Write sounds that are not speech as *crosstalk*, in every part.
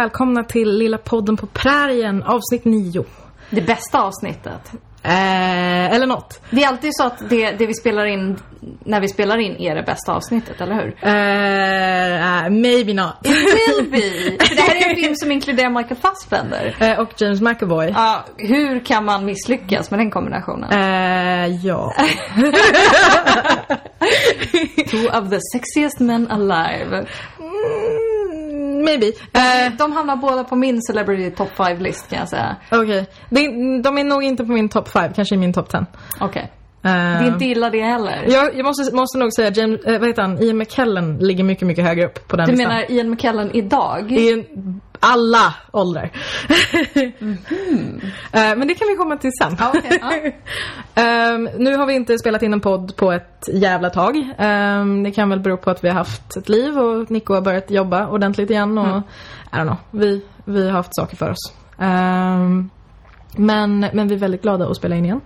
välkomna till lilla podden på prärien avsnitt 9. Det bästa avsnittet. Eh, eller något. Det är alltid så att det, det vi spelar in när vi spelar in är det bästa avsnittet, eller hur? Eh, maybe not. It will be! För det här är en film som inkluderar Michael Fassbender. Eh, och James McAvoy. Ja, hur kan man misslyckas med den kombinationen? Eh, ja. *laughs* Two of the sexiest men alive. Mm, maybe. Eh, De hamnar båda på min celebrity top 5-list kan jag säga. Okej. Det- De är nog inte på min top 5, kanske i min top 10. Okej. Eh, Det är inte illa det heller. jag, jag måste, måste nog säga, James, eh, vad heter han? Ian McKellen ligger mycket, mycket högre upp på den Du listan. menar Ian McKellen idag? I en- alla åldrar. Eh, men det kan vi komma till sen. Okej, ja. *laughs* Ehm, nu har vi inte spelat in en podd på ett jävla tag. Ehm, det kan väl bero på att vi har haft ett liv och Nico har börjat jobba ordentligt igen och I don't know, vi, vi har haft saker för oss. Ehm, men, men vi är väldigt glada att spela in igen.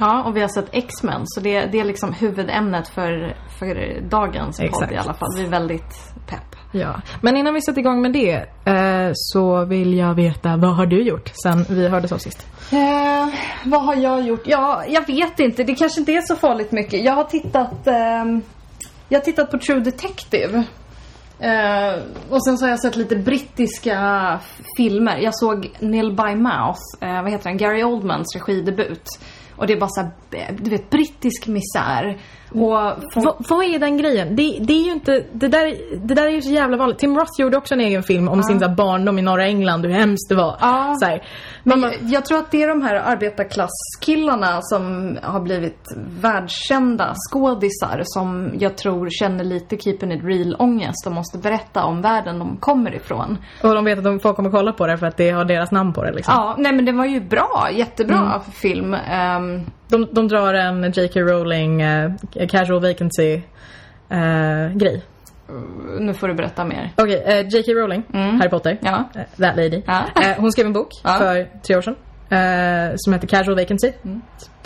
Ja, och vi har sett X-Men, så det, det är liksom huvudämnet för, för dagens podd Exakt. i alla fall. Vi är väldigt pepp. Ja. Men innan vi sätter igång med det eh, så vill jag veta vad har du gjort sen vi hördes av sist? Eh, vad har jag gjort? Ja, jag vet inte. Det kanske inte är så farligt mycket. Jag har tittat, ehm, jag har tittat på True Detective. Eh, och sen så har jag sett lite brittiska filmer. Jag såg Nil by Mouth, eh, vad heter den? Gary Oldmans regidebut. Och det är bara så här, eh, du vet, brittisk misär. Och folk- Va, vad är den grejen? Det, det är ju inte, det där, det där är ju så jävla vanligt. Tim Roth gjorde också en egen film om sin så här, barndom i norra England, hur hemskt det var. Ja. Så här. Men Man, jag, jag tror att det är de här arbetarklasskillarna som har blivit världskända skådisar som jag tror känner lite keeping it real ångest och måste berätta om världen de kommer ifrån. och de vet att de folk kommer kolla på det för att det har deras namn på det liksom. Ja, nej men det var ju bra, jättebra film. Ehm, De, de drar en J.K. Rowling eh, casual vacancy eh, grej. nu får du berätta mer. Okej, eh, J.K. Rowling, Harry Potter, Ja. that lady. Ja. Hon skrev en bok Ja. för tre år sedan. Som heter Casual Vacancy.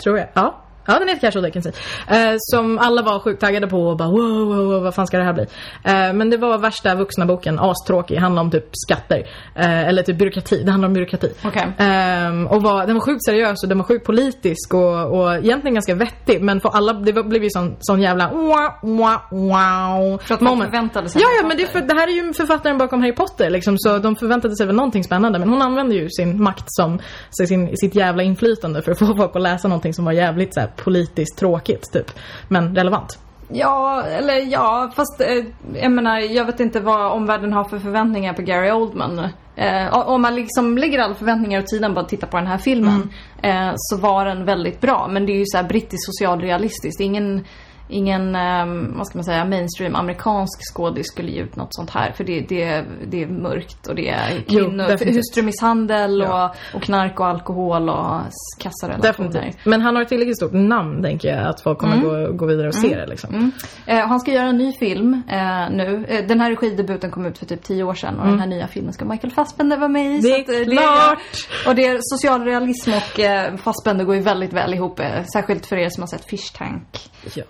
Tror jag. Ja. Ja, den heter Casual Vacancy. Eh, som alla var sjukt taggade på och bara wow, wow, wow, vad fan ska det här bli? Eh, men det var värsta vuxna boken, astråkig, handlar om typ skatter. Eh, eller typ byråkrati, det handlar om byråkrati. Okej. Ehm, och var, den var sjukt seriös och den var sjukt politisk och, och egentligen ganska vettig. Men för alla, det var, blev ju sån, sån jävla wow, wow, wow. För att folk förväntade sig Ja, ja, men det, för, det här är ju författaren bakom Harry Potter liksom, så de förväntade sig väl någonting spännande. Men hon använde ju sin makt som, sin, sitt jävla inflytande för att få folk att läsa någonting som var jävligt så här, politiskt tråkigt typ. Men relevant. Ja, eller ja, fast eh, jag menar, jag vet inte vad omvärlden har för förväntningar på Gary Oldman. Eh, om man liksom lägger alla förväntningar åt sidan bara tittar på den här filmen eh, så var den väldigt bra. Men det är ju så här brittisk socialrealistiskt. Ingen, ingen eh, vad ska man säga, mainstream amerikansk skådis skulle ge ut något sånt här. För det, det, det är mörkt och det är kvinnor, hustrumisshandel Ja. och, och knark och alkohol och kassarelationer. Definitivt. Men han har ett tillräckligt stort namn tänker jag att folk kommer gå, gå vidare och se det liksom. Mm. Eh, han ska göra en ny film eh, nu. Eh, den här regidebuten kom ut för typ tio år sedan och den här nya filmen ska Michael Fassbender vara med i. Mm. Det är att, eh, klart! och det är socialrealism och eh, Fassbender går ju väldigt väl ihop. Särskilt för er som har sett Fish Tank. Ja.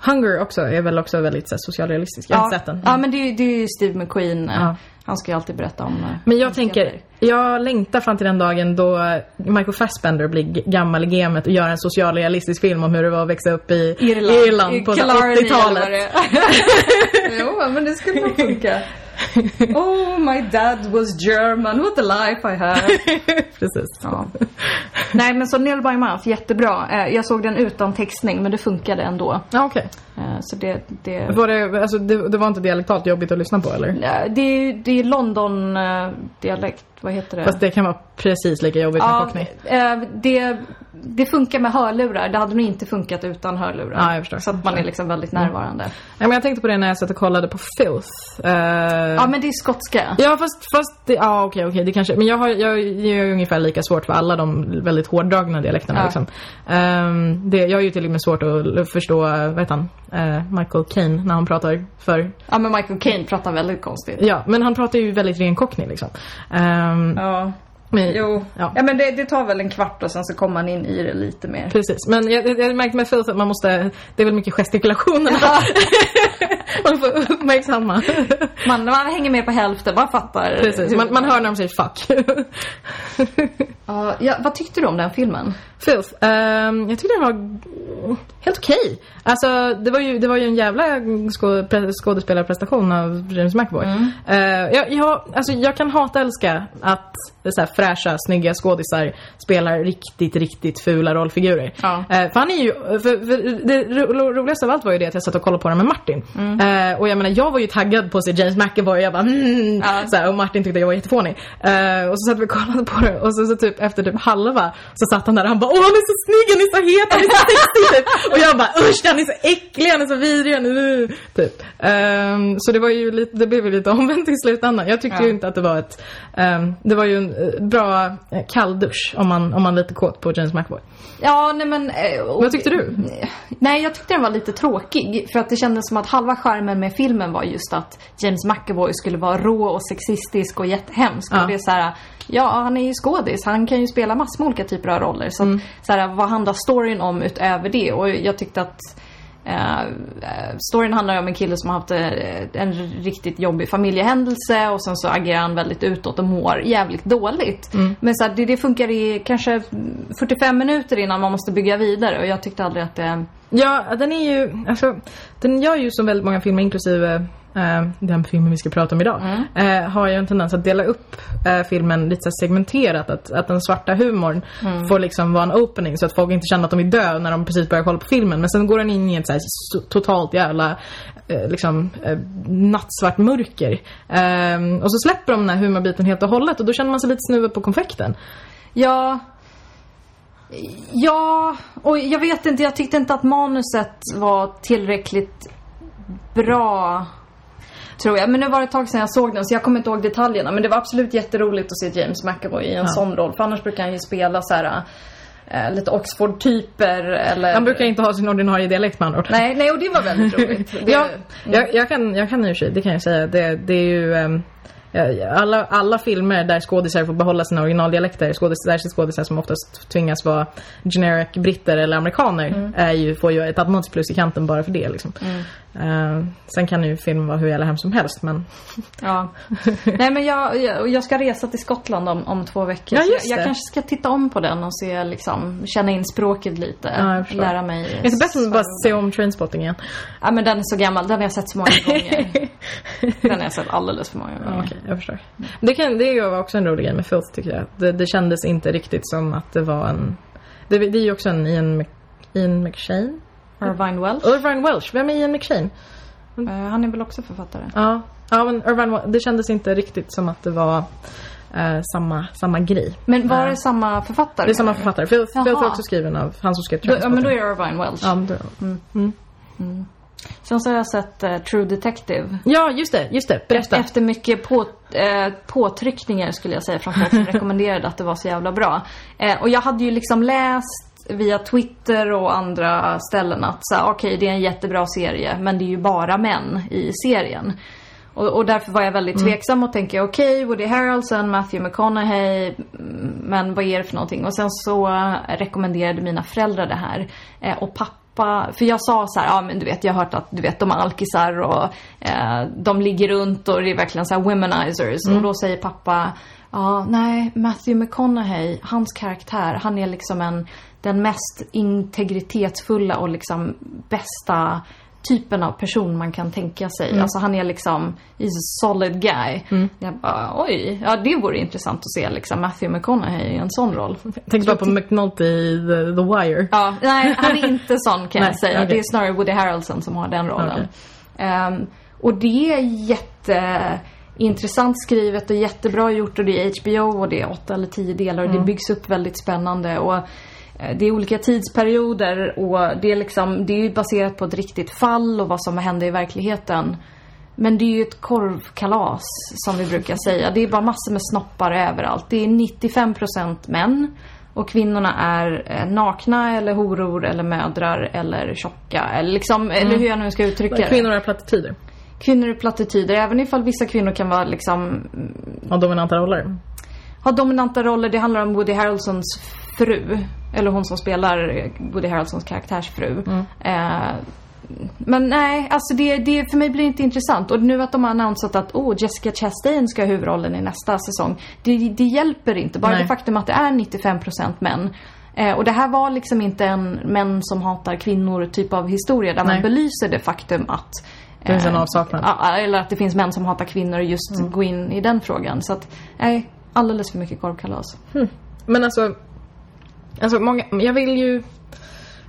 Hunger också är väl också väldigt så här, socialrealistisk. Jag har inte sett den. Ja men det, det är ju Steve McQueen. Eh, Ja. Han ska ju alltid berätta om eh, Men jag tänker, skatter. jag längtar fram till den dagen då Michael Fassbender blir gammal i gamet och gör en socialrealistisk film om hur det var att växa upp i Irland, Irland på så här Killarney eller vad 80-talet. det *laughs* är. jo, men det skulle nog funka. *laughs* *laughs* Oh, my dad was German. What a life I had. *laughs* Precis. Ja. Nej men så Neil by Mouth, jättebra. Eh, Jag såg den utan textning men det funkade ändå. Ja, okej. Eh, Så det, det, Var det, alltså, det, det var inte dialektalt jobbigt att lyssna på eller? Eh, det, är- det är London-dialekt, vad heter det? Fast det kan vara precis lika jobbigt med ja, cockney. eh, det, det funkar med hörlurar. Det hade nog inte funkat utan hörlurar. Ja. Mm. Så att man är liksom väldigt närvarande. Ja, men jag tänkte på det när jag satt och kollade på Filth. Eh, Ja men det är skotska. Ja fast, fast det, ja okej okej det kanske, men jag har, jag, jag är ju ungefär lika svårt för alla de väldigt hårdragna dialekterna Ja. liksom. Ehm, det, jag har ju till och med svårt att förstå, vad heter han, Eh, Michael Caine när han pratar för, Ja men Michael Caine pratar väldigt konstigt. ja men han pratar ju väldigt ren cockney liksom. Ehm, Ja. Men, Jo, Ja. ja. men det, det tar väl en kvart och sen så kommer man in i det lite mer. Precis, men jag, jag, jag märkte med Filth att man måste, det är väl mycket gestikulationerna. *laughs* man får uppmärksamma. Man, man hänger med på hälften, man fattar. Precis, man, man hör när de säger fuck. Ja, ja, vad tyckte du om den filmen? Filth, ehm, jag tyckte den var helt okej. Alltså det var, ju, det var ju en jävla skå, pre- skådespelarprestation av James McAvoy. Eh, jag, jag, alltså, jag kan hata älska att så här, fräscha, snygga skådisar spelar riktigt, riktigt fula rollfigurer. Ja. Eh, för han är ju, för, för det ro, roligaste av allt var ju det att jag satt och kollade på den med Martin. Eh, och jag menar, jag var ju taggad på att se James McAvoy. Jag bara mm, Ja. så här, och Martin tyckte jag var jättefånig. Eh, och så satt vi och kollade på det och så, så typ efter typ halva så satt han där och han bara åh han är så snygg, han är så het, han är så sexig typ. *laughs* Och jag bara usch han är så äcklig, han är så vidrig, han är typ. Ehm, så det var ju lite, det blev ju lite *laughs* omvänt i slutändan. Jag tyckte Ja. ju inte att det var ett, ehm, det var ju en eh, bra kalldusch om man, om man är lite kåt på James McAvoy. Ja, nej men... eh, och- Vad tyckte du? Nej, jag tyckte den var lite tråkig. För att det kändes som att halva charmen med filmen var just att James McAvoy skulle vara rå och sexistisk och jättehemsk. Ja. Och det är så här, ja han är ju skådis, han kan ju spela massor med olika typer av roller. Så, Mm. att, så här, vad handlar storyn om utöver det? Och jag tyckte att eh, storyn handlar om en kille som har haft eh, en riktigt jobbig familjehändelse och sen så agerar han väldigt utåt och mår jävligt dåligt. Mm. Men så här, det, det funkar i kanske 45 minuter innan man måste bygga vidare och jag tyckte aldrig att det... Ja, den är ju, alltså, den gör ju som väldigt många filmer, inklusive den filmen vi ska prata om idag, Mm. eh, har ju en tendens att dela upp eh, filmen lite segmenterat. Att, att den svarta humorn Mm. får liksom vara en opening så att folk inte känner att de är dö när de precis börjar kolla på filmen. Men sen går den in i ett så här, totalt jävla eh, liksom, eh, nattsvart mörker. Eh, och så släpper de den här humorbiten helt och hållet och då känner man sig lite snuvad på konfekten. Ja... Ja, och jag vet inte, jag tyckte inte att manuset var tillräckligt bra. Tror jag. Men nu var det ett tag sedan jag såg den så jag kommer inte ihåg detaljerna. Men det var absolut jätteroligt att se James McAvoy i en sån roll. För annars brukar han ju spela så här eh, lite Oxford-typer eller... Han brukar inte ha sin ordinarie dialekt med andra ord. Nej, nej och det var väldigt *laughs* roligt. Det... Ja, jag, jag, kan, jag kan i och för sig, det kan jag säga. Det, det är ju... eh, alla, alla filmer där skådisar får behålla sina originaldialekter, skådis, där skådisar som oftast tvingas vara generic britter eller amerikaner, är ju, får ju ett automatiskt plus i kanten bara för det. Liksom. Eh, sen kan ju filmen vara hur jävla hemskt som helst men... Ja. Nej men jag, jag, jag ska resa till Skottland om, om två veckor. Ja, just jag, jag det. kanske ska titta om på den och se liksom, känna in språket lite. Ja, lära mig. Är det än att bara se om Trainspotting igen? Ja men den är så gammal, den har jag sett så många gånger. *laughs* den har jag sett alldeles för många Ja, gånger. Okej, jag förstår. Det, kan, det är ju också en rolig grej med Filth tycker jag. Det, det kändes inte riktigt som att det var en... Det, det är ju också en Ian, Mc, Ian McShane? Irvine *laughs* Welsh. Irvine Welsh, vem är Ian McShane? Eh, han är väl också författare? Ja, ja men Irvine, det kändes inte riktigt som att det var eh, samma, samma grej. Men var Eh, det samma författare? Det är samma författare. Filth är också skriven av han som skrev Då, ja men då är det Irvine Welsh. Ja, då- Sen så har jag sett eh, True Detective. ja, just det, just det. Berätta. Efter mycket på, eh, påtryckningar skulle jag säga från folk som *laughs* rekommenderade att det var så jävla bra. Eh, och jag hade ju liksom läst via Twitter och andra ställen att så här, okej det är en jättebra serie men det är ju bara män i serien. Och, och därför var jag väldigt tveksam och tänkte okej, Woody Harrelson, Matthew McConaughey, mm, men vad är det för någonting? Och sen så rekommenderade mina föräldrar det här. Eh, och pappa, för jag sa så här, ja men du vet jag har hört att du vet de är alkisar och eh, de ligger runt och det är verkligen så här womanizers. Och då säger pappa, ja nej Matthew McConaughey, hans karaktär, han är liksom en, den mest integritetsfulla och liksom bästa typen av person man kan tänka sig. Alltså han är liksom, he's a solid guy. Jag bara, oj, ja det vore intressant att se liksom Matthew McConaughey i en sån roll. Tänkte bara på McNulty i The, The Wire. Ja, nej han är inte *laughs* sån kan Nej, jag säga. okej. Det är snarare Woody Harrelson som har den rollen. Okej. Ehm, och det är jätteintressant skrivet och jättebra gjort och det är HBO och det är åtta eller tio delar och det byggs upp väldigt spännande. Och det är olika tidsperioder och det är liksom, det är ju baserat på ett riktigt fall och vad som hände i verkligheten. Men det är ju ett korvkalas som vi brukar säga. Det är bara massor med snoppar överallt. Det är 95% män. Och kvinnorna är eh, nakna eller horor eller mödrar eller tjocka. Eller, liksom, eller hur jag nu ska uttrycka det. Kvinnor är plattityder. Kvinnor är plattityder. Även ifall vissa kvinnor kan vara liksom... Och dominanta roller. har dominanta roller. Det handlar om Woody Harrelsons fru. Eller hon som spelar Woody Harrelsons karaktärsfru. Eh, men nej, alltså det, det för mig blir inte intressant. Och nu att de har annonsat att oh, Jessica Chastain ska ha huvudrollen i nästa säsong. Det, det hjälper inte. Bara Nej. det faktum att det är 95% män. Eh, och det här var liksom inte en män som hatar kvinnor typ av historia där Nej. man belyser det faktum att Det finns en eh, avsaknad. Ja, eller att det finns män som hatar kvinnor och just gå in i den frågan. Så att, nej, alldeles för mycket korvkalas. Men alltså, alltså många, jag vill ju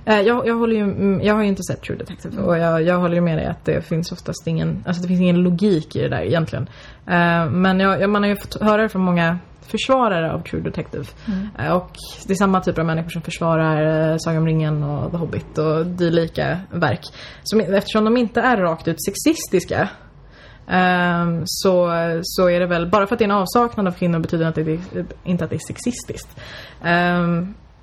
eh, jag, jag, håller ju, mm, jag har ju inte sett True Detective och jag, jag håller ju med dig att det finns oftast ingen, alltså det finns ingen logik i det där egentligen. Eh, men jag, jag, man har ju fått höra det från många försvarare av True Detective. Eh, och det är samma typer av människor som försvarar Sagan om ringen och The Hobbit och dylika verk. Som, eftersom de inte är rakt ut sexistiska så, så är det väl, bara för att det är en avsaknad av kvinnor betyder att det inte att det är sexistiskt.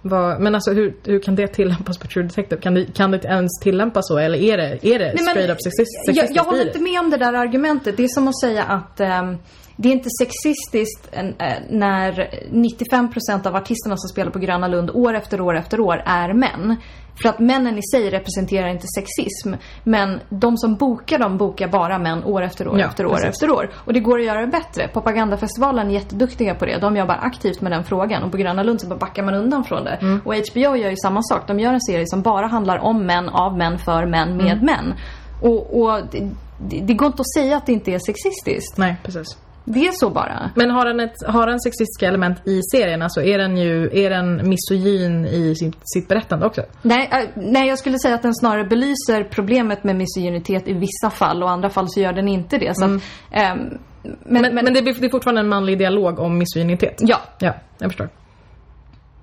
Vad, men alltså hur, hur kan det tillämpas på True Detective? Kan det, kan det ens tillämpas så eller är det, är det men straight up sexist, jag, sexistiskt jag i håller inte med om det där argumentet. Det är som att säga att ehm, det är inte sexistiskt eh, när 95% av artisterna som spelar på Gröna Lund år efter år efter år är män. För att männen i sig representerar inte sexism. Men de som bokar dem bokar bara män år efter år Ja, efter år precis. efter år. Och det går att göra det bättre. Propagandafestivalen är jätteduktiga på det. De jobbar aktivt med den frågan. Och på Gröna Lund så bara backar man undan från det. Mm. Och HBO gör ju samma sak. De gör en serie som bara handlar om män, av män, för män, Mm. med män. Och, och det, det går inte att säga att det inte är sexistiskt. Nej, precis. Det är så bara. Men har den, ett, har den sexistiska element i serien? Alltså är den ju, är den misogyn i sin, sitt berättande också? Nej, äh, nej, jag skulle säga att den snarare belyser problemet med misogynitet i vissa fall och i andra fall så gör den inte det. Så att, ehm, men, Mm. Men, men, det, blir, det är fortfarande en manlig dialog om misogynitet? ja. Ja, jag förstår.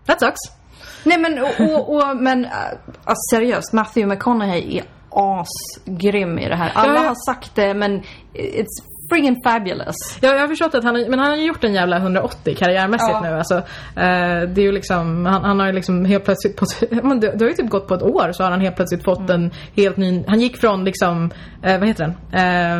That sucks. Nej men, och, och, och, men äh, alltså, seriöst, Matthew McConaughey är asgrym i det här. Alla har sagt det men it's friggin fabulous. Ja, jag har förstått att han, men han har gjort en jävla 180 karriärmässigt Ja. nu. Alltså, eh, det är ju liksom, han, han har ju liksom helt plötsligt, på, *laughs* men det, det har ju typ gått på ett år så har han helt plötsligt fått en helt ny, han gick från liksom, eh, vad heter den?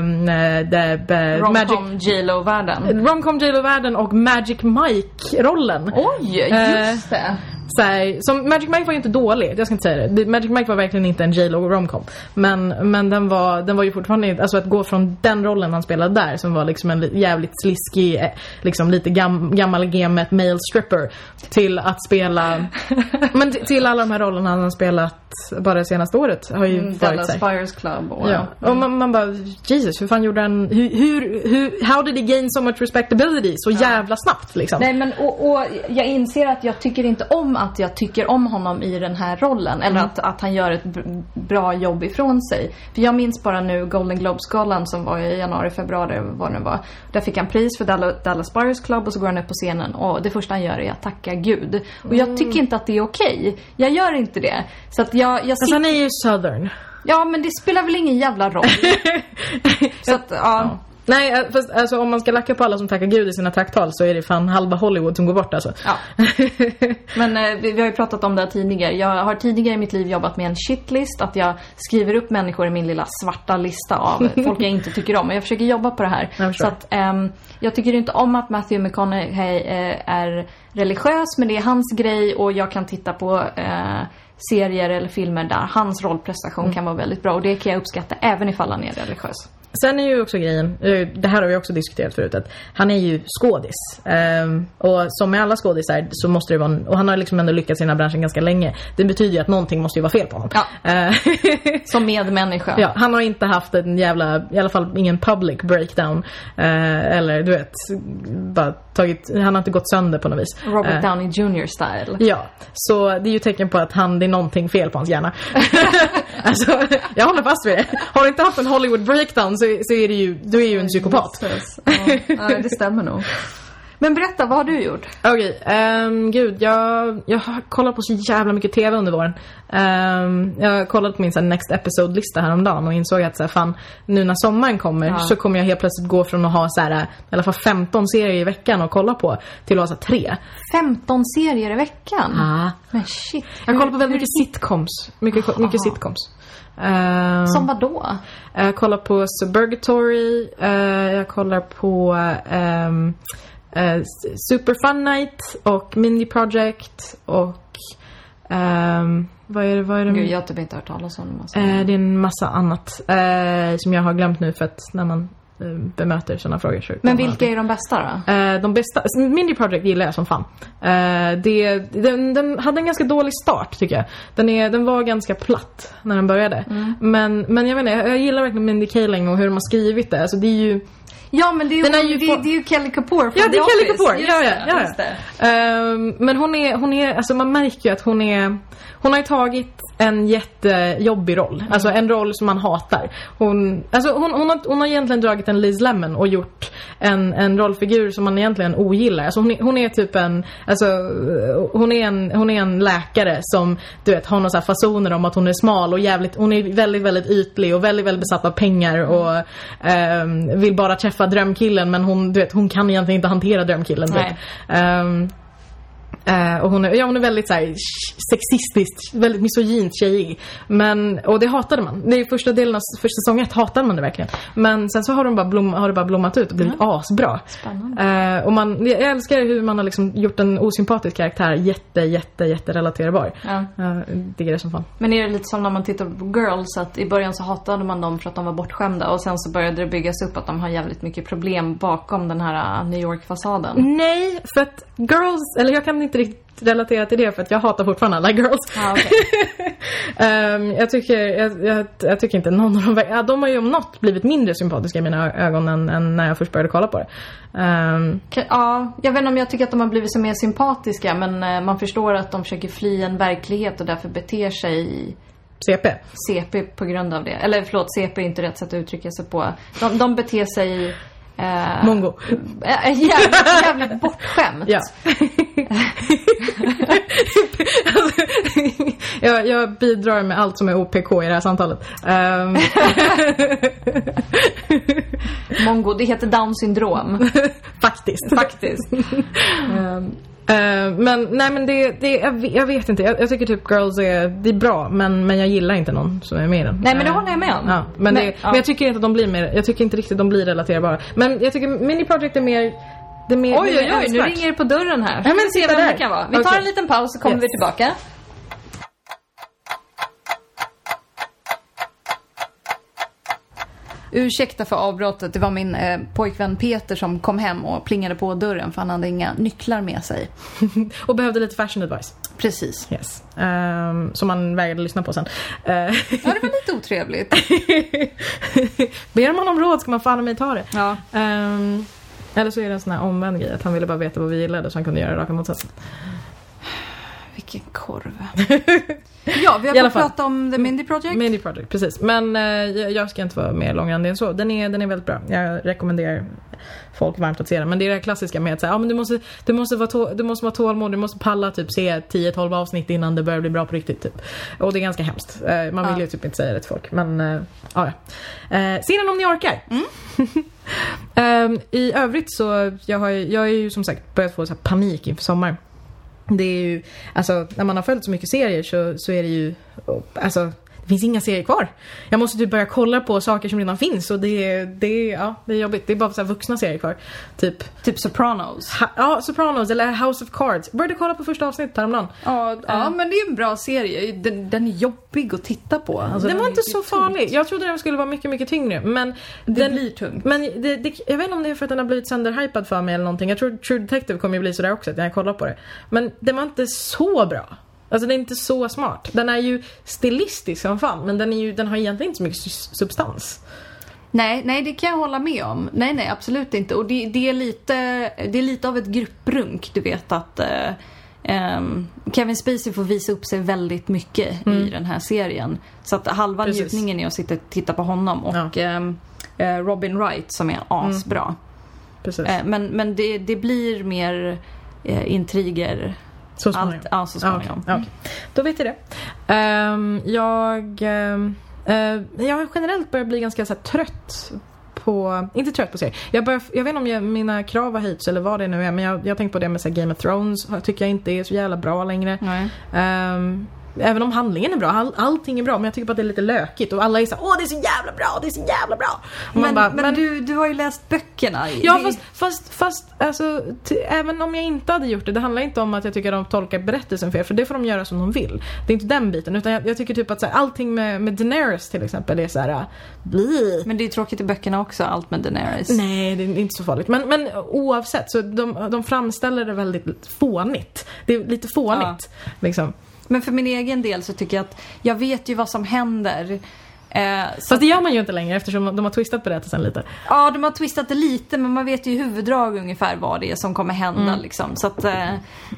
Um, the, the, Magic, Romcom J.Lo-världen. Romcom J Lo-världen och Magic Mike-rollen. Oj, Eh, just det. Så här, som Magic Mike var ju inte dålig, jag ska inte säga det. Magic Mike var verkligen inte en J-Lo romcom. Men, men den, var, den var ju fortfarande, alltså att gå från den rollen han spelade där som var liksom en li- jävligt sliskig, eh, liksom lite gam, gammal gamet male stripper till att spela, *laughs* men till alla de här rollerna han har spelat bara det senaste året har ju Mm, varit här. Buyers Club och... Ja, och man, man bara Jesus, hur fan gjorde han, hur, hur, hur, how did he gain so much respectability så jävla snabbt liksom? Nej men och, och jag inser att jag tycker inte om att jag tycker om honom i den här rollen. Eller Mm. att, att han gör ett bra jobb ifrån sig. För jag minns bara nu Golden Globes-galan som var i januari, februari, vad det nu var. Där fick han pris för Dallas, Buyers Club och så går han upp på scenen och det första han gör är att tacka gud. Och Mm. jag tycker inte att det är okej. Jag gör inte det. Så att jag, jag sitter... han är ju southern. Ja men det spelar väl ingen jävla roll. *laughs* så att, ja. Nej, eh, fast alltså, om man ska lacka på alla som tackar gud i sina tacktal så är det fan halva Hollywood som går bort alltså. Ja. *laughs* Men eh, vi, vi har ju pratat om det här tidigare. Jag har tidigare i mitt liv jobbat med en shitlist. Att jag skriver upp människor i min lilla svarta lista av *laughs* folk jag inte tycker om. Och jag försöker jobba på det här. Jag. Så att ehm, jag tycker inte om att Matthew McConaughey eh, är religiös. Men det är hans grej och jag kan titta på eh, serier eller filmer där hans rollprestation Mm. kan vara väldigt bra. Och det kan jag uppskatta även ifall han är religiös. Sen är ju också grejen, eh, det här har vi också diskuterat förut, att han är ju skådis. Ehm, och som med alla skådisar så måste det vara, och han har liksom ändå lyckats i den här branschen ganska länge. Det betyder ju att någonting måste ju vara fel på honom. Ja. Eh, *laughs* Som medmänniska. Ja, han har inte haft en jävla, i alla fall ingen public breakdown. Eh, eller du vet, bara tagit, han har inte gått sönder på något vis. Robert Downey Jr style. Ja, så det är ju tecken på att han, det är någonting fel på hans hjärna. *laughs* *laughs* alltså, jag håller fast vid det. Har du inte haft en Hollywood breakdown så, så är det ju, du är ju en psykopat. Ja, ja, det stämmer nog. Men berätta, vad har du gjort? Okej, ehm, gud jag, jag har kollat på så jävla mycket TV under våren. Um, jag har kollat på min så här, next episode-lista häromdagen och insåg att så här, fan, nu när sommaren kommer Ja. så kommer jag helt plötsligt gå från att ha så här, i alla fall 15 serier i veckan att kolla på till att ha så här, tre. 15 serier i veckan? Ah. Men shit. Jag kollar på väldigt mycket sitcoms. Mycket, mycket sitcoms. Ehm, Som vad då? Jag kollar på Suburgatory, eh, jag kollar på eh, Super Fun Night och Mindy Project och ehm, vad är det? Vad är det? Gud, jag har typ inte hört talas om dem. Eh, det är en massa annat eh, som jag har glömt nu för att när man eh, bemöter sådana frågor så Men vilka är de bästa då? Eh, de bästa, Mindy Project gillar jag som fan. Eh, det, den, den hade en ganska dålig start tycker jag. Den, är, den var ganska platt när den började. Men, men jag jag, jag gillar verkligen Mindy Kaling och hur de har skrivit det. Alltså det är ju... Ja men det är ju, Den är ju det, på- det är ju Kelly Kapoor från Ja, det är The Kelly Office. Kapoor. Ja, ja, ja. Ehm, men hon är, hon är, alltså man märker ju att hon är, hon har ju tagit en jättejobbig roll. Alltså en roll som man hatar. Hon, alltså hon, hon, har, hon har egentligen dragit en Liz Lemon och gjort en, en rollfigur som man egentligen ogillar. Alltså hon, är, hon är typ en, alltså hon är en, hon är en läkare som du vet har några fasoner om att hon är smal och jävligt, hon är väldigt, väldigt ytlig och väldigt, väldigt besatt av pengar och ehm, vill bara träffa drömkillen men hon, du vet, hon kan egentligen inte hantera drömkillen. Typ. Eh, och hon är, ja, hon är väldigt så här, sexistisk, väldigt misogynt tjejig. Men, och det hatade man. Det är första delen av första säsong ett hatade man det verkligen. Men sen så har, de bara blom, har det bara blommat ut och blivit asbra. Spännande. Eh, och man, jag älskar hur man har liksom gjort en osympatisk karaktär jätte, jätte, jätte relaterbar. Ja. Jag diggar det som fan. Men är det lite som när man tittar på Girls att i början så hatade man dem för att de var bortskämda och sen så började det byggas upp att de har jävligt mycket problem bakom den här uh, New York-fasaden. Nej, för att girls, eller jag kan inte riktigt relatera till det för att jag hatar fortfarande alla girls. Ja, okej. *laughs* Ehm, jag, tycker, jag, jag, jag tycker inte någon av dem... Ja, de har ju om något blivit mindre sympatiska i mina ögon än, än när jag först började kolla på det. Ka- Ja, jag vet inte om jag tycker att de har blivit så mer sympatiska men eh, man förstår att de försöker fly en verklighet och därför beter sig CP. CP på grund av det. Eller förlåt, CP är inte rätt sätt att uttrycka sig på. De, de beter sig eh, Mongo. äh, jävligt, jävligt *laughs* bortskämt. Ja. alltså, *laughs* jag, jag bidrar med allt som är OPK i det här samtalet. Ehm, Mongo, det heter down syndrom. *laughs* faktiskt. Faktiskt. Ehm, Eh, men nej men det, det jag, vet, jag vet inte. Jag, jag tycker typ Girls är, det är bra men, men jag gillar inte någon som är med i den. Nej, men det håller jag med om. Ja, men, Men, det, ja. men jag tycker inte att de blir mer, jag tycker inte riktigt de blir relaterbara. Men jag tycker Mini Project är mer, det är mer Oj, oj, oj, nu ringer det på dörren här. Ja, men Vi titta vem där. det kan vara. Vi tar Okej. en liten paus så kommer Yes. vi tillbaka. Ursäkta för avbrottet. Det var min eh, pojkvän Peter som kom hem och plingade på dörren för han hade inga nycklar med sig. *laughs* Och behövde lite fashion advice. Precis. Yes. Um, som man vägrade lyssna på sen. Eh, Ja, det var lite otrevligt. *laughs* Ber man om råd ska man fan mig ta det. Ja. Ehm, eller så är det en sån här omvänd grej, att han ville bara veta vad vi gillade så han kunde göra raka motsatsen. Vilken korv. *laughs* ja, vi har fått prata om The Mindy Project. Mindy Project, precis. Men eh, jag, ska inte vara mer långrandig än så. Den är, den är väldigt bra. Jag rekommenderar folk varmt att se den. Men det är det klassiska med att säga, ja, men du, måste, du, måste vara tå, du måste vara tålmodig, du måste palla typ se 10-12 avsnitt innan det börjar bli bra på riktigt. Typ. Och det är ganska hemskt. Eh, man vill Ja. ju typ inte säga det till folk. Men eh, ja. Eh, se den om ni orkar. *laughs* Ehm, I övrigt så, jag har, jag har ju som sagt börjat få så panik inför sommaren. Det är ju, alltså när man har följt så mycket serier så, så är det ju, alltså det finns inga serier kvar. Jag måste typ börja kolla på saker som redan finns och det är, det ja, det är jobbigt. Det är bara så vuxna serier kvar. Typ, Typ Sopranos. ha, ja, Sopranos eller House of Cards. Började kolla på första avsnittet häromdagen. Ja, ja men det är en bra serie. Den, den är jobbig att titta på. Alltså, den var inte så tungt. farlig. Jag trodde den skulle vara mycket, mycket tyngre. Men Det den, blir tungt. Men det, det, jag vet inte om det är för att den har blivit sönderhypad för mig eller någonting. Jag tror True Detective kommer ju bli sådär också när jag kollar på det. Men den var inte så bra. Alltså den är inte så smart. Den är ju stilistisk som fan men den, är ju, den har egentligen inte så mycket substans. Nej, nej, det kan jag hålla med om. Nej, nej, absolut inte. Och det, det, är, lite, det är lite av ett grupprunk, du vet att eh, ehm, Kevin Spacey får visa upp sig väldigt mycket i den här serien. Så att halva Precis. njutningen är att sitta och titta på honom och Ja. ehm, eh, Robin Wright som är asbra. Precis. Eh, men men det, det blir mer eh, intriger. Så småningom. Allt, ja, så småningom. okej. Ja, okej. Då vet jag det. Ehm, jag, ehm, eh, jag har generellt börjat bli ganska så här, trött på, inte trött på serier. Jag, börjar, jag vet inte om jag, mina krav har höjts eller vad det nu är men jag, jag har tänkt på det med så Game of Thrones. Tycker jag inte är så jävla bra längre. Nej. Även om handlingen är bra, all, allting är bra, men jag tycker bara att det är lite lökigt och alla är så här, åh det är så jävla bra, det är så jävla bra. Och Men, bara, men, du, du har ju läst böckerna. Ja fast, fast, fast alltså, även om jag inte hade gjort det, det handlar inte om att jag tycker att de tolkar berättelsen fel, för det får de göra som de vill. Det är inte den biten, utan jag, jag tycker typ att så här, allting med, med Daenerys till exempel är så här. äh, bli. Men det är tråkigt i böckerna också, allt med Daenerys. Nej, det är inte så farligt. Men, men oavsett, så de, de framställer det väldigt fånigt. Det är lite fånigt. Liksom. Men för min egen del så tycker jag att jag vet ju vad som händer. Eh, så Fast det gör man ju inte längre eftersom de har twistat berättelsen lite. Ja, de har twistat det lite men man vet ju i huvuddrag ungefär vad det är som kommer hända Mm. liksom. Så att eh,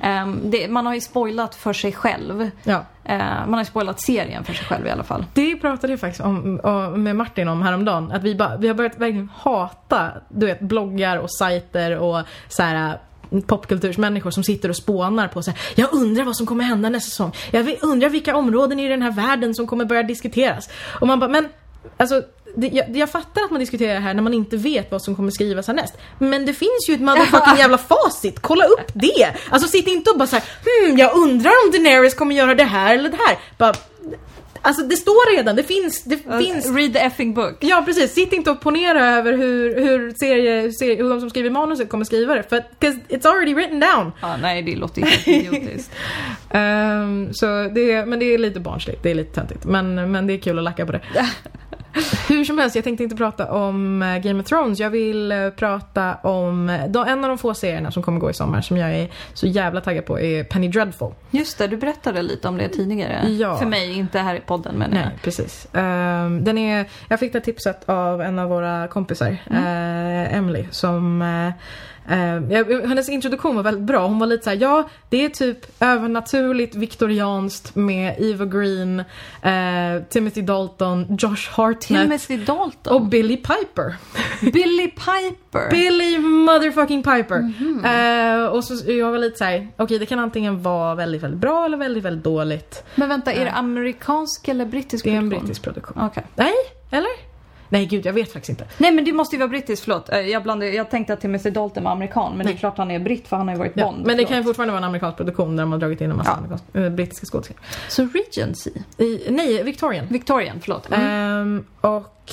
ehm, det, man har ju spoilat för sig själv. Ja. Eh, man har ju spoilat serien för sig själv i alla fall. Det pratade jag faktiskt om, om, med Martin om häromdagen. Att vi, bara, vi har börjat verkligen hata du vet, bloggar och sajter och så här popkultursmänniskor som sitter och spånar på så här, Jag undrar vad som kommer hända nästa säsong. Jag undrar vilka områden i den här världen som kommer börja diskuteras. Och man bara, men alltså det, jag, jag fattar att man diskuterar det här när man inte vet vad som kommer skrivas härnäst. Men det finns ju ett motherfucking *laughs* jävla facit. Kolla upp det! Alltså sitt inte och bara såhär, hmm, jag undrar om Daenerys kommer göra det här eller det här. Bara, alltså det står redan, det finns, det finns Read the effing book. Ja precis, sitt inte och ponera över hur, hur, serie, serie, hur de som skriver manuset kommer skriva det. För it's already written down. Ja, nej, det låter helt idiotiskt. *laughs* Ehm, så det, men det är lite barnsligt, det är lite töntigt. Men, men det är kul att lacka på det. *laughs* Hur som helst, jag tänkte inte prata om eh, Game of Thrones. Jag vill eh, prata om eh, en av de få serierna som kommer gå i sommar som jag är så jävla taggad på är Penny Dreadful. Just det, du berättade lite om det tidigare. Ja. För mig, inte här i podden men... Nej, precis. Ehm, den är, jag fick det tipset av en av våra kompisar, eh, Emily, som eh, eh, hennes introduktion var väldigt bra. Hon var lite så här: ja det är typ övernaturligt viktorianskt med Eva Green, eh, Timothy Dalton, Josh Hartnett Timothy Dalton. och Billy Piper. Billy Piper. Billy motherfucking Piper. Eh, och så jag var lite så här: okej det kan antingen vara väldigt, väldigt bra eller väldigt, väldigt dåligt. Men vänta, är det amerikansk eller brittisk Det är en produktion? brittisk produktion. Okej. Nej, eller? Nej gud, jag vet faktiskt inte. Nej men det måste ju vara brittiskt, förlåt. Eh, Jag, blandade, jag tänkte att Timothy Dalton var amerikan, men det är Nej. klart han är britt för han har ju varit Ja, Bond. men det förlåt. kan ju fortfarande vara en amerikansk produktion där de har dragit in en massa Ja. äh, brittiska skådespelare. Så Regency? I, nej, Victorian. Victorian, förlåt. Mm. Ehm, och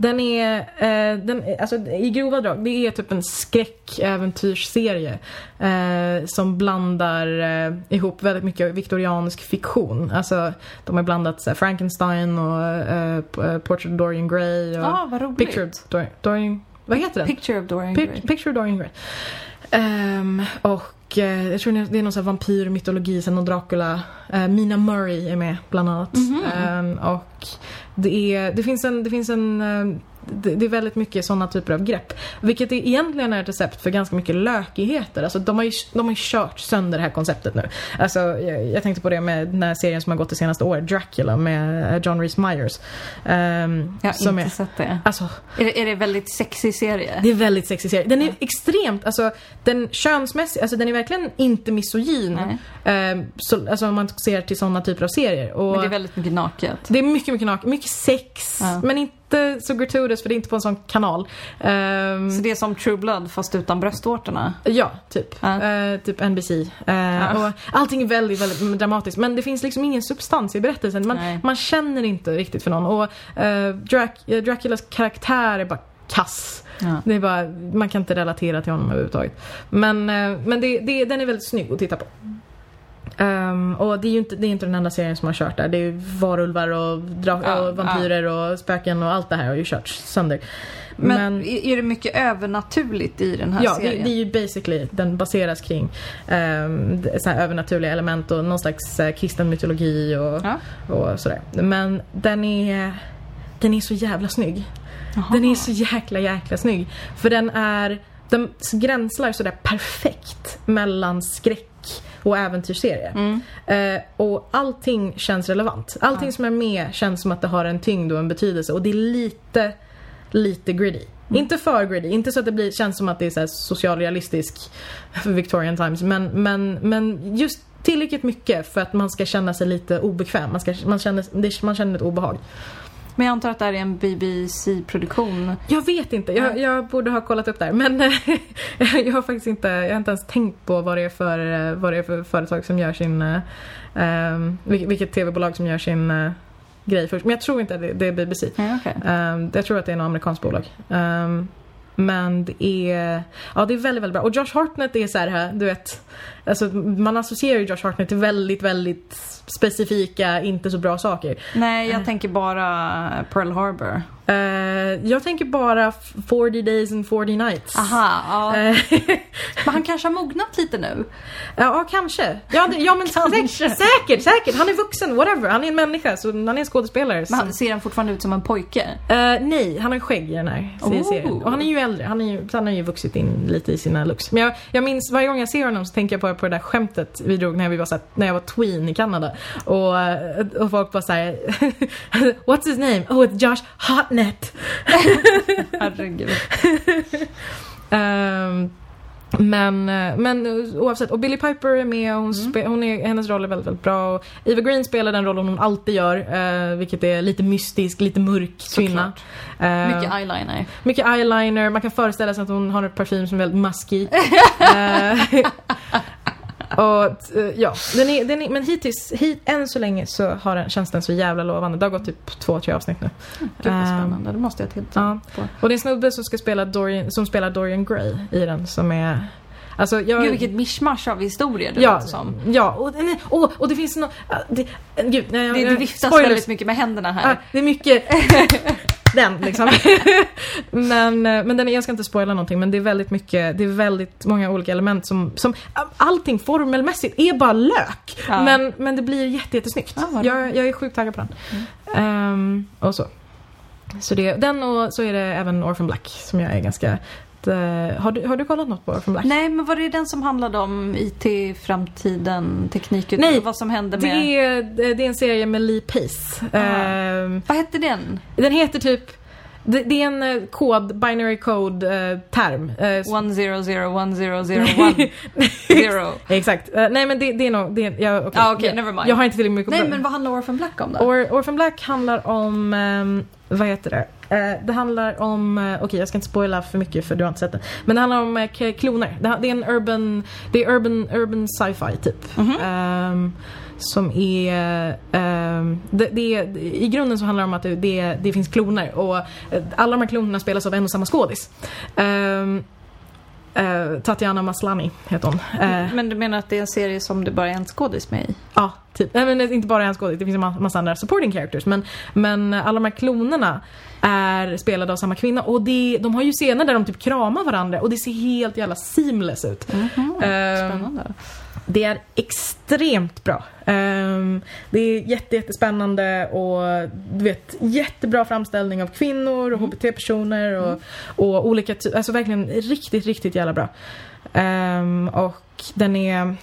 den är, eh, den, alltså i grova drag, det är typ en skräckäventyrsserie eh, som blandar eh, ihop väldigt mycket viktoriansk fiktion. Alltså de har blandat så här, Frankenstein och eh, eh, Portrait of Dorian Gray och ah, vad roligt. Picture of Dorian, Dorian, vad heter den? Picture of Dorian Gray. Picture of Dorian Gray. Ehm, och eh, jag tror det är någon sån här vampyrmytologi, sen någon Dracula. Eh, Mina Murray är med bland annat. Mhm. Ehm, och det, är, det finns en, det finns en eh, det, är väldigt mycket sådana typer av grepp. Vilket egentligen är ett recept för ganska mycket lökigheter. Alltså de har ju, de har ju kört sönder det här konceptet nu. Alltså jag, jag tänkte på det med den här serien som har gått det senaste året, Dracula med eh, John Rhys Meyers. Ehm, Jag har inte är, sett det. alltså Är det. Är det väldigt sexig serie? det är väldigt sexig serie. Den är extremt, alltså den könsmässigt, alltså den är verkligen inte misogyn. Eh, så, alltså om man ser till sådana typer av serier. Och Men det är väldigt mycket naket. det är mycket, mycket naket, mycket sex. Ja. Men inte så gratuitous för det är inte på en sån kanal. Ehm, Så det är som True Blood fast utan bröstvårtorna? Ja, typ. Ja. Eh, typ NBC. Eh, och allting är väldigt, väldigt dramatiskt. Men det finns liksom ingen substans i berättelsen. Man, Nej. man känner inte riktigt för någon. Och eh, Drac- Draculas karaktär är bara kass. Ja. Det är bara, man kan inte relatera till honom överhuvudtaget. Men, men det, det, den är väldigt snygg att titta på. Ehm, och det är ju inte, det är inte den enda serien som har kört där. Det är ju varulvar och, dra- Ja, och vampyrer och spöken och allt det här har ju kört sönder. Men, är är det mycket övernaturligt i den här Ja, det, serien? det är ju basically, den baseras kring um, så övernaturliga element och någon slags uh, kristen mytologi och, Ja. och sådär. Men den är, den är så jävla snygg. Jaha. Den är så jäkla jäkla snygg. För den är, den gränslar sådär perfekt mellan skräck och äventyrsserie. Mm. Eh, och allting känns relevant. Allting Ja. som är med känns som att det har en tyngd och en betydelse och det är lite, lite gritty. Mm. Inte för gritty, inte så att det blir, känns som att det är så här socialrealistisk *laughs* Victorian Times men, men, men just tillräckligt mycket för att man ska känna sig lite obekväm. Man, ska, man, känner, man känner ett obehag. Men jag antar att det här är en BBC-produktion. Jag vet inte, jag, jag borde ha kollat upp där. Men *laughs* jag har faktiskt inte, jag har inte ens tänkt på vad det är för, vad det är för företag som gör sin, um, vilket tv-bolag som gör sin uh, grej först. Men jag tror inte att det, det är BBC. Ja, okay. um, jag tror att det är något amerikanskt bolag. Um, men det är, ja det är väldigt, väldigt bra. Och Josh Hartnett är så här, du vet, alltså man associerar ju Josh Hartnett till väldigt, väldigt specifika, inte så bra saker. Nej, jag uh. tänker bara Pearl Harbor. Uh, jag tänker bara 40 days and 40 nights. Aha, ja. Eh. *laughs* men han kanske har mognat lite nu? Ja, kanske. Ja, ja men kanske. säkert, säkert. Han är vuxen, whatever. Han är en människa, så han är skådespelare. Men han, ser han fortfarande ut som en pojke? Nej, han har skägg i den här oh. serien. Och han är ju äldre. Han, är ju, han har ju vuxit in lite i sina looks. Men jag, jag minns varje gång jag ser honom så tänker jag på, på det där skämtet vi drog när, vi var, så här, när jag var tween i Kanada. Och, och folk bara såhär *laughs* What's his name? Oh, it's Josh Hartnett net. *laughs* Herregud. um, men, men oavsett, och Billy Piper är med och hon mm. hon är, hennes roll är väldigt, väldigt bra. Och Eva Green spelar den rollen hon alltid gör, uh, vilket är lite mystisk, lite mörk kvinna. Uh, mycket eyeliner. Mycket eyeliner, man kan föreställa sig att hon har en parfym som är väldigt musky. uh, *laughs* och eh, ja, den är, den är, men hittills, hit, än så länge så har den, känns den så jävla lovande. Det har gått typ två, tre avsnitt nu. Gud vad ehm, spännande, det måste jag titta ja. på. Och det är en snubbe som ska spela Dorian, som spelar Dorian Gray i den som är Alltså jag... Gud vilket mischmasch av historier det ja, låter som. Ja, och, och, och det finns något... Det, gud, nej, det, det viftas spoilers. väldigt mycket med händerna här. Ja, det är mycket... *laughs* den liksom. *laughs* men, eh, men den är, jag ska inte spoila någonting men det är väldigt mycket, det är väldigt många olika element som, som allting formelmässigt är bara lök. Ja. Men, men det blir jätte, jättesnyggt. Ja, jag, jag är sjukt taggad på den. Mm. Um, och så. Så det, den och så är det även Orphan Black som jag är ganska har, du, har du kollat något på Orphan Black? Nej, men var det den som handlade om IT-framtiden, teknikutveckling, Nej, vad som hände med... Det är, det är en serie med Lee Pace. Uh, vad hette den? Den heter typ det, det, är en uh, kod, binary code uh, term. Uh, *laughs* Exakt. Uh, nej men det, det är nog, det, jag, okay. ah, okay, jag, never mind. Jag har inte tillräckligt mycket Nej men vad handlar Orphan Black om då? Or, Orphan Black handlar om, um, vad heter det? Uh, det handlar om, uh, okej okay, jag ska inte spoila för mycket för du har inte sett den. Men det handlar om uh, kloner. Det, det, är en urban, det är urban, urban sci-fi typ. Mm -hmm. um, som är... Um, det, det, I grunden så handlar det om att det, det, det finns kloner och alla de här klonerna spelas av en och samma skådis. Um, Uh, Tatiana Maslany heter hon. Uh, men du menar att det är en serie som det bara är en skådis med i? Ja, typ. Nej, men inte bara en skådis, det finns en massa andra supporting characters. Men, men alla de här klonerna är spelade av samma kvinna. Och det, de har ju scener där de typ kramar varandra och det ser helt jävla seamless ut. Mm -hmm. Spännande. Det är extremt bra. Um, det är jätte, jättespännande och du vet jättebra framställning av kvinnor och mm. HBT-personer och, mm. och olika alltså verkligen riktigt, riktigt jävla bra. Um, och den är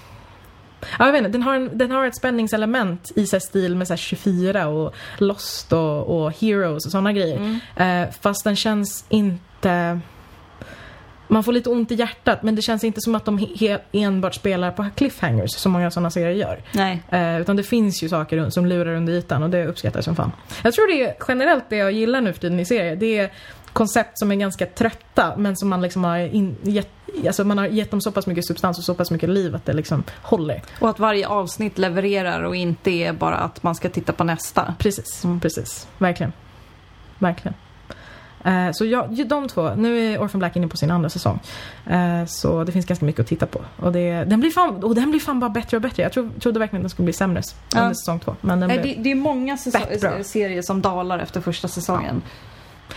Ja, jag vet inte, den har, en, den har ett spänningselement i sig stil med så 24 och Lost och, och Heroes och sådana grejer. Mm. Uh, fast den känns inte man får lite ont i hjärtat men det känns inte som att de enbart spelar på cliffhangers som många sådana serier gör. Nej. Eh, utan det finns ju saker som lurar under ytan och det uppskattar jag som fan. Jag tror det är generellt det jag gillar nu för tiden i serier. Det är koncept som är ganska trötta men som man liksom har in, gett, alltså man har gett dem så pass mycket substans och så pass mycket liv att det liksom håller. Och att varje avsnitt levererar och inte är bara att man ska titta på nästa. Precis, mm. precis. Verkligen. Verkligen. Eh, så ja, de två. Nu är Orphan Black inne på sin andra säsong. Eh, så det finns ganska mycket att titta på. Och, det, den, blir fan, och den blir fan bara bättre och bättre. Jag tro, trodde verkligen att den skulle bli sämre ja. under säsong två. Men den det, det är många serier som dalar efter första säsongen. Ja.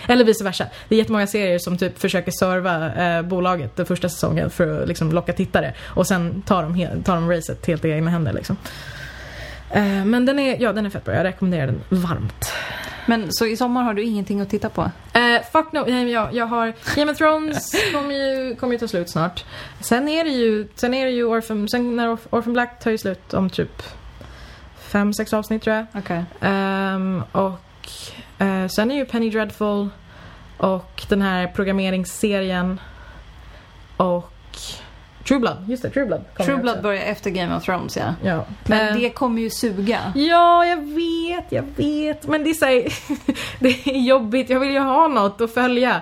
Eller vice versa. Det är jättemånga serier som typ försöker serva eh, bolaget den första säsongen för att liksom, locka tittare. Och sen tar de, tar de racet helt i egna händer liksom. Eh, men den är, ja, den är fett bra. Jag rekommenderar den varmt. Men så i sommar har du ingenting att titta på? Uh, fuck no, jag, jag har Game of Thrones *laughs* kommer ju, kommer ju ta slut snart. Sen är det ju, sen är det ju Orphan, sen när Orphan Black tar ju slut om typ fem, sex avsnitt tror jag. Okay. Um, ehm, och uh, sen är ju Penny Dreadful och den här programmeringsserien och True Blood, just det, True Blood. True Blood också. börjar efter Game of Thrones ja. Ja. Men Eh, det kommer ju suga. Ja, jag vet, jag vet. Men det är så här, *laughs* det är jobbigt. Jag vill ju ha något att följa.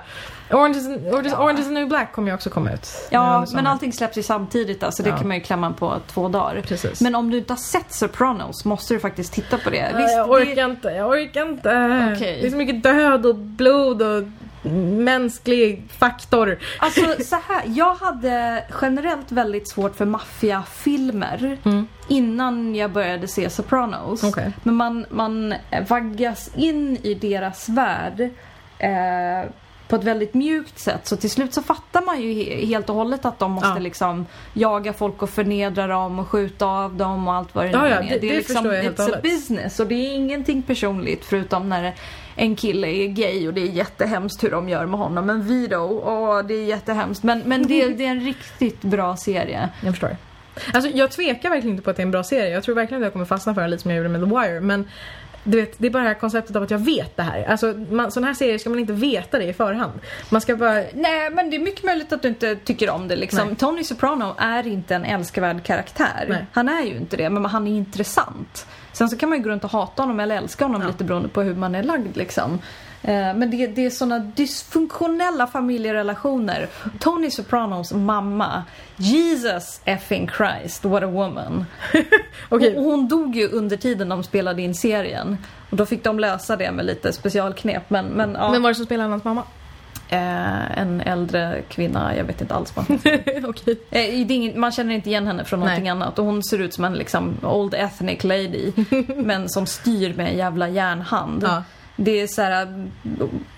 Orange is, Orange, is, Orange is the new black kommer ju också komma ut. Ja, men allting släpps ju samtidigt där, så det Ja. kan man ju klämma på två dagar. Precis. Men om du inte har sett Sopranos måste du faktiskt titta på det. Visst, jag det- orkar inte, jag orkar inte. Okej. Det är så mycket död och blod och mänsklig faktor. Alltså så här, jag hade generellt väldigt svårt för maffiafilmer Mm. innan jag började se Sopranos. Okej. Men man, man vaggas in i deras värld eh, på ett väldigt mjukt sätt. Så till slut så fattar man ju he- helt och hållet att de måste Ja. liksom jaga folk och förnedra dem och skjuta av dem och allt vad det nu Ja, ja, är. det- det är liksom, jag helt it's a business och det är ingenting personligt förutom när en kille är gay och det är jättehemskt hur de gör med honom. Men Vito, åh det är jättehemskt. Men, men det, det är en riktigt bra serie. Jag förstår. Alltså jag tvekar verkligen inte på att det är en bra serie. Jag tror verkligen att jag kommer fastna för den lite som jag gjorde med The Wire. Men du vet, det är bara det här konceptet av att jag vet det här. Alltså man, sådana här serier ska man inte veta det i förhand. Man ska bara... Nej men det är mycket möjligt att du inte tycker om det liksom. Nej. Tony Soprano är inte en älskvärd karaktär. Nej. Han är ju inte det men han är intressant. Sen så kan man ju gå runt och hata honom eller älska honom Ja. lite beroende på hur man är lagd liksom. Eh, Men det, det är såna dysfunktionella familjerelationer. Tony Sopranos mamma, Jesus effing Christ, what a woman. *laughs* Okej, Och hon dog ju under tiden de spelade in serien. Och då fick de lösa det med lite specialknep. Men, men, ja, men var det som spelade hans mamma? Eh, en äldre kvinna, jag vet inte alls vad. *laughs* Okej. Eh, ingen, Man känner inte igen henne från någonting Nej. annat. Och hon ser ut som en liksom old ethnic lady. *laughs* men som styr med en jävla järnhand. Ja. Det är så här,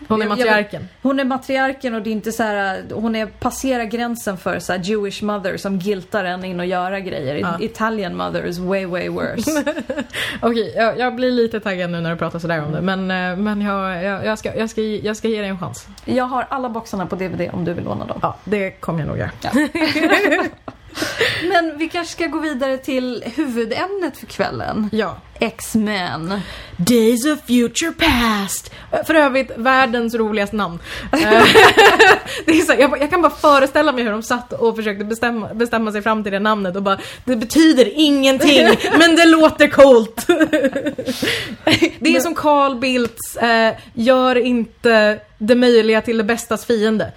Hon är matriarken. hon är matriarken och det är inte så här, hon är passerar gränsen för så här Jewish mother som giltar en in och göra grejer. Ja. Italian mother is way way worse. *laughs* Okej, jag, jag blir lite taggad nu när du pratar sådär om det. Men, eh, men jag, jag, jag, ska, jag, ska, jag ska ge dig en chans. Jag har alla boxarna på DVD om du vill låna dem. Ja, det kommer jag nog göra. *laughs* *laughs* Men vi kanske ska gå vidare till huvudämnet för kvällen. Ja. X-Men. Days of Future Past. För övrigt, världens roligaste namn. *laughs* Eh, *laughs* det är så, här, jag, jag kan bara föreställa mig hur de satt och försökte bestämma, bestämma sig fram till det namnet och bara Det betyder ingenting, men det låter coolt. det är som Carl Bildts eh, Gör inte det möjliga till det bästas fiende.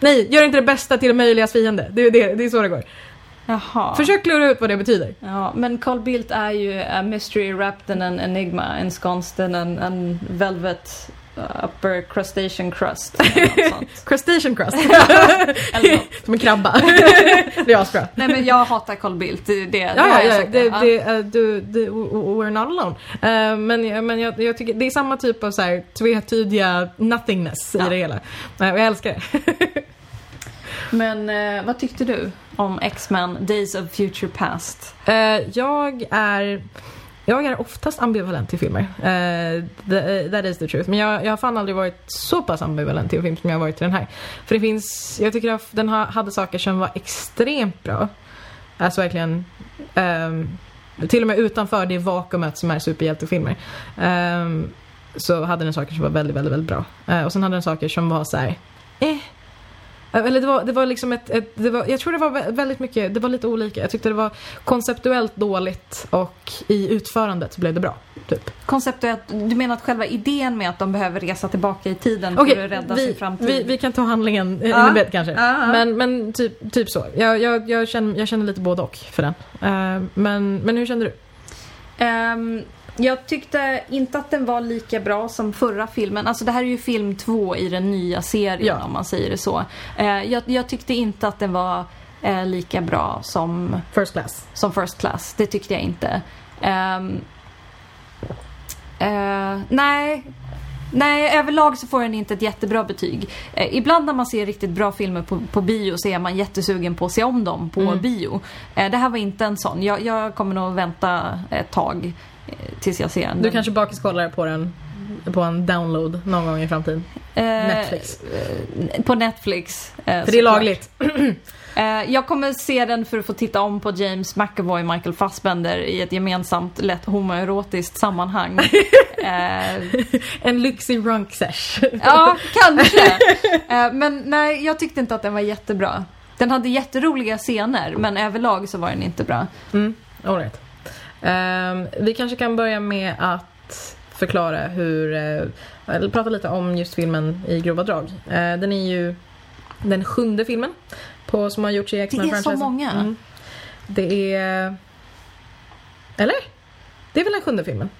Nej, gör inte det bästa till det möjligas fiende. Det det, det är så det går. Jaha. Försök klura ut vad det betyder. Ja, men Carl Bildt är ju a mystery wrapped in an enigma, ensconced in an, an velvet uh, upper crustacean crust. *laughs* Crustacean crust. *laughs* Eller något. *laughs* Som en krabba. det är asbra. Nej men jag hatar Carl Bildt. Det, det, Ja, det har ja, jag ja. sagt. Det, det, eh, du, det, we're not alone. Eh, men men jag, jag tycker det är samma typ av så här, tvetydiga nothingness Ja. i det hela. Och jag älskar det. Men eh, vad tyckte du om X-Men Days of Future Past? Eh, jag är jag är oftast ambivalent till filmer. Uh, the- eh, that is the truth. Men jag, jag har fan aldrig varit så pass ambivalent till en film som jag har varit till den här. För det finns, jag tycker att den ha, hade saker som var extremt bra. Alltså verkligen Um, till och med utanför det vakuumet som är superhjältefilmer. Um, så hade den saker som var väldigt, väldigt, väldigt bra. Uh, och sen hade den saker som var så här, eh. Eller det var, det var liksom ett, ett det var, jag tror det var vä- väldigt mycket, det var lite olika. Jag tyckte det var konceptuellt dåligt och i utförandet så blev det bra. Typ. Konceptet, du menar att själva idén med att de behöver resa tillbaka i tiden Okej, för att rädda vi, sin framtid? vi, vi kan ta handlingen Ja. in i bed kanske. Ja, ja. Men, men typ, typ så. Jag, jag, jag, känner, jag känner lite både och för den. Eh, men, men hur kände du? Ehm, jag tyckte inte att den var lika bra som förra filmen. Alltså det här är ju film två i den nya serien Ja. om man säger det så. Eh, jag, jag tyckte inte att den var eh, lika bra som, First class. som First Class. Det tyckte jag inte. Ehm, eh, nej. Nej, överlag så får den inte ett jättebra betyg. Eh, ibland när man ser riktigt bra filmer på, på bio så är man jättesugen på att se om dem på Mm. bio. Eh, det här var inte en sån. Jag, jag kommer nog vänta ett tag tills jag ser den. Du kanske bakiskollar på den på en download någon gång i framtiden. Eh, Netflix. eh, På Netflix. eh, För det är lagligt. *clears throat* Eh, jag kommer se den för att få titta om på James McAvoy och Michael Fassbender i ett gemensamt lätt homoerotiskt sammanhang. *laughs* Eh, En lyxig runk sesh. ja, *laughs* kanske. Men nej, jag tyckte inte att den var jättebra. Den hade jätteroliga scener men överlag så var den inte bra. Mm, all right. Ehm, vi kanske kan börja med att förklara hur, eh, eller prata lite om just filmen i grova drag. Eh, den är ju den sjunde filmen på, som har gjorts i X-Men Det är så många. Mm. Det är... Eller? Det är väl den sjunde filmen?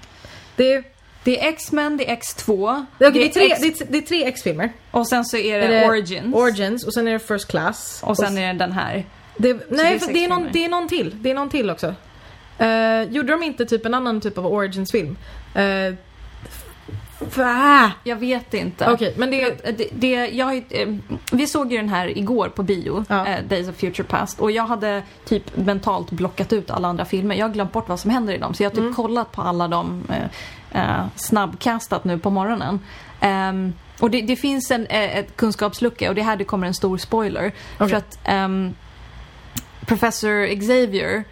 Det är, Det är X-Men, det är X2, det är, det är, tre, X- det är, det är tre X-filmer. och sen så är det, Är det Origins. Origins och sen är det First Class. och sen är det den här. Det, det nej, är för sex det är, någon, det är någon till. Det är någon till också. Uh, gjorde de inte typ en annan typ av Origins-film? Uh, Jag vet inte. Okej, men det är... Det, det, jag, eh, vi såg ju den här igår på bio, Ja. eh, Days of Future Past. Och jag hade typ mentalt blockat ut alla andra filmer. Jag har glömt bort vad som händer i dem. Så jag har typ Mm. kollat på alla dem eh, eh, snabbkastat nu på morgonen. Ehm, och det, det finns en eh, ett kunskapslucka och det här det kommer en stor spoiler. Okej. För att ehm, Professor Xavier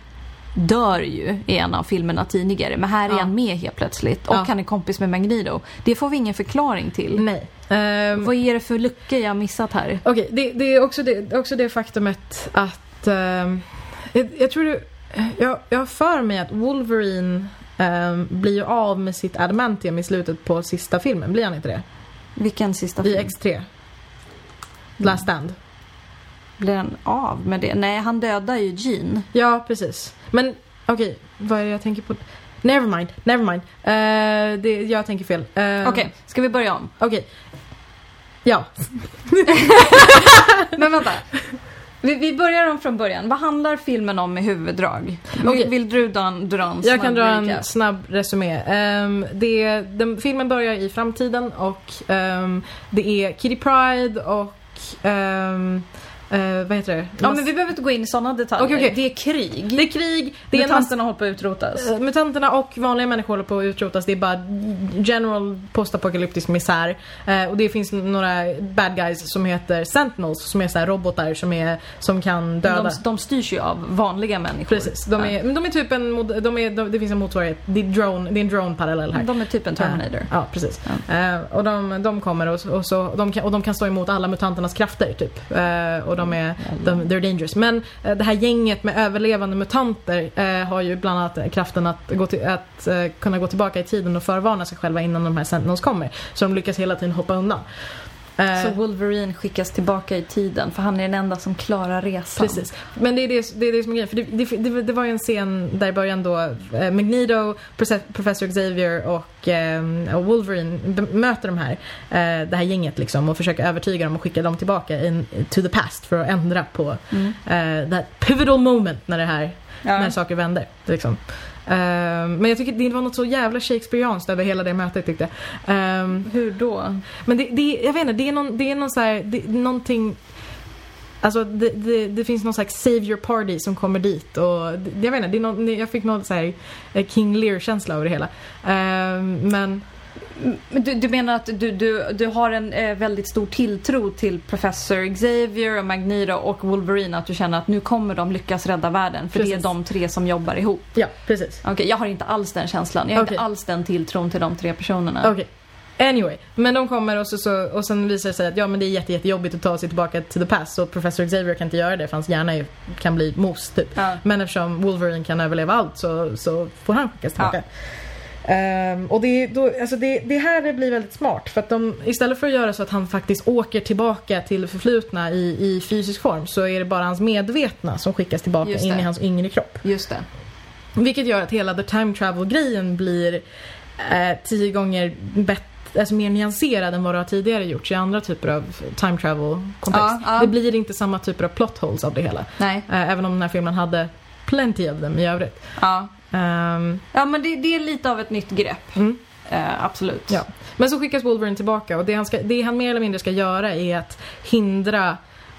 dör ju i en av filmerna tidigare. Men här är Ja. han med helt plötsligt. Och Ja. han är kompis med Magneto. Det får vi ingen förklaring till. Nej. Ehm, Vad är det för luckor jag missat här? Okej, det, det är också det, också det faktumet att... ehm, jag, jag tror du... Jag, jag har för mig att Wolverine ehm, blir ju av med sitt adamantium i slutet på sista filmen. Blir han inte det? Vilken sista I film? X3. Last Stand. Blir han av med det? Nej, han dödar ju Jean. Ja, precis. Men okej, vad är det jag tänker på? Nevermind, nevermind. Uh, det, jag tänker fel. Uh, Okej, ska vi börja om? Okej. Ja. *laughs* Men vänta. Vi, vi börjar om från början. Vad handlar filmen om i huvuddrag? Okej. Vill, du dra en, dra en Jag snabb kan dra en snabb resumé. Ehm, det, den, filmen börjar i framtiden och ehm, det är Kitty Pride och ehm, eh, vad heter det? Ja, men vi behöver inte gå in i sådana detaljer. Okej, okej. Det är krig. Det är krig, det är en Mutanterna håller på att utrotas. Eh, Mutanterna och vanliga människor håller på att utrotas. Det är bara general postapokalyptisk misär. Eh, och det finns några bad guys som heter Sentinels som är så här robotar som, är, som kan döda. De, de styrs ju av vanliga människor. Precis, de är, men de är typ en, de är, de, det finns en motsvarighet. Det är, drone, det är en drone-parallell här. De är typ en Terminator. Ja, precis. Eh, och de, de kommer och, och, så, de kan, och de kan stå emot alla mutanternas krafter typ. Eh, och de är, de, they're dangerous. Men eh, det här gänget med överlevande mutanter eh, har ju bland annat kraften att, gå till, att eh, kunna gå tillbaka i tiden och förvarna sig själva innan de här sentinels kommer. Så de lyckas hela tiden hoppa undan. Eh, Så Wolverine skickas tillbaka i tiden för han är den enda som klarar resan. Precis. Men det är det, det, är det som är grejen. För det, det, det, det var ju en scen där i början då eh, Magneto, Profe- Professor Xavier och, eh, och Wolverine möter de här, eh, det här gänget liksom och försöker övertyga dem och skicka dem tillbaka in, to the past för att ändra på Mm. eh, that pivotal moment när det här, Ja. när saker vänder. Liksom. Eh, men jag tycker det var något så jävla Shakespeareanskt över hela det mötet tyckte jag. Ehm, Hur då? men det, det, jag vet inte, det är, någon, det är någon så här, det, någonting Alltså det, det, det finns någon slags savior party som kommer dit och det, jag vet inte, det är någon, jag fick någon så här eh, King Lear-känsla över det hela. Ehm, Men Du, du menar att du, du, du har en eh, väldigt stor tilltro till Professor Xavier och Magneto och Wolverine att du känner att nu kommer de lyckas rädda världen för det är Precis. de tre som jobbar ihop. ja, precis. Okej, jag har inte alls den känslan. Jag har Okej. inte alls den tilltron till de tre personerna. Okej. Anyway, men de kommer och, så, så, och sen visar det sig att ja men det är jätte, jättejobbigt att ta sig tillbaka to the past så Professor Xavier kan inte göra det för hans hjärna är, kan bli mos typ. Ja. Men eftersom Wolverine kan överleva allt så, så får han skickas tillbaka. Ehm, och det, då, alltså det, det här blir väldigt smart för att de istället för att göra så att han faktiskt åker tillbaka till det förflutna i, i fysisk form så är det bara hans medvetna som skickas tillbaka in i hans yngre kropp. Just det. Vilket gör att hela the time travel grejen blir eh, tio gånger bättre Alltså mer nyanserad än vad det har tidigare gjorts i andra typer av time travel kontext. Ja, ja. Det blir inte samma typer av plot holes av det hela. Nej. Eh, även om den här filmen hade plenty of them i övrigt. Ja. Ehm, Ja men det, det är lite av ett nytt grepp. Mm. Eh, absolut. Ja. Men så skickas Wolverine tillbaka och det han, ska, det han mer eller mindre ska göra är att hindra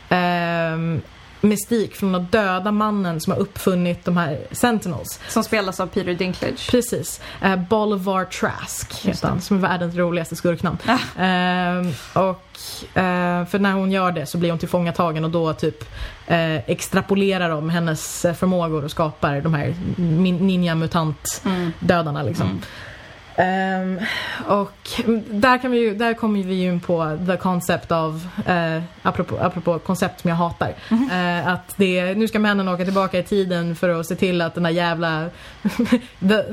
ehm, Mystique från att döda mannen som har uppfunnit de här Sentinels. Som spelas av Peter Dinklage. Precis. Uh, Bolivar Trask heter han, som är världens roligaste skurknamn. Ah. Ehm, och eh, för när hon gör det så blir hon tillfångatagen och då typ eh, extrapolerar de hennes eh, förmågor och skapar de här min- ninja-mutant Mm. Ehm, och där, kan vi ju, där kommer vi ju in på the concept of, uh, apropå, apropå koncept som jag hatar. Eh, att det, nu ska männen åka tillbaka i tiden för att se till att den där jävla *laughs* the,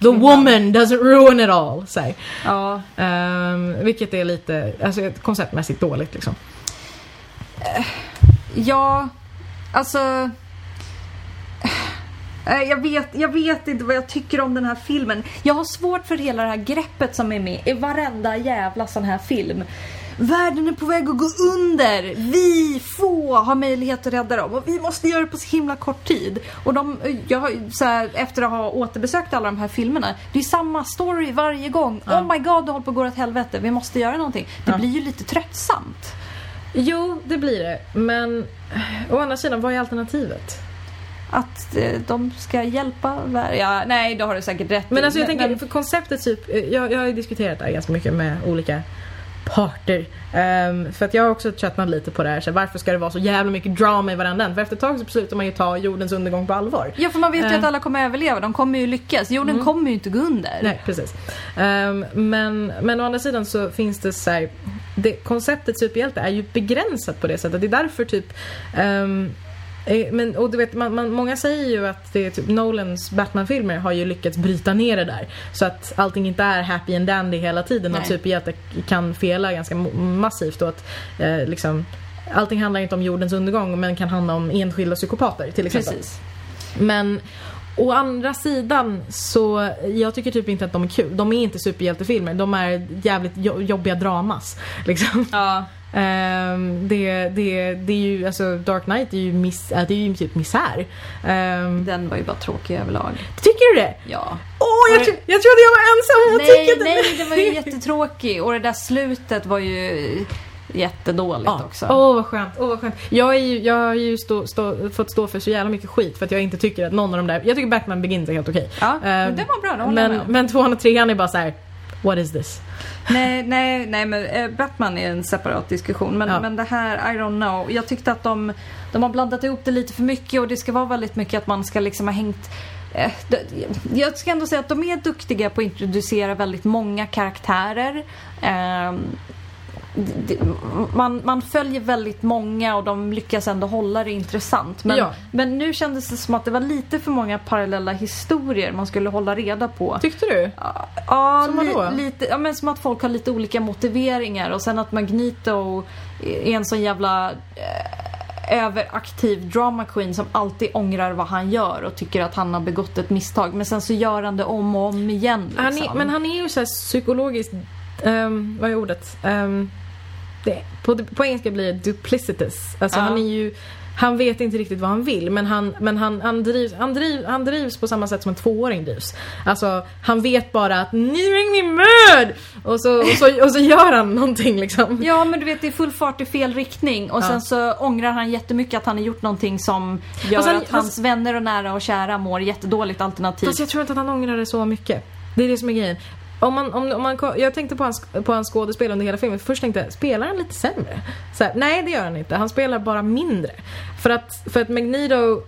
the woman doesn't ruin it all. Så. Ja. Ehm, vilket är lite, alltså konceptmässigt dåligt liksom. Ja, alltså... Eh, Jag vet, jag vet inte vad jag tycker om den här filmen. Jag har svårt för hela det här greppet som är med i varenda jävla sån här film. Världen är på väg att gå under. Vi få har möjlighet att rädda dem och vi måste göra det på så himla kort tid. Och de, jag, har ju så här, efter att ha återbesökt alla de här filmerna, det är samma story varje gång. Ja. Oh my god, det håller på att gå åt helvete. Vi måste göra någonting. Det Ja. blir ju lite tröttsamt. Jo, det blir det. Men eh, å andra sidan, vad är alternativet? Att eh, de ska hjälpa. Ja, nej, det har du säkert rätt Men alltså jag tänker, men- för konceptet typ, eh, jag, jag har ju diskuterat det här ganska mycket med olika parter. Ehm, för att jag har också tröttnat lite på det här, så varför ska det vara så jävla mycket drama i varandra För efter ett tag så beslutar man ju ta jordens undergång på allvar. Ja, för man vet ju Eh. att alla kommer överleva. De kommer ju lyckas. Jorden kommer ju inte gå under. Nej, precis. Ehm, men, men å andra sidan så finns det så här, det, konceptet superhjälte är ju begränsat på det sättet. Det är därför typ ehm, eh, men, och du vet, man, man, många säger ju att det är typ Nolans Batman-filmer har ju lyckats bryta ner det där. Så att allting inte är happy and dandy hela tiden och Nej. superhjälte kan fela ganska massivt och att eh, liksom Allting handlar inte om jordens undergång men kan handla om enskilda psykopater till exempel. Precis. Men å andra sidan så jag tycker typ inte att de är kul. De är inte superhjältefilmer. De är jävligt jo- jobbiga dramas. Liksom. Ja. Ehm, det, det, det är ju, alltså Dark Knight är ju, miss, äh, det är ju typ misär. Ehm, Den var ju bara tråkig överlag. tycker du det? Ja. Åh, jag, tro, jag trodde jag var ensam om att tycka det. nej, den var ju jättetråkig. Och det där slutet var ju jättedåligt Ja. också. Åh vad skönt, åh vad skönt. Jag, är ju, jag har ju stå, stå, fått stå för så jävla mycket skit för att jag inte tycker att någon av de där, jag tycker Batman Begins är helt okej. Ja, men Ehm, det var bra, jag men, men tvåan och trean är bara så här. What is this? Nej, nej, nej men eh, Batman är en separat diskussion. Men, Ja. men det här, I don't know. Jag tyckte att de, de har blandat ihop det lite för mycket och det ska vara väldigt mycket att man ska liksom ha hängt eh, jag ska ändå säga att de är duktiga på att introducera väldigt många karaktärer. Det- man, man följer väldigt många och de lyckas ändå hålla det intressant. Men, Ja. men nu kändes det som att det var lite för många parallella historier man skulle hålla reda på. Tyckte du? Ja, Som li, lite, ja, men som att folk har lite olika motiveringar och sen att Magneto är en sån jävla eh, överaktiv drama queen som alltid ångrar vad han gör och tycker att han har begått ett misstag. Men sen så gör han det om och om igen. Liksom. Han är, men han är ju så här psykologiskt, um, vad är ordet? Um, det, på, på engelska blir det duplicitous. Alltså Ja. han är ju han vet inte riktigt vad han vill men han, men han, han, drivs, han, driv, han drivs på samma sätt som en tvååring drivs. Alltså han vet bara att nu ring me mad! Och så, och, så, och så gör han någonting liksom. Ja men du vet det är full fart i fel riktning och Ja. sen så ångrar han jättemycket att han har gjort någonting som gör sen- att hans vänner och nära och kära mår jättedåligt alternativt. Fast jag tror inte att han ångrar det så mycket. Det är det som är grejen. Om man, om, om man, jag tänkte på hans, på hans skådespel under hela filmen. Först tänkte jag, spelar han lite sämre? Så här, nej det gör han inte. Han spelar bara mindre. För att, för att Magneto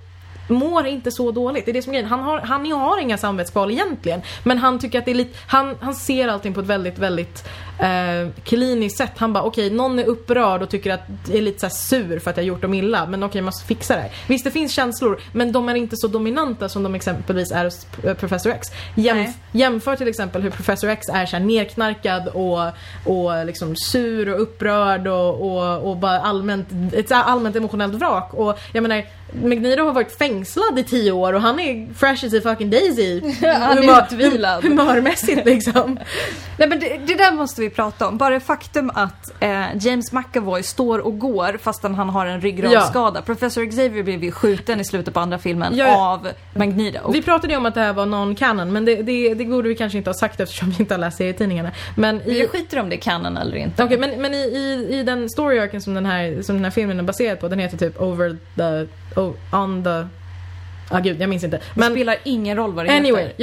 mår inte så dåligt. Det är det som är grejen. Han har, han har inga samvetskval egentligen. Men han tycker att det är lite, han, han ser allting på ett väldigt, väldigt eh, kliniskt sätt. Han bara, okej någon är upprörd och tycker att är lite så sur för att jag gjort dem illa. Men okej, jag måste fixa det här. Visst, det finns känslor, men de är inte så dominanta som de exempelvis är hos eh, Professor X. Jämf- jämför till exempel hur Professor X är så nerknarkad och, och liksom sur och upprörd och, och, och bara allmänt, ett allmänt emotionellt vrak. Och jag menar, Magneto har varit fängslad i tio år och han är fresh as a fucking daisy. *laughs* Han är Humör- utvilad. *laughs* Humörmässigt liksom. Nej men det, det där måste vi prata om. Bara det faktum att eh, James McAvoy står och går fastän han har en ryggradsskada. Professor Xavier blev ju skjuten i slutet på andra filmen Ja, ja. av Magneto. Vi pratade ju om att det här var non-canon men det, det, det borde vi kanske inte ha sagt eftersom vi inte har läst serietidningarna. Men i, Vi skiter om det är canon eller inte. Okej, men, men i, i, i den story som den, här, som den här filmen är baserad på, den heter typ Over the... Oh, on the... Ah gud, jag minns inte. Det Men spelar ingen roll vad det anyway, heter.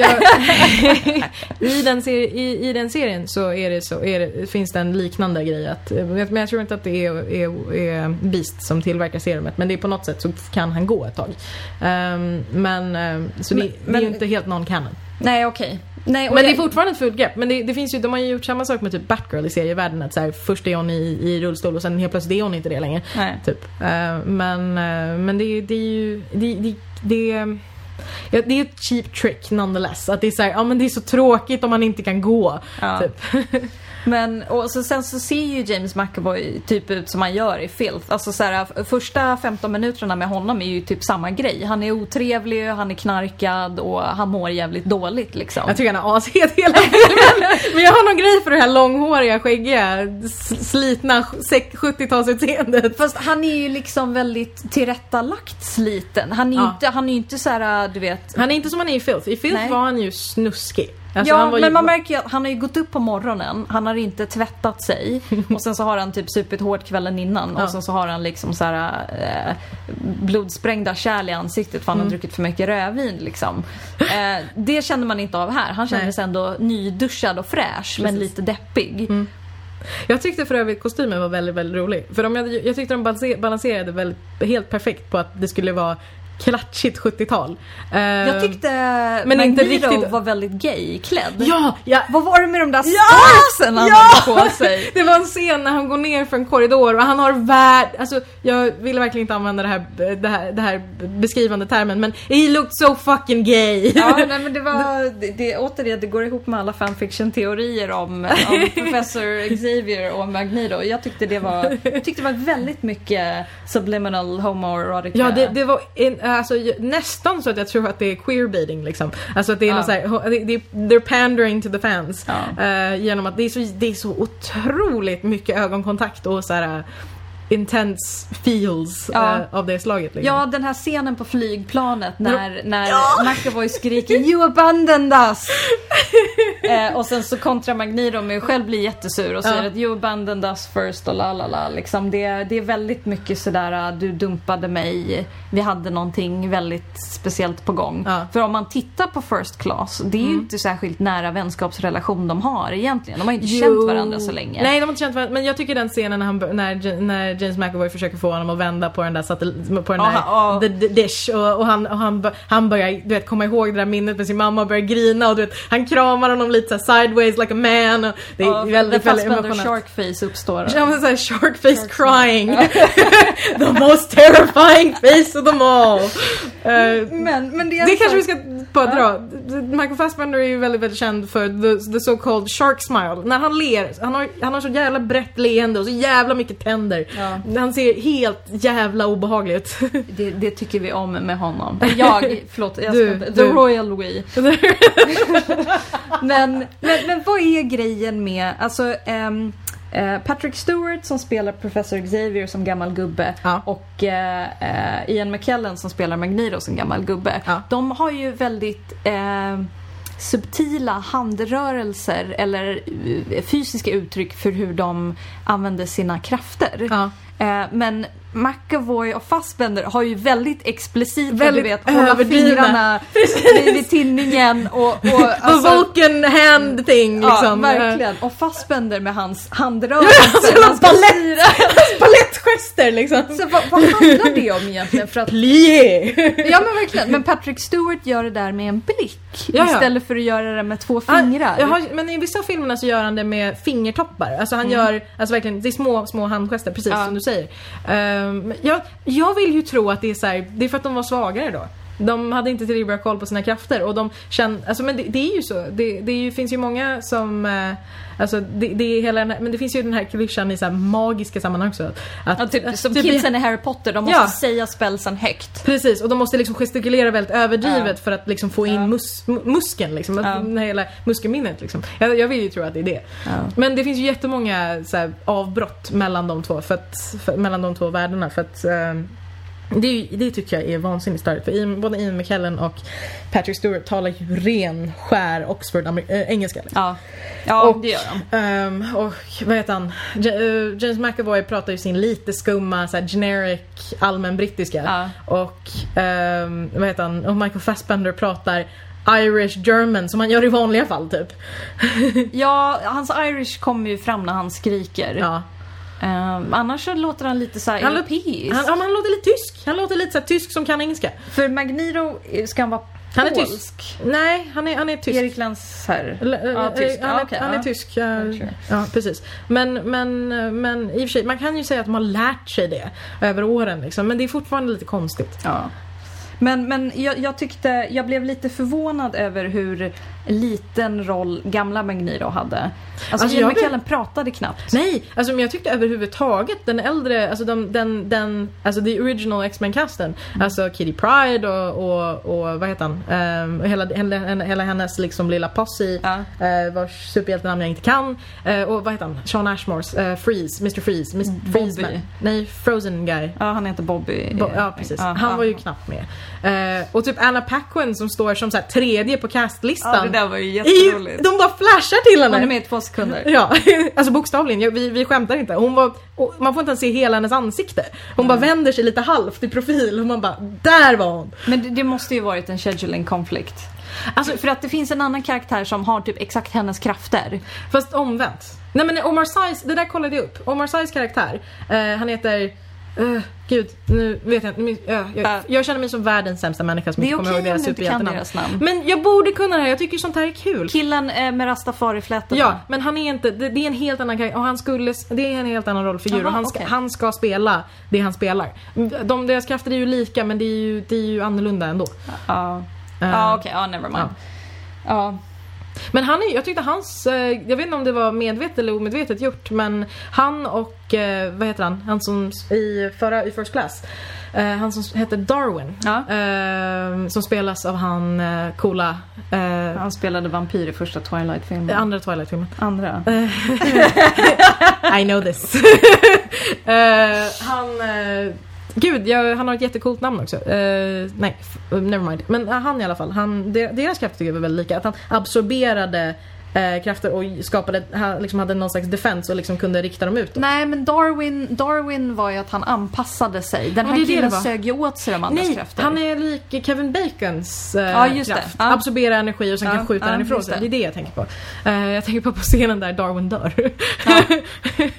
jag, *laughs* i, den seri, i, i den serien så, är det så är det, finns det en liknande grej att, men jag tror inte att det är, är, är Beast som tillverkar serumet men det är på något sätt så kan han gå ett tag. Ehm, men, ehm, så det, Men- det är ju inte helt non-canon. Nej okej. Nej, Men det är jag- fortfarande ett fullt grepp. Men det, det finns ju, de har ju gjort samma sak med typ Batgirl i serievärlden. Att så här, först är hon i, i rullstol och sen helt plötsligt är hon inte det längre. Nej. Typ. Eh, men eh, men det, det är ju... Det, det, det, ja, det är ett cheap trick nonetheless. Att det är så här, ja men det är så tråkigt om man inte kan gå. Ja. Typ. *laughs* Men och så, sen så ser ju James McAvoy typ ut som han gör i Filth. Alltså så här, första 15 minuterna med honom är ju typ samma grej. Han är otrevlig, han är knarkad och han mår jävligt dåligt liksom. Jag tycker han är ashet hela filmen. Men jag har någon grej för det här långhåriga, skäggiga, slitna 70-talsutseendet. Fast han är ju liksom väldigt tillrättalagt sliten. Han är ju Ja. inte, han är inte så här, du vet. Han är inte som han är i Filth. I Filth Nej. var han ju snuskig. Alltså, ja, var men ju... man märker ju att han har ju gått upp på morgonen, han har inte tvättat sig *laughs* och sen så har han typ supit hårt kvällen innan Ja. och sen så har han liksom så här eh, blodsprängda kärl i ansiktet för han Mm. har druckit för mycket rödvin liksom. Eh, det kände man inte av här. Han kändes Nej. ändå nyduschad och fräsch men Precis. lite deppig. Mm. Jag tyckte för övrigt kostymen var väldigt, väldigt rolig. För de, jag, tyckte de balanse- balanserade väldigt, helt perfekt på att det skulle vara klatschigt 70-tal. Eh, Jag tyckte men inte riktigt- var väldigt gayklädd. Ja! ja Vad var det med de där Ja! scarfsen han Ja! hade på sig? *laughs* Det var en scen när han går ner för en korridor och han har värld... Alltså jag ville verkligen inte använda det här, det här, det här beskrivande termen men he looked so fucking gay. Ja, *laughs* nej, men det var, det, det, återigen, det går ihop med alla fanfiction-teorier om, om *laughs* professor Xavier och Magneto. Jag tyckte det var, jag tyckte det var väldigt mycket subliminal homoerotica. Ja, det, det var en, alltså, nästan så att jag tror att det är queerbaiting liksom. Alltså att det är Ja. något så här, ho- det, det, they're pandering to the fans. Ja. Eh, genom att det är, så, det är så otroligt mycket ögonkontakt och så här uh, intense feels Ja. eh, av det slaget. Liksom. Ja, den här scenen på flygplanet när, när Ja. McAvoy skriker You abandoned us! *laughs* eh, och sen så kontrar Magneto med att själv bli jättesur och säger Ja. att You abandoned us first och la la la. Liksom det, det är väldigt mycket sådär du dumpade mig, vi hade någonting väldigt speciellt på gång. Ja. Mm. För om man tittar på First Class, det är ju inte särskilt nära vänskapsrelation de har egentligen. De har ju inte känt varandra så länge. Nej, de har inte känt varandra. Men jag tycker den scenen när, han, när, när James McAvoy försöker få honom att vända på den där, satellit, på den där Ja, ja. the, the dish och, och, han, och han, han börjar du vet, komma ihåg det där minnet med sin mamma och börjar grina och du vet, han kramar honom lite så sideways like a man. Och det är Ja, väldigt, väldigt emotionellt. Sharkface uppstår. Ja men såhär shark face crying. *laughs* The most terrifying face of them all. Eh, Men, men det är det så- kanske vi ska bara dra. Michael Fassbender är ju väldigt, väldigt känd för the, the so called shark smile. När han ler, han har, han har så jävla brett leende och så jävla mycket tänder. Ja. Han ser helt jävla obehaglig ut. *laughs* Det, det tycker vi om med honom. *laughs* Jag, förlåt, jag Du, ska inte. The du. Royal We. *laughs* Men, men, men vad är grejen med, alltså eh, Patrick Stewart som spelar Professor Xavier som gammal gubbe Ja. och eh, Ian McKellen som spelar Magneto som gammal gubbe. Ja. De har ju väldigt eh, subtila handrörelser eller eh, fysiska uttryck för hur de använder sina krafter. ja. Eh, men McAvoy och Fassbender har ju väldigt explicita, Väldigt du vet, hålla fingrarna *laughs* vid, tinningen och, och *laughs* alltså, Vulcan hand thing Ja, liksom. verkligen. Och Fassbender med hans handrörelser. Ja, *laughs* när han ska balett. styra. Balettgester liksom. Så vad, vad handlar det om egentligen? För att, ja men verkligen, men Patrick Stewart gör det där med en blick Ja, ja. istället för att göra det med två fingrar. Ah, har, men i vissa av filmerna så gör han det med fingertoppar. Alltså han gör, alltså verkligen, det är små, små handgester precis Ja. som du säger. Ehm, um, jag, jag vill ju tro att det är så här, det är för att de var svagare då. De hade inte tillräckligt bra koll på sina krafter och de kände, alltså men det, det är ju så. Det, det ju, finns ju många som, eh, alltså det, det är hela den men det finns ju den här klyschan i så här magiska sammanhang också. Att, Ja, typ, som typ i- kidsen i Harry Potter, de måste Ja. säga spelsen högt. Precis, och de måste liksom gestikulera väldigt överdrivet Ja. för att liksom få in mus, mu- muskeln liksom, Ja. ja. hela muskelminnet liksom. Jag, jag vill ju tro att det är det. Men det finns ju jättemånga så här, avbrott mellan de två, för att, för, mellan de två världarna för att ehm, det, det tycker jag är vansinnigt störigt för Ian, både Ian McKellen och Patrick Stewart talar ju ren, skär Oxford äh, engelska. Liksom. Ja, ja Och- det gör de. Ehm, och vad heter han? J- eh, James McAvoy pratar ju sin lite skumma, så här, generic, allmän brittiska. Ja. Och ehm, vad heter han? Och Michael Fassbender pratar Irish German som han gör i vanliga fall typ. Ja, hans Irish kommer ju fram när han skriker. Ja. Ehm, annars så låter han lite såhär Han, europeisk. han, men han låter lite tysk. Han låter lite så här, tysk som kan engelska. För Magneto ska han vara Han är tysk. polsk. Nej, han är, han är tysk. Erik Landsherr. L- eh, Ja, tysk. Han, är, okej, han är ja. tysk. Ja, sure. ja, precis. Men, men, men i och för sig, man kan ju säga att de har lärt sig det över åren. Liksom. Men det är fortfarande lite konstigt. Ja. Men, men jag, jag tyckte, jag blev lite förvånad över hur liten roll gamla Magneto hade. Alltså, Alltså, Ian McKellen pratade knappt. Nej, alltså men jag tyckte överhuvudtaget den äldre, alltså de, den, den, alltså the original X-Men-casten. Alltså Kitty Pride och, och, och vad heter han? Ehm, och hela, hela, hela hennes liksom lilla posse. Ja. Uh, vars superhjältenamn jag inte kan. Eh, och vad heter han? Sean Ashmores, uh, Freeze, Mr Freeze, Mr. Bobby. Freeze Man. Nej, Frozen Guy. Ja, han heter Bobby. Bo- ja precis, Ja, han ja. var ju knappt med. Eh, och typ Anna Paquin som står som så tredje på castlistan. Där var ju I, jätteroligt. de bara flashar till henne. Hon är med i två sekunder. Ja, *laughs* alltså bokstavligen. Vi, vi skämtar inte. Hon var, man får inte ens se hela hennes ansikte. Hon bara vänder sig lite halvt i profil och man bara, där var hon! Men det, det måste ju varit en scheduling konflikt. Alltså, för att det finns en annan karaktär som har typ exakt hennes krafter. Fast omvänt. Nej men Omar Sy's, det där kollade jag upp. Omar Sy's karaktär, eh, han heter Uh, gud, nu vet jag inte. ja, jag, Ja. jag känner mig som världens sämsta människa som inte kommer ihåg deras superhjältenamn. namn. Men jag borde kunna det här, jag tycker sånt här är kul. Killen eh, med rastafari-flätorna. Ja, men han är inte, det, det är en helt annan karaktär och han skulle, det är en helt annan rollfigur Jaha, och han ska, okej. han ska spela det han spelar. De, deras krafter är ju lika men det är ju, det är ju annorlunda ändå. Ja, Eh, ja okej, ja never mind. Ja. Men han är, jag tyckte hans, eh, jag vet inte om det var medvetet eller omedvetet gjort, men han och, eh, vad heter han, han som i förra, i First Class, eh, han som heter Darwin, Ja. som spelas av han coola, Han spelade vampyr i första Twilight-filmen. andra Twilight-filmen. Andra? *laughs* I know this. *laughs* Han, gud, jag, han har ett jättecoolt namn också. Uh, nej, never mind. Men eh, han i alla fall, han, deras krafter tycker jag var väldigt lika. Att han absorberade eh, krafter och skapade, liksom hade någon slags defense och liksom kunde rikta dem ut. Nej men Darwin, Darwin var ju att han anpassade sig. Den här det är det killen det sög ju åt sig de andras Nej, krafter. han är lik Kevin Bacons eh, Ja, just det. kraft. Ja. Absorbera energi och sen Ja, kan skjuta ja, den ifrån sig. det. Det är det jag tänker på. Eh, jag tänker på, på scenen där Darwin dör. Ja. *laughs*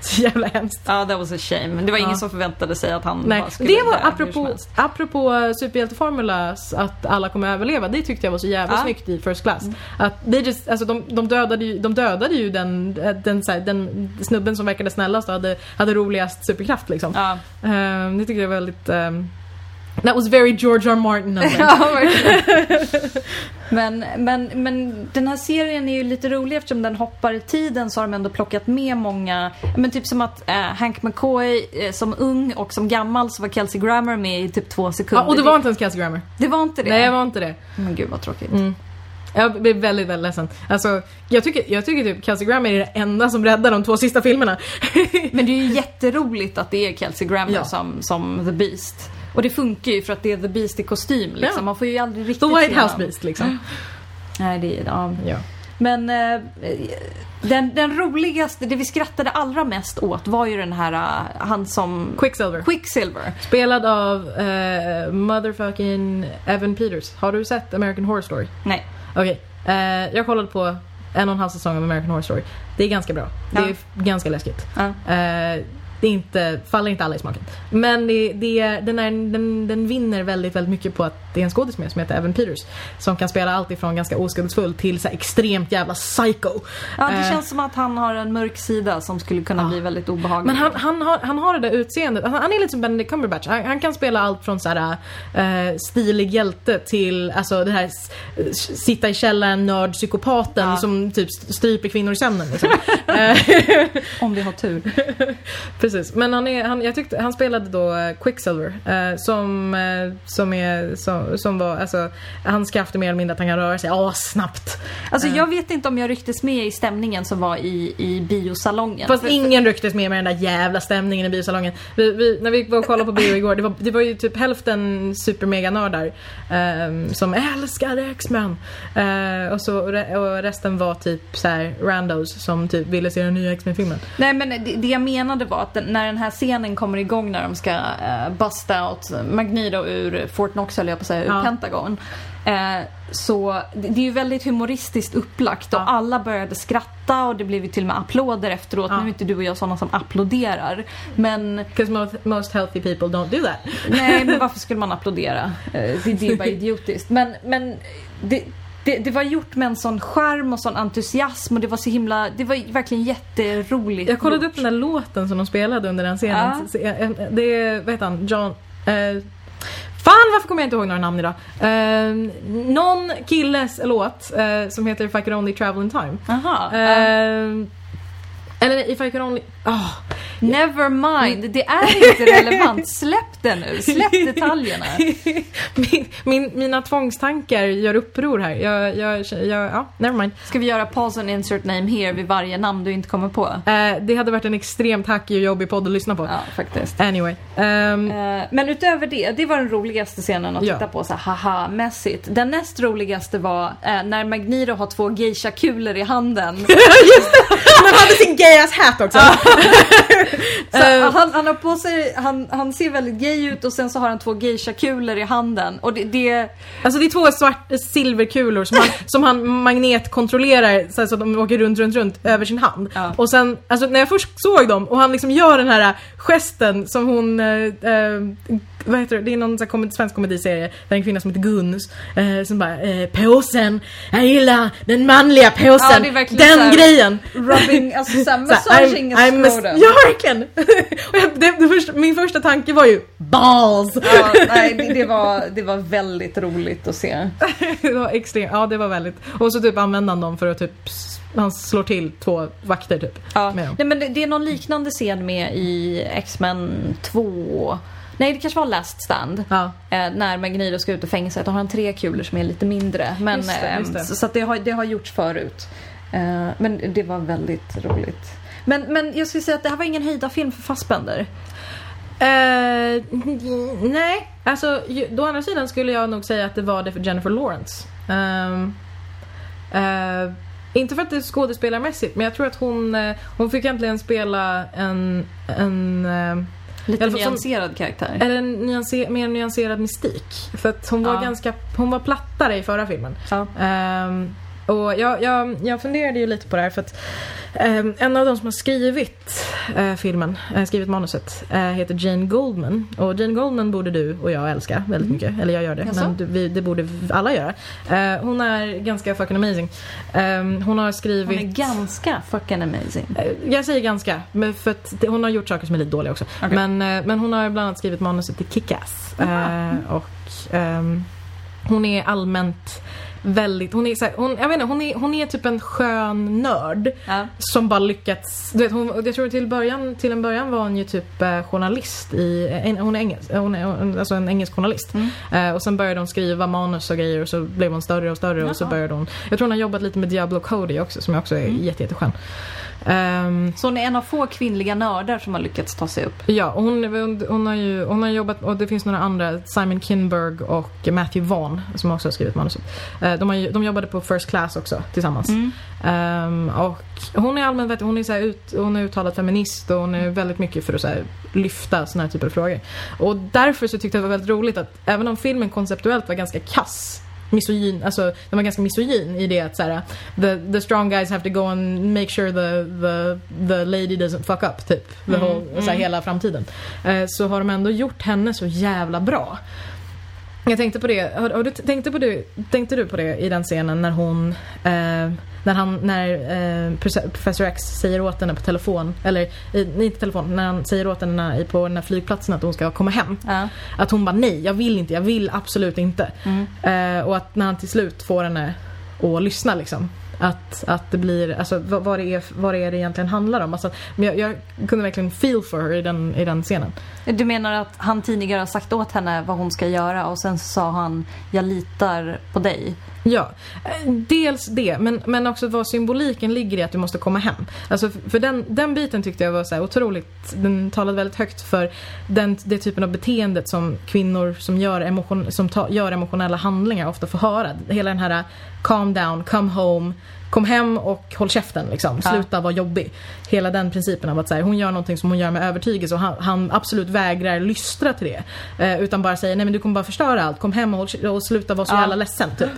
Så jävla hemskt. Ja, that was a shame. Det var ingen som förväntade sig att han Nej, bara skulle det var apropå, apropå superhjälteformula att alla kommer överleva. Det tyckte jag var så jävla Ja. Mm. snyggt i First Class. Att they just, alltså de, de, dödade ju, de dödade ju den, den, här, den snubben som verkade snällast och hade, hade roligast superkraft liksom. Ja. Ehm, det tyckte jag var väldigt... ehm, that was very George R. Martin of. *laughs* Ja, verkligen. men, men, men den här serien är ju lite rolig eftersom den hoppar i tiden så har de ändå plockat med många, men typ som att eh, Hank McCoy eh, som ung och som gammal så var Kelsey Grammer med i typ två Ja, sekunder. och det var inte ens Kelsey Grammer. det var inte det? Nej, det var inte det. Men gud vad tråkigt. Mm. Jag blev väldigt, väldigt ledsen. Alltså, jag tycker, jag tycker typ Kelsey Grammer är det enda som räddar de två sista filmerna. *laughs* Men det är ju jätteroligt att det är Kelsey Grammer Ja. som, som The Beast. Och det funkar ju för att det är The Beast i kostym liksom. Ja. Man får ju aldrig riktigt The White se House. Beast liksom. *gasps* Nej, det är ja. Ja. Men eh, den, den roligaste, det vi skrattade allra mest åt var ju den här, eh, han som... Quicksilver. Quicksilver. Spelad av eh, motherfucking Evan Peters. Har du sett American Horror Story? Nej. Okej. Eh, jag kollade på en och en halv säsong av American Horror Story. Det är ganska bra. Det Ja. är f- ganska läskigt. Ja. Eh, det är inte, faller inte alla i smaken. Men det, det är, den, är, den, den vinner väldigt, väldigt mycket på att det är en skådis med som heter Evan Peters. Som kan spela allt ifrån ganska oskuldsfull till så extremt jävla psycho. Ja, det Eh, känns som att han har en mörk sida som skulle kunna Ja. bli väldigt obehaglig. Men han, han, har, han har det där utseendet. Alltså, han är lite som Benedict Cumberbatch. Han, han kan spela allt från så här, eh, stilig hjälte till alltså, det här sitta i källaren nörd psykopaten Ja. som typ stryper kvinnor i sömnen. Liksom. *laughs* Eh, Om vi har tur. *laughs* Precis, men han, är, han, jag tyckte, han spelade då Quicksilver eh, som, eh, som, är, som, som var, alltså hans kraft är mer eller mindre att han kan röra sig ah, snabbt. Alltså Eh. jag vet inte om jag rycktes med i stämningen som var i, i biosalongen. Fast ingen rycktes med med den där jävla stämningen i biosalongen. Vi, vi, när vi var och kollade på bio igår, det var, det var ju typ hälften supermega-nördar ehm, som älskade X-Men. Eh, och, så, och re- och resten var typ så här randos som typ ville se den nya X-Men-filmen. Nej men det, det jag menade var att den, när den här scenen kommer igång när de ska uh, busta out Magneto ur Fort Knox höll jag på ur Ja. Pentagon. Eh, så det är ju väldigt humoristiskt upplagt och Ja. alla började skratta och det blev ju till och med applåder efteråt. Ja. Nu är inte du och jag sådana som applåderar. Men Because most, most healthy people don't do that. nej, men *laughs* varför skulle man applådera? Eh, det, är bara *laughs* idiotiskt. Men, men det, det, det var gjort med en sån charm och sån entusiasm och det var så himla, det var verkligen jätteroligt Jag kollade gjort. upp den där låten som de spelade under den scenen. Ja. Eh, Det är, vad heter han, John... Eh, fan varför kommer jag inte ihåg några namn idag? Eh, någon killes låt eh, som heter If I could only travel in time. Aha. Eh, eller If I could only... ah. Never mind, det är inte relevant. Släpp det nu, släpp detaljerna. *laughs* min, min, mina tvångstankar gör uppror här. Jag, jag, jag, ja, never mind. Ska vi göra pause and insert name here vid varje namn du inte kommer på? Eh, det hade varit en extremt hackig och jobbig podd att lyssna på. Ja, faktiskt. Anyway. ehm, Eh, Men utöver det, det var den roligaste scenen att Ja. titta på så haha-mässigt. Den näst roligaste var eh, när Magneto har två geisha-kulor i handen. *laughs* Han hade sin gay-ass hat också! *laughs* Eh. han, han har på sig, han, han ser väldigt gay ut och sen så har han två geisha-kulor i handen. Och det, det Alltså det är två svart silverkulor som han, *laughs* som han magnetkontrollerar så, att de åker runt, runt, runt över sin hand. Ja. Och sen, alltså när jag först såg dem och han liksom gör den här gesten som hon, eh, eh, vad heter det, det är någon sån här svensk komediserie där en kvinna som heter Guns eh, som bara eh, påsen, jag gillar den manliga Ja, påsen, verkligen den så här- grejen. rubbing, alltså såhär Så här, *laughs* massaging I'm- I'm mas- Ja verkligen! *laughs* Det, det första, min första tanke var ju balls! Ja, nej, det, det, var, det var väldigt roligt att se. *laughs* det var extremt, ja det var väldigt. Och så typ använde han dem för att typ, han slår till två vakter typ. Ja. Nej, men det, det är någon liknande scen med i X-Men 2. Nej, det kanske var Last Stand. Ja. Eh, när Magneto ska ut ur fängelset. Då har han tre kulor som är lite mindre. Men, Just det, eh, just det. Så, så att det, har, det har gjorts förut. Eh, men det var väldigt roligt. Men, men jag skulle säga att det här var ingen höjdarfilm för Fassbender. Eh, nej, alltså å andra sidan skulle jag nog säga att det var det för Jennifer Lawrence. Ehm, eh, inte för att det är skådespelarmässigt, men jag tror att hon, eh, hon fick äntligen spela en, en eh, Lite fall som- nyanserad karaktär. eller en nyanser, mer nyanserad mystik. För att hon var Ja. ganska, hon var plattare i förra filmen. Ja. Ehm, och jag, jag, jag funderade ju lite på det här för att ehm, en av de som har skrivit eh, filmen, eh, skrivit manuset, eh, heter Jane Goldman. Och Jane Goldman borde du och jag älska väldigt mycket. Eller jag gör det, Jaså? men du, vi, det borde alla göra. Eh, hon är ganska fucking amazing. Ehm, hon har skrivit... Hon är ganska fucking amazing. Eh, Jag säger ganska, men för att det, hon har gjort saker som är lite dåliga också. Okej. Men, eh, men hon har bland annat skrivit manuset till Kick-Ass. Eh, och ehm, hon är allmänt väldigt, hon är, så här, hon, jag vet inte, hon är, hon är typ en skön nörd. Ja. Som bara lyckats, du vet, hon, jag tror till, början, till en början var hon ju typ eh, journalist i, en, hon är engelsk, hon är alltså en engelsk journalist. Mm. Eh, och sen började hon skriva manus och grejer och så blev hon större och större och så Jaha. började hon, jag tror hon har jobbat lite med Diablo Cody också som också är Mm. jätte, jätteskön. Ehm, Så hon är en av få kvinnliga nördar som har lyckats ta sig upp. Ja, hon, hon, har ju hon har jobbat, och det finns några andra, Simon Kinberg och Matthew Vaughn som också har skrivit manuset. Eh, De, har, de jobbade på First Class också tillsammans. Ehm, och hon är allmänt, vet du, hon är, så ut, hon är uttalad feminist och hon är väldigt mycket för att så här, lyfta såna här typer av frågor. Och därför så tyckte jag det var väldigt roligt att även om filmen konceptuellt var ganska kass misogyn, alltså den var ganska misogyn i det att så här, the, the strong guys have to go and make sure the, the, the lady doesn't fuck up typ. The Mm, whole, här, mm. hela framtiden. Eh, så har de ändå gjort henne så jävla bra. Jag tänkte på det, har, har du, tänkte, på det tänkte du på det i den scenen när hon, eh, när han, när eh, Profe- Professor X säger åt henne på telefon, eller i, inte telefon, när han säger åt henne på den här flygplatsen att hon ska komma hem. Ja. Att hon bara nej, jag vill inte, jag vill absolut inte. Mm. Eh, och att när han till slut får henne att lyssna liksom. Att, att det blir, alltså vad, vad, det är, vad det är det egentligen handlar om. Alltså, men jag, jag kunde verkligen feel for her i den, i den scenen. Du menar att han tidigare har sagt åt henne vad hon ska göra och sen så sa han jag litar på dig. Ja, eh, dels det, men, men också vad symboliken ligger i att du måste komma hem. Alltså för- för den, den biten tyckte jag var så här otroligt, den talade väldigt högt för den, det typen av beteendet som kvinnor som, gör, emotion, som ta, gör emotionella handlingar ofta får höra. Hela den här calm down, come home, kom hem och håll käften liksom. Sluta vara jobbig. Hela den principen av att så här, hon gör någonting som hon gör med övertygelse och han, han absolut vägrar lystra till det. Eh, utan bara säger nej men du kommer bara förstöra allt, kom hem och, håll, och sluta vara så jävla ledsen typ.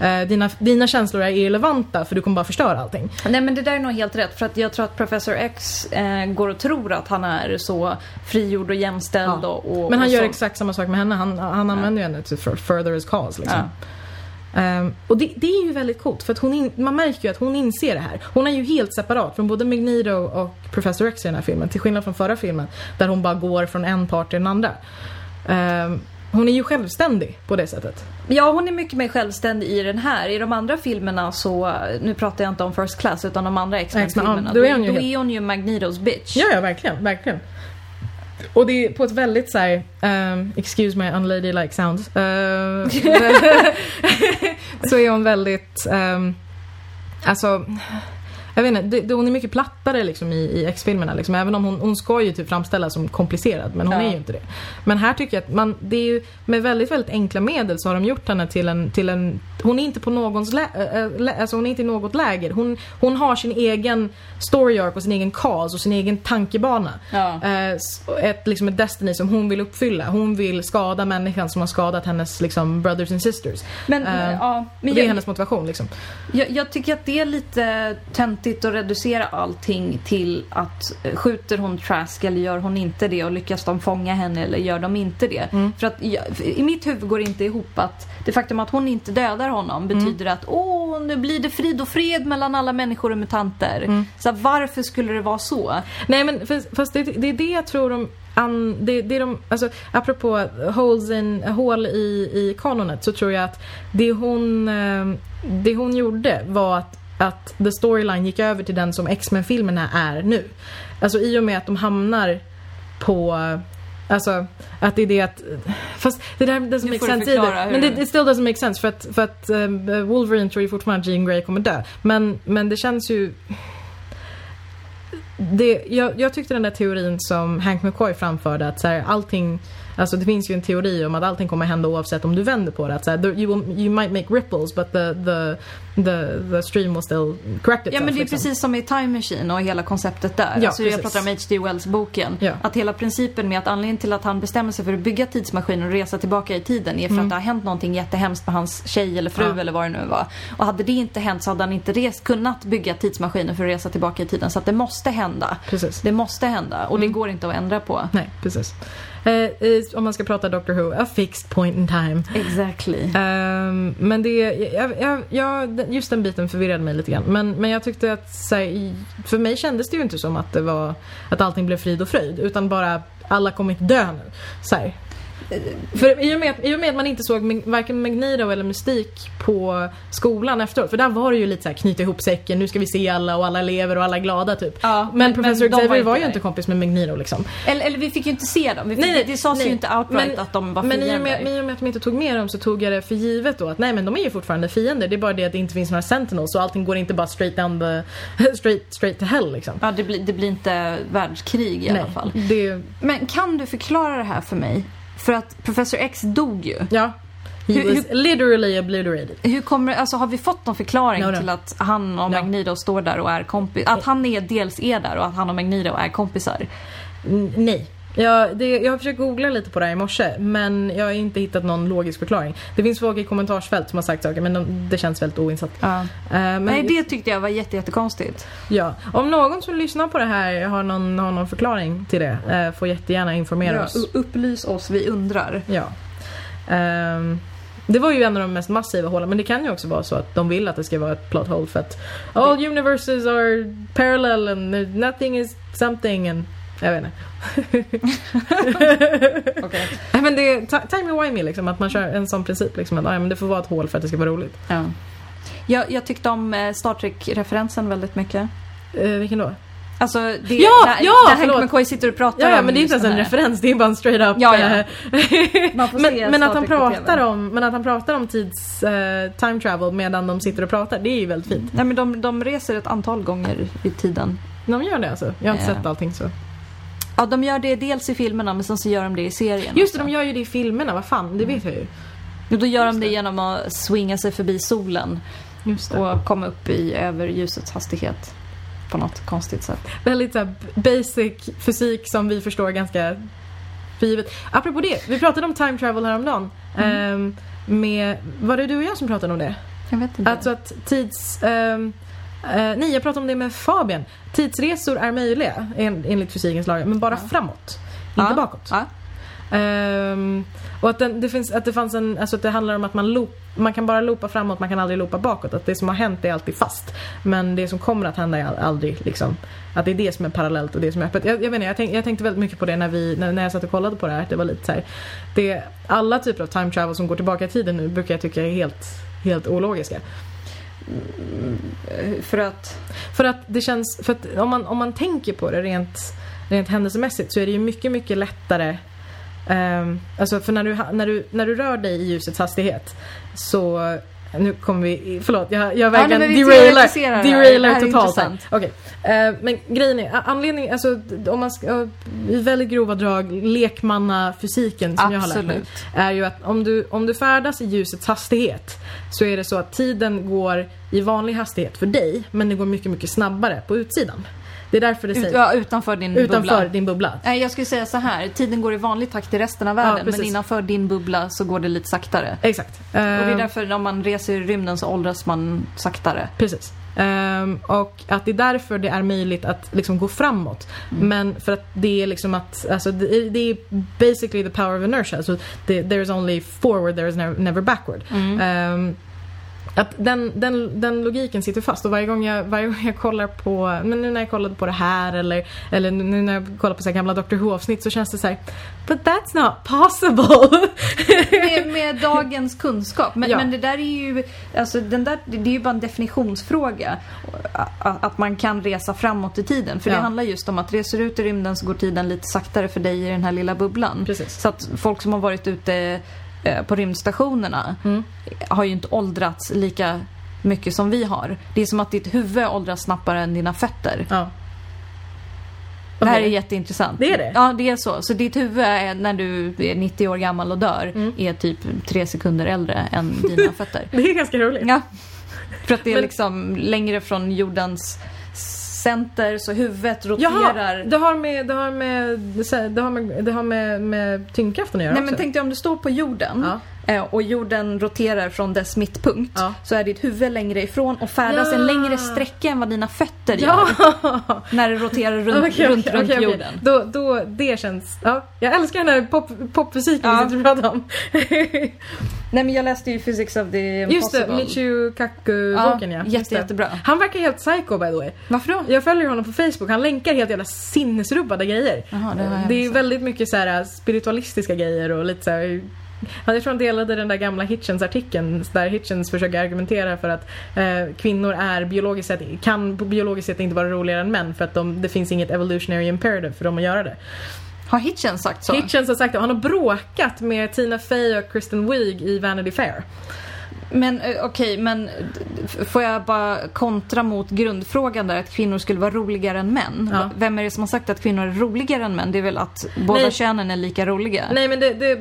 Eh, dina, dina känslor är irrelevanta för du kommer bara förstöra allting. Nej men det där är nog helt rätt för att jag tror att Professor X eh, går och tror att han är så frigjord och jämställd och, och Men han och gör så. exakt samma sak med henne. Han, han använder ju henne till further his cause liksom. Ehm, och det, det är ju väldigt coolt för att hon in, man märker ju att hon inser det här. Hon är ju helt separat från både Magneto och Professor X i den här filmen. Till skillnad från förra filmen där hon bara går från en part till den andra. Ehm, hon är ju självständig på det sättet. Ja, hon är mycket mer självständig i den här. I de andra filmerna så, nu pratar jag inte om First Class utan de andra. X-Men, ja, då är hon ju då helt- är hon ju Magnetos bitch. Ja, ja verkligen, verkligen. Och det är på ett väldigt så här, um, excuse my unladylike sound. Ehm, uh, *laughs* så är hon väldigt, um, alltså jag vet inte, det, hon är mycket plattare liksom i, i X-filmerna. Liksom. Även om hon, hon ska ju typ framställas som komplicerad, men hon Ja. är ju inte det. Men här tycker jag att man, det är ju, med väldigt, väldigt enkla medel så har de gjort henne till en, till en hon är inte på någons lä, äh, alltså hon är inte i något läger. Hon, hon har sin egen story arc och sin egen cause och sin egen tankebana. Ja. S- ett, liksom ett destiny som hon vill uppfylla. Hon vill skada människan som har skadat hennes liksom, brothers and sisters. Men, Eh, ja, men det är jag, hennes motivation liksom. jag, jag tycker att det är lite töntigt att reducera allting till att eh, skjuter hon Trask eller gör hon inte det och lyckas de fånga henne eller gör de inte det? Mm. För att i mitt huvud går det inte ihop att det faktum att hon inte dödar honom Mm. betyder att åh, nu blir det frid och fred mellan alla människor och mutanter. Mm. Så varför skulle det vara så? Nej men fast, det, det är det jag tror de an, det, det de, alltså apropå holes in, hål i, i kanonet så tror jag att det hon, eh, det hon gjorde var att att the storyline gick över till den som X-Men-filmerna är nu. Alltså i och med att de hamnar på Alltså att det är det att Fast det där doesn't make sense either. Men det, det- still doesn't make sense för att, för att eh, Wolverine tror ju fortfarande att Jean Grey kommer dö. Men, men det känns ju det, jag, jag tyckte den där teorin som Hank McCoy framförde att så här, allting Alltså det finns ju en teori om att allting kommer hända oavsett om du vänder på det. Att så här, you, will, you might make ripples but the, the, the, the stream will still correct itself. Ja men det är liksom. precis som i Time Machine och hela konceptet där. Ja, alltså, jag pratar om H.G. Wells-boken. Ja. Att hela principen med att anledningen till att han bestämmer sig för att bygga tidsmaskinen och resa tillbaka i tiden är för att det har hänt någonting jättehemskt med hans tjej eller fru Mm. Ja. eller vad det nu var. Och hade det inte hänt så hade han inte res- kunnat bygga tidsmaskinen för att resa tillbaka i tiden. Så att det måste hända. Precis. Det måste hända och Mm. det går inte att ändra på. Nej, precis. Eh, eh, om man ska prata Doctor Who, a fixed point in time. Exactly. Ehm, men det, jag, jag, jag, just den biten förvirrade mig lite grann. Men, men jag tyckte att, här, för mig kändes det ju inte som att det var, att allting blev frid och fröjd. Utan bara, alla kommer inte dö nu. Så här. För i och, med, i och med att man inte såg varken Magneto eller Mystik på skolan efteråt. För där var det ju lite så här knyta ihop säcken, nu ska vi se alla och alla lever och alla är glada typ. Ja, men, men- professor var Xavier inte var ju inte kompis med Magneto liksom. Eller, eller vi fick ju inte se dem. Fick, Nej, nej, det sades ju inte outright Men- att de var Men i och, fiender. med, men i och med att de inte tog med dem så tog jag det för givet då att nej men de är ju fortfarande fiender. Det är bara det att det inte finns några sentinels och allting går inte bara straight down the... *laughs* straight, straight to hell liksom. Ja, det blir, det blir inte världskrig i nej, alla fall. Det, Men kan du förklara det här för mig? För att Professor X dog ju. ja. He Hur- was literally obliterated. Hur kommer, alltså har vi fått någon förklaring No, no. till att han och No. Står där och är kompis? Att han är, dels är där och att han och Magneto är kompisar? N- nej. Jag, det, jag har försökt googla lite på det här i morse men jag har inte hittat någon logisk förklaring. Det finns folk i kommentarsfält som har sagt saker men de, det känns väldigt oinsatt. Ja. Eh, men, Nej, det tyckte jag var jätte, jättekonstigt. ja. Om någon som lyssnar på det här har någon, har någon förklaring till det eh, får jättegärna informera oss. u- upplys oss, vi undrar. Ja. Ehm, det var ju en av de mest massiva hålen men det kan ju också vara så att de vill att det ska vara ett plot hole för att all universes are parallel and nothing is something and jag vet inte. *laughs* Okay. Men det är ti- timey wimey liksom att man kör en sån princip liksom att ja, men det får vara ett hål för att det ska vara roligt. Ja. Jag, jag tyckte om eh, Star Trek-referensen väldigt mycket. Eh, vilken då? Alltså, det, Ja, när, ja, när Hank. McCoy sitter och pratar Ja, ja om men det är inte ens en referens, det är bara en straight up... Ja, ja. eh, *laughs* men, men, att han pratar om, men att han pratar om tids eh, time travel medan de sitter och pratar, det är ju väldigt fint. Nej men de, de reser ett antal gånger i tiden. De gör det alltså. Jag har inte sett allting så. Ja, de gör det dels i filmerna men sen så gör de det i serien Just det, också. de gör ju det i filmerna, vad fan, det vet jag ju. Och då gör de Just det det. genom att swinga sig förbi solen och komma upp i över ljusets hastighet. På något konstigt sätt. Väldigt så basic fysik som vi förstår ganska för givet. Apropå det, vi pratade om time travel häromdagen. Ehm, med, var det du och jag som pratade om det? Jag vet inte. Alltså att tids... ehm, eh, nej, jag pratade om det med Fabian. Tidsresor är möjliga en, enligt fysikens lagar, men bara Ja. framåt. Ja. Inte bakåt. Ja. Ehm, och att, den, det finns, att det fanns en, alltså att det handlar om att man, loop, man kan bara loopa framåt, man kan aldrig loopa bakåt. Att det som har hänt är alltid fast. Men det som kommer att hända är aldrig liksom, att det är det som är parallellt och det som är öppet. Jag, jag vet inte, jag, tänk, jag tänkte väldigt mycket på det när, vi, när, när jag satt och kollade på det här. Det var lite så här, det, alla typer av time travel som går tillbaka i tiden nu brukar jag tycka är helt, helt ologiska. För att... För att det känns, för att om man, om man tänker på det rent, rent händelsemässigt så är det ju mycket, mycket lättare Um, alltså för när du, när, du, när du rör dig i ljusets hastighet så nu kommer vi, förlåt jag, jag verkligen nej, men vi derailar, derailar totalt här. intressant. Okej, Eh, men grejen är, anledningen, alltså om man ska, ja, i väldigt grova drag, lekmannafysiken som jag har lärt mig Absolut. är ju att om du, om du färdas i ljusets hastighet så är det så att tiden går i vanlig hastighet för dig men det går mycket, mycket snabbare på utsidan. Det är därför det sägs ja, utanför din utanför bubbla. din bubbla. Nej, jag skulle säga så här. Tiden går i vanlig takt i resten av världen, men precis. innanför din bubbla så går det lite saktare. Exakt. Och det är Ehm, därför om man reser i rymden så åldras man saktare. Precis. Ehm, och att det är därför det är möjligt att liksom gå framåt. Mm. Men för att det är liksom att, alltså det, det är basically the power of inertia. Alltså det, there is only forward, there is never, never backward. Mm. Ehm, att den, den, den logiken sitter fast och varje gång jag, varje gång jag kollar på, men nu när jag kollade på det här eller, eller nu när jag kollar på så gamla Doctor Who-avsnitt så känns det så här, But that's not possible! med, med *laughs* dagens kunskap. Men, Ja. men det där är ju, alltså den där, det är ju bara en definitionsfråga. Att man kan resa framåt i tiden. För Ja. det handlar just om att reser du ut i rymden så går tiden lite saktare för dig i den här lilla bubblan. Precis. Så att folk som har varit ute eh, på rymdstationerna Mm. har ju inte åldrats lika mycket som vi har. Det är som att ditt huvud åldras snabbare än dina fötter. Ja. Det här är jätteintressant. Det är det? Ja, det är så. Så ditt huvud är, när du är 90 år gammal och dör Mm. är typ tre sekunder äldre än dina *laughs* fötter. Det är ganska roligt. Ja. För att det är Men- liksom längre från jordens center så huvudet roterar. Jaha, det har med, det har med, det har med, det har med, med tyngdkraften att göra Nej också. men tänk dig om du står på jorden Ja. Eh, och jorden roterar från dess mittpunkt Ja. så är ditt huvud längre ifrån och färdas Ja. en längre sträcka än vad dina fötter Ja! gör *laughs* när det roterar runt, runt, okej, runt okej. jorden. Då, då, det känns... Ja, jag älskar den här pop, popfysiken Ja. och pratar om. *laughs* Nej men jag läste ju Physics of the Just det, Impossible. Michio Kaku-boken ja. Just jätte, jättebra. Han verkar helt psycho by the way. Varför då? Jag följer honom på Facebook, han länkar helt jävla sinnesrubbade grejer. Jaha, det det är väldigt mycket så här spiritualistiska grejer och lite så här. Han jag tror han delade den där gamla Hitchens-artikeln där Hitchens försöker argumentera för att eh, kvinnor är biologiskt sett, kan på biologiskt sätt inte vara roligare än män för att de, det finns inget evolutionary imperative för dem att göra det. Har Hitchens sagt så? Hitchens har sagt det. Han har bråkat med Tina Fey och Kristen Wiig i Vanity Fair. Men eh, okej, men d- d- får jag bara kontra mot grundfrågan där att kvinnor skulle vara roligare än män? Ja. Vem är det som har sagt att kvinnor är roligare än män? Det är väl att båda Nej. könen är lika roliga? Nej men det, det,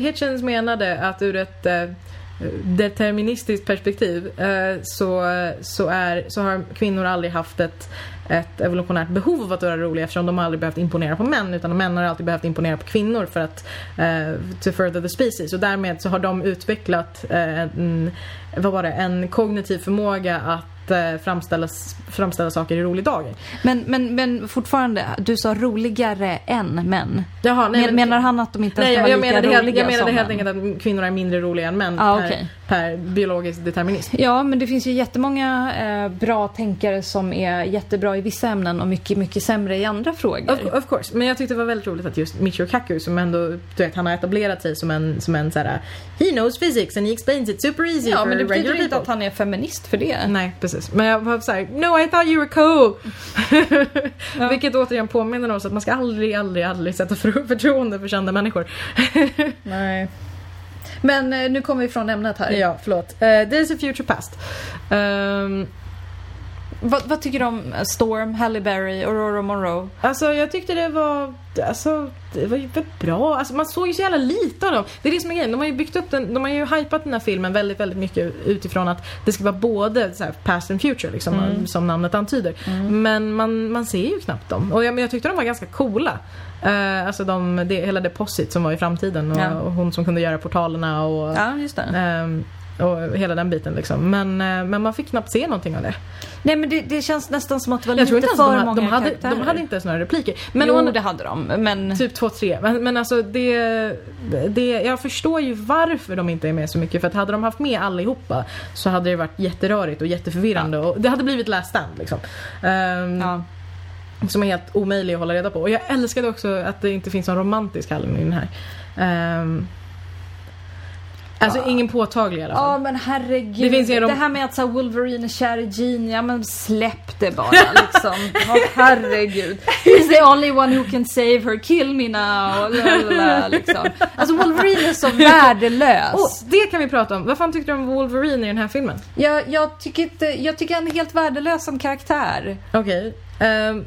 Hitchens menade att ur ett eh, deterministiskt perspektiv eh, så, så, är, så har kvinnor aldrig haft ett, ett evolutionärt behov av att vara roliga eftersom de aldrig behövt imponera på män utan män har alltid behövt imponera på kvinnor för att uh, to further the species. Och därmed så har de utvecklat uh, en, vad var det, en kognitiv förmåga att eh, framställa, framställa saker i rolig dager. Men, men, men fortfarande, du sa roligare än män. Jaha, nej, Men, menar han att de inte ens Nej, kan jag, jag lika menade, roliga jag menade helt enkelt att kvinnor är mindre roliga än män Ah, per, okej. per biologisk determinism. Ja, men det finns ju jättemånga eh, bra tänkare som är jättebra i vissa ämnen och mycket, mycket sämre i andra frågor. Of, of course, men jag tyckte det var väldigt roligt att just Michio Kaku som ändå, du vet, han har etablerat sig som en, som en såhär He knows physics and he explains it super easy ja, for men det betyder inte people. att han är feminist för det. Nej, precis. Precis. Men jag var såhär, no I thought you were cool! *laughs* Vilket återigen påminner oss att man ska aldrig, aldrig, aldrig sätta för- förtroende för kända människor. *laughs* Nej. Men eh, nu kommer vi från ämnet här. ja, förlåt. Uh, Days of Future Past. Ehm, Vad, vad tycker du om Storm, Halle Berry, Aurora Monroe? Alltså jag tyckte det var, alltså det var ju bra. Alltså man såg ju så jävla lite av dem. Det är det som är grejen. De har ju byggt upp den, de har ju hypat den här filmen väldigt, väldigt mycket utifrån att det ska vara både så här, past and future liksom, Mm. som namnet antyder. Men man, man ser ju knappt dem. Och jag, men jag tyckte de var ganska coola. Uh, alltså de, det, hela Deposit som var i framtiden och, Ja. och hon som kunde göra portalerna och, Ja, just det. ehm, och hela den biten liksom. Men, eh, men man fick knappt se någonting av det. Nej men det, det känns nästan som att det var Jag lite inte för de, många de, hade, karaktärer. de hade inte ens några repliker. Men jo, å- det hade de. Men... Typ två, tre. Men, men alltså det, det... Jag förstår ju varför de inte är med så mycket. För att hade de haft med allihopa så hade det varit jätterörigt och jätteförvirrande. Och det hade blivit last stand liksom. Ehm, Ja. Som är helt omöjlig att hålla reda på. Och jag älskade också att det inte finns någon romantisk Halloween i den här. Ehm, alltså Ja. ingen påtaglig i alla Ja fall. men herregud. Det finns ju de- Det här med att så Wolverine är kär i Jean, ja men släpp det bara liksom. *laughs* Ja, herregud. He's the only one who can save her, kill me now. Lalala, liksom. Alltså Wolverine är så *laughs* värdelös. Oh, det kan vi prata om. Vad fan tyckte du om Wolverine i den här filmen? Jag, jag, tycker inte, jag tycker han är helt värdelös som karaktär. Okej. Ehm,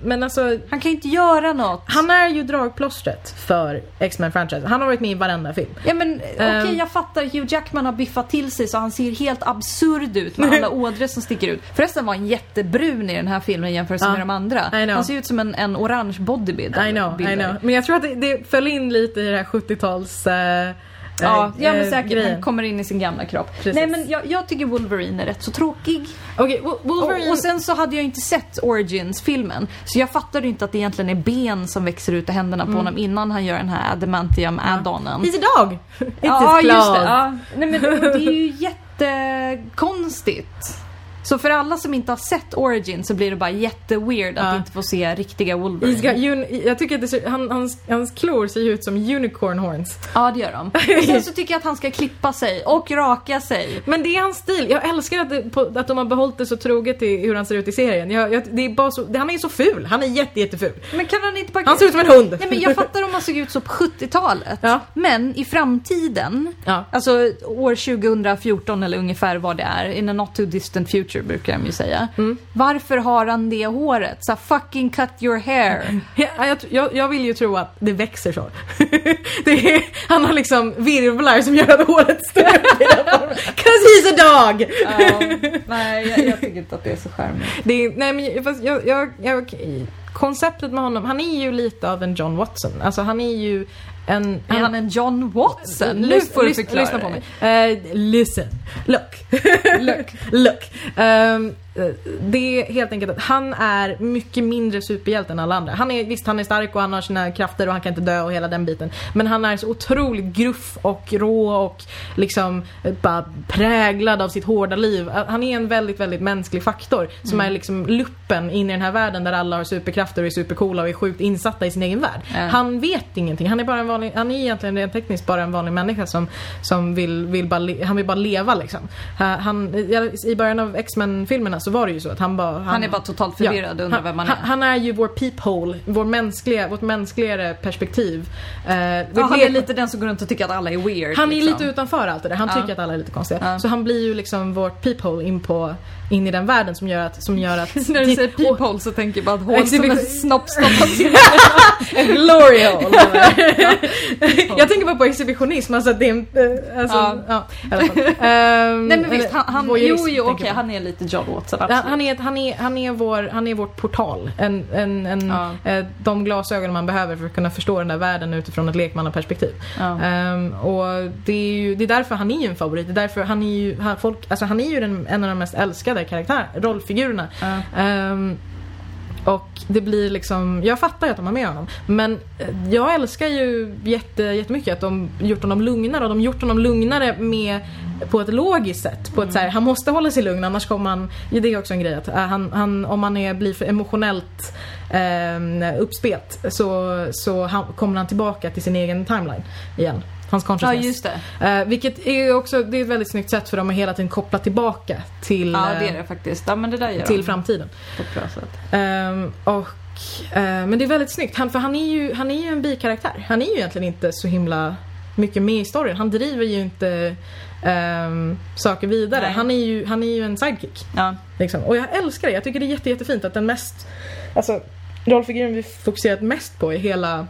men alltså Han kan ju inte göra något. Han är ju dragplåstret för X-Men-franchisen. Han har varit med i varenda film. Ja men okej Ehm. jag fattar, Hugh Jackman har biffat till sig så han ser helt absurd ut med alla *laughs* ådror som sticker ut. Förresten var han jättebrun i den här filmen jämfört med de andra. Han ser ut som en, en orange bodybuilder. I know, I know. Men jag tror att det, det föll in lite i det här 70-tals... eh, Ja, ja men eh, säkert. grejen. Han kommer in i sin gamla kropp. Precis. Nej men jag, jag tycker Wolverine är rätt så tråkig. Okej, Wo- Wolverine... Och, och sen så hade jag inte sett Origins-filmen. Så jag fattade inte att det egentligen är ben som växer ut ur händerna på honom innan han gör den här adamantium addonen. He's a dog! It's Ja, just det. Ja. Nej, men det, det är ju jättekonstigt. Så för alla som inte har sett Origin så blir det bara jätteweird att Ja. inte få se riktiga Wolverine. got un- jag tycker att ser, han, hans, hans klor ser ut som unicorn horns. Ja, det gör de. Sen så tycker jag att han ska klippa sig och raka sig. Men det är hans stil. Jag älskar att, det, på, att de har behållit det så troget till hur han ser ut i serien. Jag, jag, det är bara så, det, han är ju så ful. Han är jätte, jätteful. Men kan han inte bara... Han ser ut som en hund. Nej men jag fattar om man såg ut så på 70-talet. Ja. Men i framtiden, Ja. alltså år 2014 eller ungefär vad det är, in a not too distant future brukar de ju säga. Mm. Varför har han det håret? Så fucking cut your hair. *laughs* Ja, jag, jag, jag vill ju tro att det växer så. *laughs* det är, han har liksom virvlar som gör att håret formen. *laughs* 'Cause he's a dog! nej, jag, jag tycker inte att det är så charmigt. Det är, nej men fast jag, jag, jag, konceptet med honom, han är ju lite av en John Watson. Alltså han är ju en... Är han en John Watson? Nu får du förklara Lyssna på mig. Uh, listen. Look. *laughs* Look. Look. Eh, det är helt enkelt att han är mycket mindre superhjälte än alla andra. Han är, visst, han är stark och han har sina krafter och han kan inte dö och hela den biten. Men han är så otroligt gruff och rå och liksom eh, bara präglad av sitt hårda liv. Eh, Han är en väldigt, väldigt mänsklig faktor som är liksom luppen in i den här världen där alla har superkrafter och är supercoola och är sjukt insatta i sin egen värld. Ja. Han vet ingenting. Han är bara en vanlig, han är egentligen rent tekniskt bara en vanlig människa som, som vill, vill bara, han vill bara leva liksom. Han, I början av X-Men-filmerna så var det ju så att han bara... Han är bara totalt förvirrad och undrar han, vem man är. Han, han är ju vår peephole, vår mänskliga, vårt mänskligare perspektiv. Eh, Ja, han är lite den som går runt och tycker att alla är weird. han är liksom. lite utanför allt det där. Han Ja. tycker att alla är lite konstiga. Ja. Så han blir ju liksom vårt peephole in, på, in i den världen som gör att... Som gör att *laughs* När du säger peephole så tänker jag bara att hål som en snopp. En *laughs* glory hole! *laughs* jag tänker bara på exhibitionism, alltså att det är en... eh, Alltså, ja. Ja. Ehm, Nej men visst, han, han, jo jo okej, på. han är lite John Watson Han, absolut. han, är, han, är, han, är vår, han är vårt portal. En, en, en, Ja. eh, de glasögon man behöver för att kunna förstå den där världen utifrån ett lekmannaperspektiv. Ja. Ehm, och det är ju det är därför han är ju en favorit. Det är därför han är ju, han, folk, alltså han är ju den, en av de mest älskade karaktär, rollfigurerna. Ja. Ehm, och det blir liksom, jag fattar ju att de har med honom. Men eh, jag älskar ju jätte, jättemycket att de gjort honom lugnare och de gjort honom lugnare med på ett logiskt sätt. På ett så här, han måste hålla sig lugn annars kommer han, det är också en grej att eh, han, han, om han är, blir för emotionellt eh, uppspelt så, så han, kommer han tillbaka till sin egen timeline igen. Hans Ja, consciousness. just det. Eh, vilket är också, det är ett väldigt snyggt sätt för dem att hela tiden koppla tillbaka till, Ja, det eh, är det faktiskt. Ja, men det där gör till de framtiden. på ett bra sätt. Ehm, och, eh, men det är väldigt snyggt, han, för han är, ju, han är ju en bikaraktär. Han är ju egentligen inte så himla mycket med i storyn. Han driver ju inte ehm, saker vidare. Nej. Han är, ju, han är ju en sidekick. Ja. Liksom. Och jag älskar det. Jag tycker det är jätte, jättefint att den mest, alltså rollfiguren vi fokuserat mest på i hela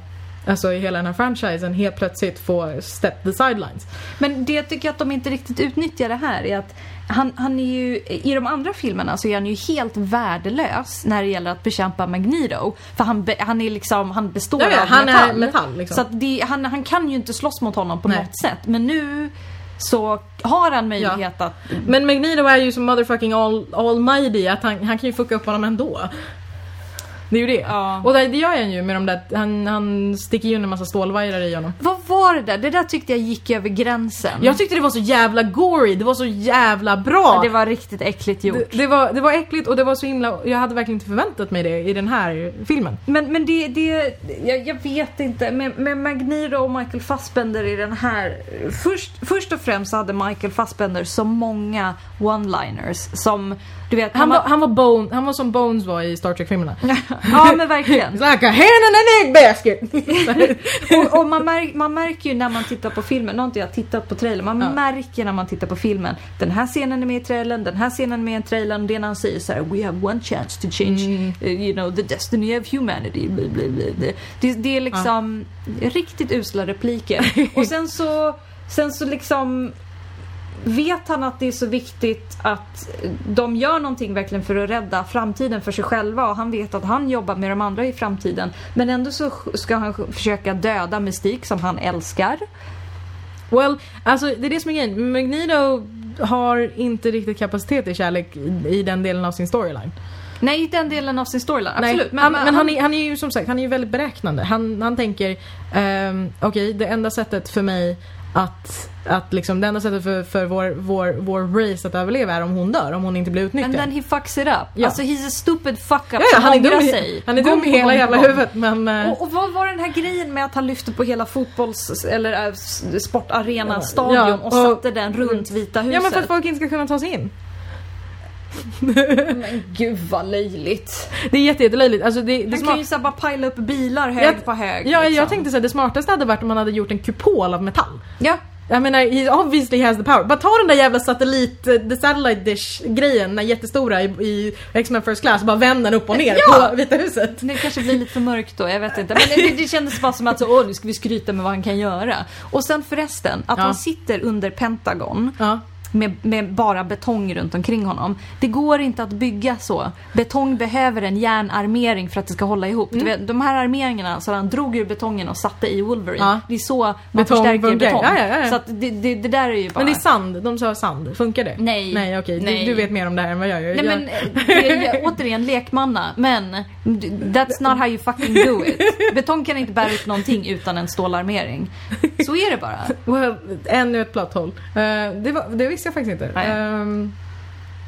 Alltså i hela den här franchisen helt plötsligt får step the sidelines. Men det jag tycker att de inte riktigt utnyttjar det här är att han, han är ju, i de andra filmerna så är han ju helt värdelös när det gäller att bekämpa Magneto. För han, be, han är liksom, han består Ja, ja, av han metall. är metall liksom. Så att det, han, han kan ju inte slåss mot honom på Nej. något sätt. Men nu så har han möjlighet att... Men Magneto är ju som motherfucking all, almighty att han, han kan ju fucka upp honom ändå. Det är ju det. Ja. Och det, det gör han ju med de där, han, han sticker ju en massa stålvajrar i honom. Vad var det där? Det där tyckte jag gick över gränsen. Jag tyckte det var så jävla gory, det var så jävla bra. Ja, det var riktigt äckligt gjort. det, det, var, det var äckligt och det var så himla, jag hade verkligen inte förväntat mig det i den här filmen. Men, men det, det jag, jag vet inte. Med, med Magneto och Michael Fassbender i den här. Först, först och främst hade Michael Fassbender så många one-liners som, du vet. Han var, var- han var, Bone, han var som Bones var i Star Trek-filmerna. *laughs* ja men verkligen. *laughs* Like a hand in an egg basket! *laughs* Och, och man, märk, man märker ju när man tittar på filmen, nu har inte jag tittat på trailern, man Ja. märker när man tittar på filmen. Den här scenen är med i trailern, den här scenen är med i trailern. Det är när han säger så här: We have one chance to change, Mm. uh, you know, the destiny of humanity. Det, det är liksom riktigt usla repliker. *laughs* Och sen så, sen så liksom Vet han att det är så viktigt att de gör någonting verkligen för att rädda framtiden för sig själva och han vet att han jobbar med de andra i framtiden. Men ändå så ska han försöka döda Mystique som han älskar. Well, alltså det är det som är grejen. Magneto har inte riktigt kapacitet i kärlek i, den delen av sin storyline. Nej, i den delen av sin storyline, absolut. han, men han, är, han är ju som sagt, han är ju väldigt beräknande. Han, han tänker, ehm, okej det enda sättet för mig att, att liksom, det enda sättet för, för vår, vår, vår race att överleva är om hon dör, om hon inte blir utnyttjad. And then he fucks it up. Ja. Alltså he's a stupid fuck up ja, ja, han är dum, sig. han är dum i hela jävla huvudet men... eh, Och, och vad var den här grejen med att han lyfte på hela fotbolls eller äh, s- sportarena stadion Ja, och, och- satte den runt Vita huset? ja men för att folk inte ska kunna ta sig in. Men gud vad löjligt. Det är jätte, jättelöjligt. Alltså det, det smart- kan ju så här bara pila upp bilar hög Jag- på hög. Ja, liksom. jag tänkte säga det smartaste hade varit om man hade gjort en kupol av metall. Ja. Jag menar, he obviously has the power. Bara ta den där jävla satellit, eh, the satellite dish grejen, den jättestora i, i X-Men First Class, bara vänd den upp och ner Ja! på Vita huset. Det kanske blir lite för mörkt då, jag vet inte. Men det, det kändes bara som att så, åh, nu ska vi skryta med vad han kan göra. Och sen förresten, att Ja. han sitter under Pentagon Ja. Med, med bara betong runt omkring honom. Det går inte att bygga så. Betong behöver en järnarmering för att det ska hålla ihop. Mm. Vet, de här armeringarna så han drog ur betongen och satte i Wolverine. Ja. Det är så man Betong förstärker funkar. betong. Ja, ja. Så det, det, det där är ju bara... Men det är sand, de sa sand. Funkar det? Nej. Nej okej, Nej. Du, du vet mer om det här än vad jag gör. Nej men eh, det är, *laughs* återigen lekmanna, men that's not how you fucking do it. Betong kan inte bära upp någonting utan en stålarmering. Så är det bara. ännu ett plot hole. Eh, det, var, det visste jag faktiskt inte. Nej.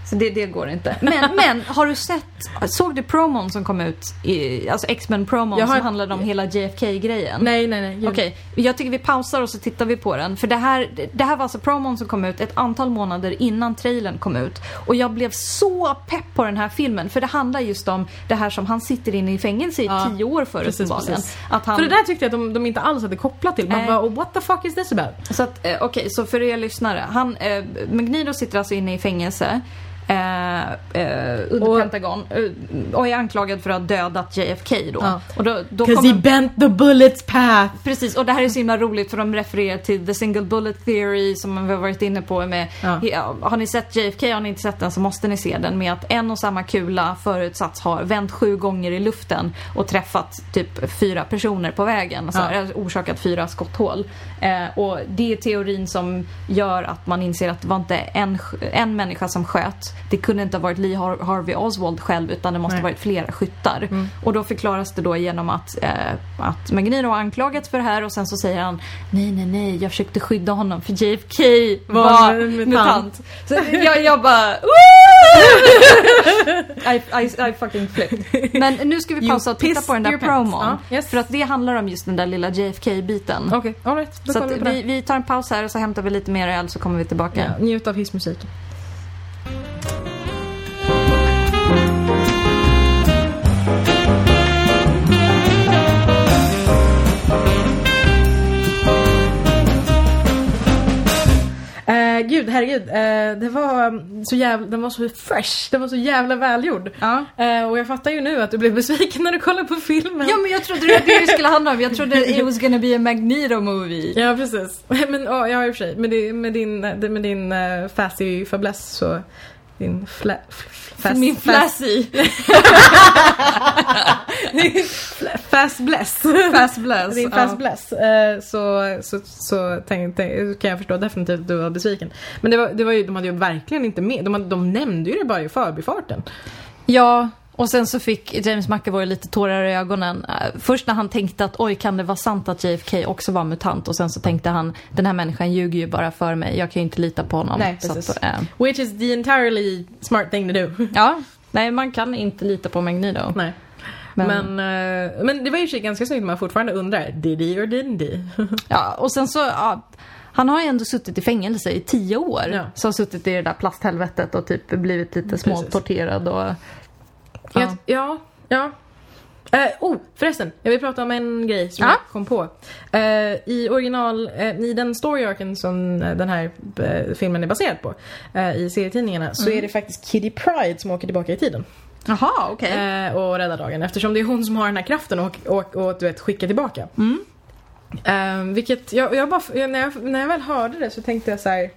Så det, det går inte. Men, men har du sett, såg du promon som kom ut? I, alltså X-Men promon har- som handlade om hela JFK-grejen? nej, nej, nej. Okej, jag tycker vi pausar och så tittar vi på den. För det här, det här var alltså promon som kom ut ett antal månader innan trailern kom ut. Och jag blev så pepp på den här filmen. För det handlar just om det här som han sitter inne i fängelse i Ja, tio år för precis, precis. Att han, För det där tyckte jag att de, de inte alls hade kopplat till. Man Nej. bara, what the fuck is this about? Så att, eh, okej, så för er lyssnare. Han, eh, Magneto sitter alltså inne i fängelse. Eh, eh, under Och- Pentagon eh, och är anklagad för att ha dödat JFK då. Ja. Och då, då kommer- he bent the bullet's path. Precis, och det här är så himla roligt för de refererar till the single bullet theory som vi har varit inne på med Ja. Har ni sett JFK, har ni inte sett den så måste ni se den med att en och samma kula förutsatts har vänt sju gånger i luften och träffat typ fyra personer på vägen. Alltså, Ja. orsakat fyra skotthål. Eh, och det är teorin som gör att man inser att det var inte en, en människa som sköt. Det kunde inte ha varit Lee Har- Harvey Oswald själv utan det måste Nej. ha varit flera skyttar. Mm. Och då förklaras det då genom att, eh, att Magneto har anklagats för det här och sen så säger han Nej, nej, nej, jag försökte skydda honom för JFK var, Var mutant. mutant. Så jag, jag bara *laughs* *laughs* I, I, I fucking flipped. Men nu ska vi pausa och titta på den där promon. Ja, yes. För att det handlar om just den där lilla JFK-biten. Okej, alright. Då Så vi vi tar en paus här och så hämtar vi lite mer öl så kommer vi tillbaka. Ja, njut av hissmusiken. Gud, herregud. Eh, det var så jävla, den var så fresh. Den var så jävla välgjord. Ja. Eh, och jag fattar ju nu att du blev besviken när du kollade på filmen. Ja men jag trodde var det det skulle handla om. Jag trodde it was gonna be a Magneto movie. Ja, precis. *laughs* Men ja, ja, i och för sig. Med, din- med din, med din uh, fäbless så... Din fla, f- fast, Min flashy. *laughs* Fast bless. Fast bless. Din fast bless. Eh, så, så, så tänkte, kan jag förstå definitivt att du var besviken. Men det var, det var ju, de hade ju verkligen inte med, de, hade, de nämnde ju det bara i förbifarten. Ja, och sen så fick James McAvoy lite tårar i ögonen. Eh, Först när han tänkte att oj, kan det vara sant att JFK också var mutant? Och sen så tänkte han, den här människan ljuger ju bara för mig. Jag kan ju inte lita på honom. Nej, precis. att, eh, Which is the entirely smart thing to do. *laughs* ja, nej man kan inte lita på Magneto. Nej. Men, Men, eh, men det var ju sig ganska snyggt man fortfarande undrar, did he or didn't he? *laughs* ja, och sen så, ja, han har ju ändå suttit i fängelse i tio år. Ja. Så har suttit i det där plasthelvetet och typ blivit lite småtorterad och... Ja. Ja. ja, ja. Eh, oh, förresten. Jag vill prata om en grej som Ja. jag kom på. Eh, I original, eh, i den story arken som den här filmen är baserad på, i serietidningarna, så är det faktiskt Kitty Pride som åker tillbaka i tiden. Jaha, okej. Eh, och räddar dagen. Eftersom det är hon som har den här kraften och, och, och du vet, skicka tillbaka. Mm. Vilket, jag, jag bara, när, jag, när jag väl hörde det så tänkte jag så här.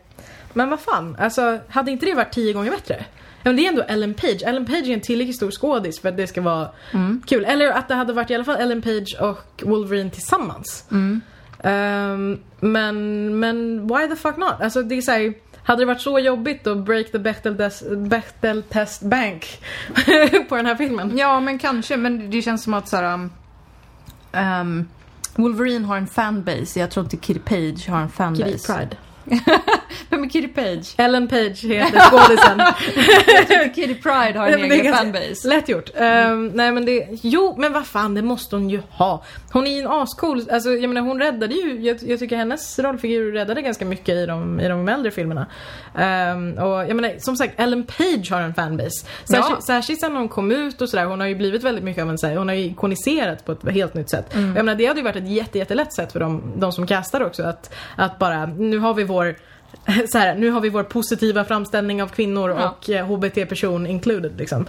Men vad fan, alltså hade inte det varit tio gånger bättre? Men det är ändå Ellen Page. Ellen Page är en tillräckligt stor skådis för att det ska vara Mm. kul. Eller att det hade varit i alla fall Ellen Page och Wolverine tillsammans. Mm. Ehm, men, men why the fuck not? Alltså det är så här, hade det varit så jobbigt att break the Bechdel, des, Bechdel test bank *laughs* på den här filmen? Ja, men kanske. Men det känns som att så här, um, um, Wolverine har en fanbase. Jag tror inte Kitty Page har en fanbase. Kitty Pride. *laughs* Vem är Kitty Page? Ellen Page heter skådisen. Jag inte Kitty Pride har en Nej, egen fanbase. Lätt gjort. Ehm, nej men det, jo men vad fan det måste hon ju ha. Hon är ju en ascool, alltså jag menar hon räddade ju, jag, jag tycker hennes rollfigur räddade ganska mycket i de, i de äldre filmerna. Ehm, och jag menar som sagt Ellen Page har en fanbase. Särskilt, Ja. särskilt sen hon kom ut och sådär, hon har ju blivit väldigt mycket av en såhär, hon har ju ikoniserat på ett helt nytt sätt. Mm. Jag menar det hade ju varit ett jätte, jättelätt sätt för de, de som castar också att, att bara, nu har vi vår *laughs* så här, nu har vi vår positiva framställning av kvinnor och eh, HBT-person included liksom.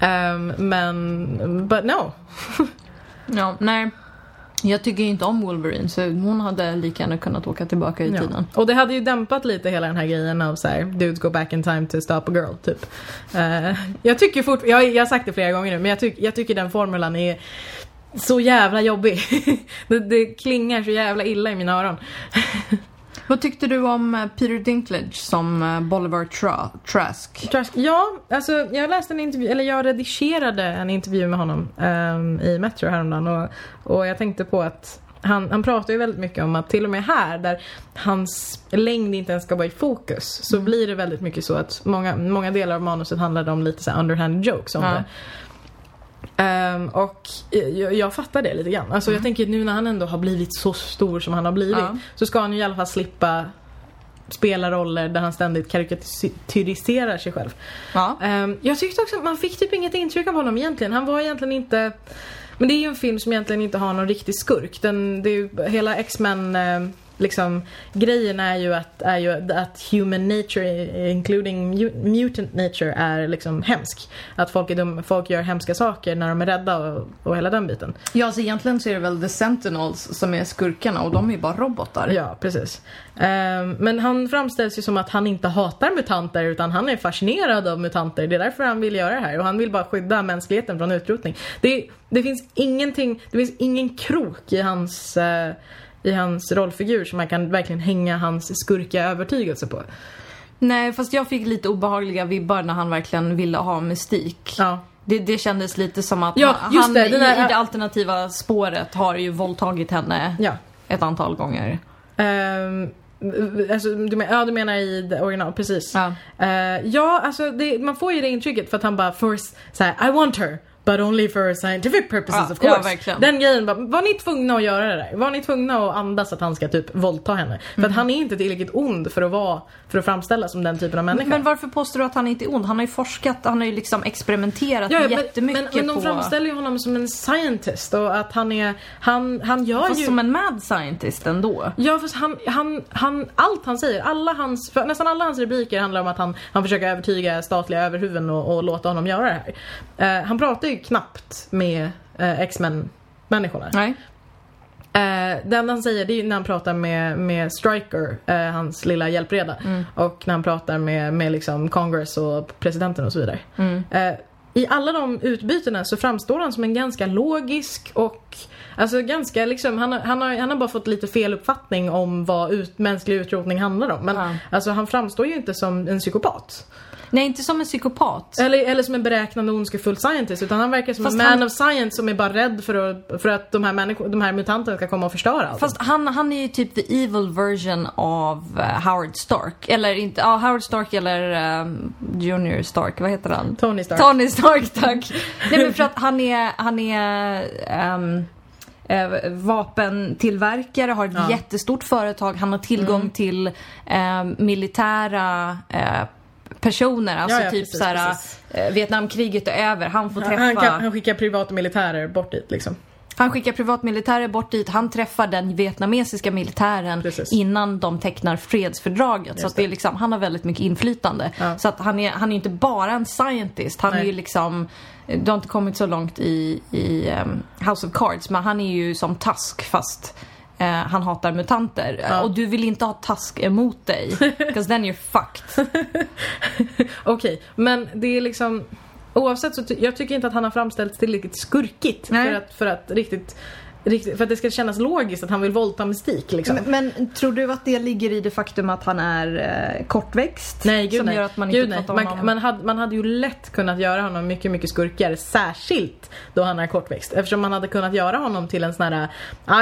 Ehm, men, but no. *laughs* Ja, nej. Jag tycker inte om Wolverine så hon hade lika gärna kunnat åka tillbaka i Ja. tiden. Och det hade ju dämpat lite hela den här grejen av så här, dudes go back in time to stop a girl, typ. Eh, jag tycker fort, jag, jag har sagt det flera gånger nu, men jag, tyck, jag tycker den formulan är så jävla jobbig. *laughs* det, det klingar så jävla illa i mina öron. Vad tyckte du om eh, Peter Dinklage som eh, Bolivar Tra- Trask? Trask, ja, alltså jag läste en intervju, eller jag redigerade en intervju med honom ehm, i Metro häromdagen och, och jag tänkte på att han, han pratar ju väldigt mycket om att till och med här där hans längd inte ens ska vara i fokus så blir det väldigt mycket så att många, många delar av manuset handlade om lite så här underhand jokes om Ja. det. Ehm, och jag, jag fattar det lite grann. Alltså jag tänker nu när han ändå har blivit så stor som han har blivit Ja. så ska han ju i alla fall slippa spela roller där han ständigt karikatyriserar sig själv. Ja. Ehm, jag tyckte också att man fick typ inget intryck av honom egentligen. Han var egentligen inte... Men det är ju en film som egentligen inte har någon riktig skurk. Den, det är ju, hela X-Men eh, liksom, grejen är ju, att, är ju att human nature, including mu- mutant nature, är liksom hemsk. Att folk, är dum, folk gör hemska saker när de är rädda och, och hela den biten. Ja, så egentligen så är det väl The Sentinels som är skurkarna och de är ju bara robotar. Ja, precis. Ehm, men han framställs ju som att han inte hatar mutanter utan han är fascinerad av mutanter. Det är därför han vill göra det här och han vill bara skydda mänskligheten från utrotning. Det, det finns ingenting, det finns ingen krok i hans, eh, i hans rollfigur som man kan verkligen hänga hans skurka övertygelse på. Nej, fast jag fick lite obehagliga vibbar när han verkligen ville ha mystik. Ja. Det, det kändes lite som att Ja, han, det, i, där- i det alternativa spåret har ju våldtagit henne ja. ett antal gånger. Ehm, Alltså, du, men, ja, du menar i original, precis. Ja. Eh, ja, alltså det, man får ju det intrycket för att han bara first såhär I want her but only for scientific purposes Ja, of course. ja. Den grejen, bara, var ni tvungna att göra det där? Var ni tvungna att andas att han ska typ våldta henne? För Mm. att han är inte tillräckligt ond för att vara, för att framställas som den typen av människa. Men varför påstår du att han inte är ond? Han har ju forskat, han har ju liksom experimenterat Ja, men, men, jättemycket men de framställer ju honom som en scientist och att han är, han, han gör Fast ju... som en mad scientist ändå. Ja fast han, han, han, allt han säger, alla hans, för nästan alla hans rubriker handlar om att han, han försöker övertyga statliga överhuvuden och, och låta honom göra det här. Eh, han pratar ju knappt med eh, X-Men människorna. Nej. Eh, det enda han säger det är när han pratar med, med Stryker, eh, hans lilla hjälpreda. Och när han pratar med, med liksom Congress och presidenten och så vidare. Eh, I alla de utbytena så framstår han som en ganska logisk och Alltså ganska liksom, han har, han, har, han har bara fått lite fel uppfattning om vad ut, mänsklig utrotning handlar om. Men Ja. alltså han framstår ju inte som en psykopat. Nej, inte som en psykopat. Eller, eller som en beräknande ondskefull scientist. Utan han verkar som Fast en man han- of science som är bara rädd för att, för att de, här människor, de här mutanterna ska komma och förstöra allt. Fast han, han är ju typ the evil version av eh, Howard Stark. Eller inte, ja Howard Stark eller um, Junior Stark, vad heter han? Tony Stark. Tony Stark, tack. *laughs* Nej men för att han är, han är eh, vapentillverkare, har ett Ja. jättestort företag, han har tillgång Mm. till eh, militära eh, personer, alltså Ja, ja, typ precis, såhär, precis. eh, Vietnamkriget är över, han får träffa Han, kan, han skickar privata militärer bort dit liksom. han skickar privatmilitärer bort dit, han träffar den vietnamesiska militären Precis. innan de tecknar fredsfördraget. så Just att det är liksom, han har väldigt mycket inflytande. Ja. Så att han är, han är inte bara en scientist, han är Nej. ju liksom du har inte kommit så långt i, i ehm, House of Cards, men han är ju som Tusk fast eh, han hatar mutanter. Ja. Och du vill inte ha Tusk emot dig, *laughs* because then you're fucked. *laughs* Okej, men det är liksom Oavsett så ty- jag tycker inte att han har framställts tillräckligt skurkigt Nej. för att, för att riktigt, riktigt för att det ska kännas logiskt att han vill våldta mystik liksom. Men, men tror du att det ligger i det faktum att han är eh, kortväxt? Nej gud som nej. gör att man gud, nej. pratar om Man, honom? man, hade, man hade ju lätt kunnat göra honom mycket mycket skurkigare Särskilt då han är kortväxt Eftersom man hade kunnat göra honom till en sån här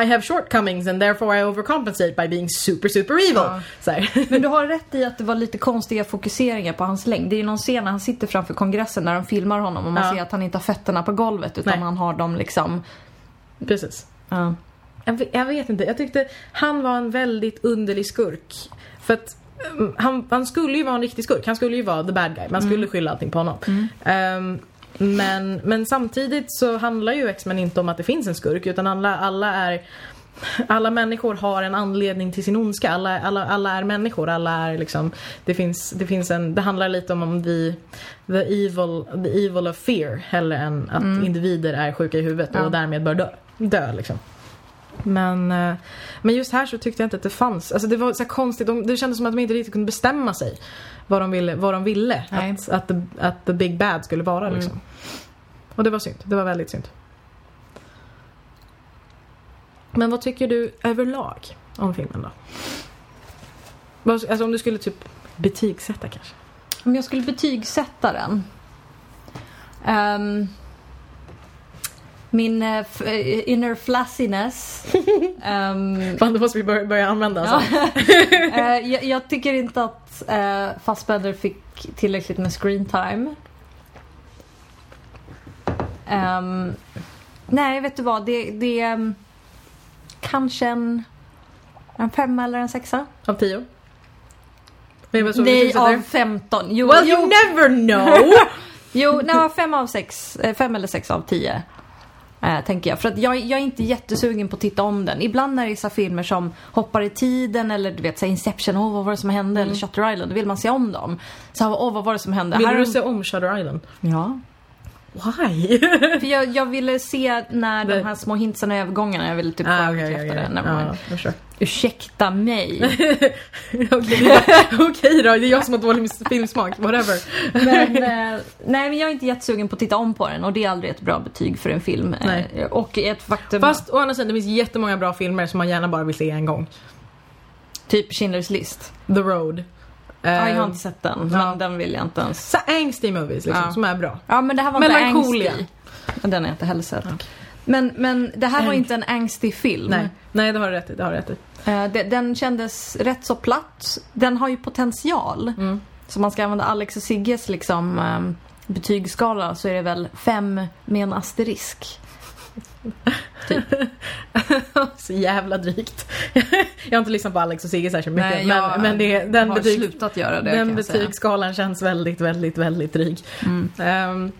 I have shortcomings and therefore I overcompensate by being super super evil Ja. så här. *laughs* Men du har rätt i att det var lite konstiga fokuseringar på hans längd. Det är ju någon scen när han sitter framför kongressen när de filmar honom och man Ja. ser att han inte har fötterna på golvet utan Nej. han har dem liksom... Precis Ja. jag, vet- jag vet inte, jag tyckte han var en väldigt underlig skurk För att mm, han, han skulle ju vara en riktig skurk, han skulle ju vara the bad guy Man skulle skylla allting på honom Ehm, men, men samtidigt så handlar ju X-Men inte om att det finns en skurk utan alla, alla är alla människor har en anledning till sin ondska. Alla, alla, alla är människor. Alla är liksom, det, finns, det, finns en, det handlar lite om, om the, the, evil, the evil of fear hellre än att individer är sjuka i huvudet Ja. och därmed bör dö. Dö liksom. Men, eh, men just här så tyckte jag inte att det fanns. Alltså det var så konstigt. De, det kändes som att de inte riktigt kunde bestämma sig. Vad de ville. Vad de ville Nej. att, att, the, att the big bad skulle vara liksom. Och det var synd. Det var väldigt synd. Men vad tycker du överlag om filmen då? Alltså om du skulle typ betygsätta kanske? Om jag skulle betygsätta den. Ehm, min eh, eh, inner flassiness. *laughs* ehm, Fan, då måste vi börja, börja använda alltså. *laughs* Eh, jag, jag tycker inte att uh, Fassbender fick tillräckligt med screen time. Ehm, nej, vet du vad? Det, det är um, kanske en, en femma eller en sexa. Av tio? Nej, av 15. Jo, Well jo, you never know! *laughs* jo nej, fem av sex. Fem eller sex av tio. Eh, tänker jag. För att jag, jag är inte jättesugen på att titta om den. Ibland när det är vissa filmer som hoppar i tiden eller du vet så Inception, åh vad var det som hände? Eller Shutter Island, då vill man se om dem. Så åh vad var det som hände? Vill Här du se om Shutter Island? Ja. Why? *laughs* För jag, jag ville se när de här små hintsarna i övergångarna, jag ville typ ah, okej, bekräfta okej, det. mind. jag förstår. Ursäkta mig. *laughs* Okej, okej då, det är jag som har dålig filmsmak, whatever. Men, eh, nej men jag är inte jättesugen på att titta om på den och det är aldrig ett bra betyg för en film. Eh, Nej. Och ett faktum, Fast å andra sidan, det finns jättemånga bra filmer som man gärna bara vill se en gång. typ Schindler's list. The Road. Ja, jag har Eh, inte sett den, ja. men den vill jag inte ens. Så angsty movies liksom, Ja. som är bra. Ja men det här var inte Melancholia. angsty. Men Den har jag inte heller sett. Men, men det här var inte en angstig film. Nej, nej det har du rätt i. Det har rätt i. Eh, det- Den kändes rätt så platt. Den har ju potential. Mm. Så man ska använda Alex och Sigges liksom, um, betygsskala så är det väl fem med en asterisk. *laughs* *laughs* så jävla drygt. *laughs* jag har inte lyssnat på Alex och Sigge särskilt mycket. Nej, men, jag men det, den, har betyg, slutat göra det den betygsskalan känns väldigt, väldigt, väldigt dryg. Mm. Um,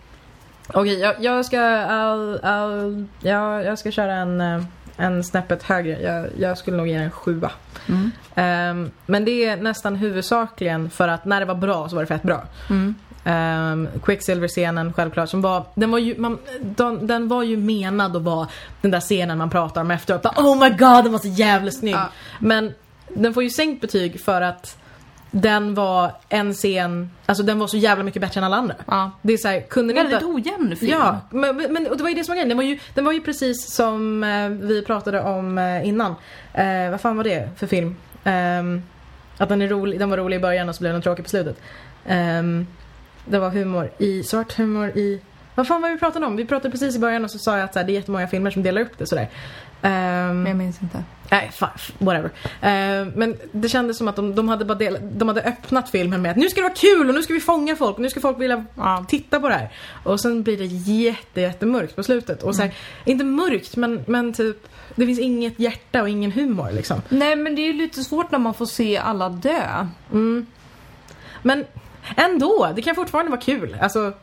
Okej, jag, jag ska... I'll, I'll, ja, jag ska köra en, eh, en snäppet högre. Jag, jag skulle nog ge en sjua. Mm. Ehm, men det är nästan huvudsakligen för att när det var bra så var det fett bra. Mm. Um, Quicksilver-scenen självklart som var, den var ju, man, den, den var ju menad att vara den där scenen man pratar om efteråt. Oh my god den var så jävla snygg. Ja. Men den får ju sänkt betyg för att den var en scen, alltså den var så jävla mycket bättre än alla andra. Ja. Det är såhär, kunde ni Väldigt inte... ojämn film. Ja, men, men och det var ju det som var grejen. Den var ju, den var ju precis som eh, vi pratade om eh, innan. Eh, vad fan var det för film? Ehm, att den, är rolig, den var rolig i början och så blev den tråkig på slutet. Ehm, det var humor i, svart humor i... Vad fan var vi pratade om? Vi pratade precis i början och så sa jag att så här, det är jättemånga filmer som delar upp det sådär. Men jag minns inte. Nej, whatever. Eh, men det kändes som att de, de, hade bara del, de hade öppnat filmen med att nu ska det vara kul och nu ska vi fånga folk och nu ska folk vilja Ja. titta på det här. Och sen blir det jätte, jättemörkt på slutet. Och så här, inte mörkt men, men typ det finns inget hjärta och ingen humor liksom. Nej men det är ju lite svårt när man får se alla dö. Mm. Men ändå, det kan fortfarande vara kul. Alltså,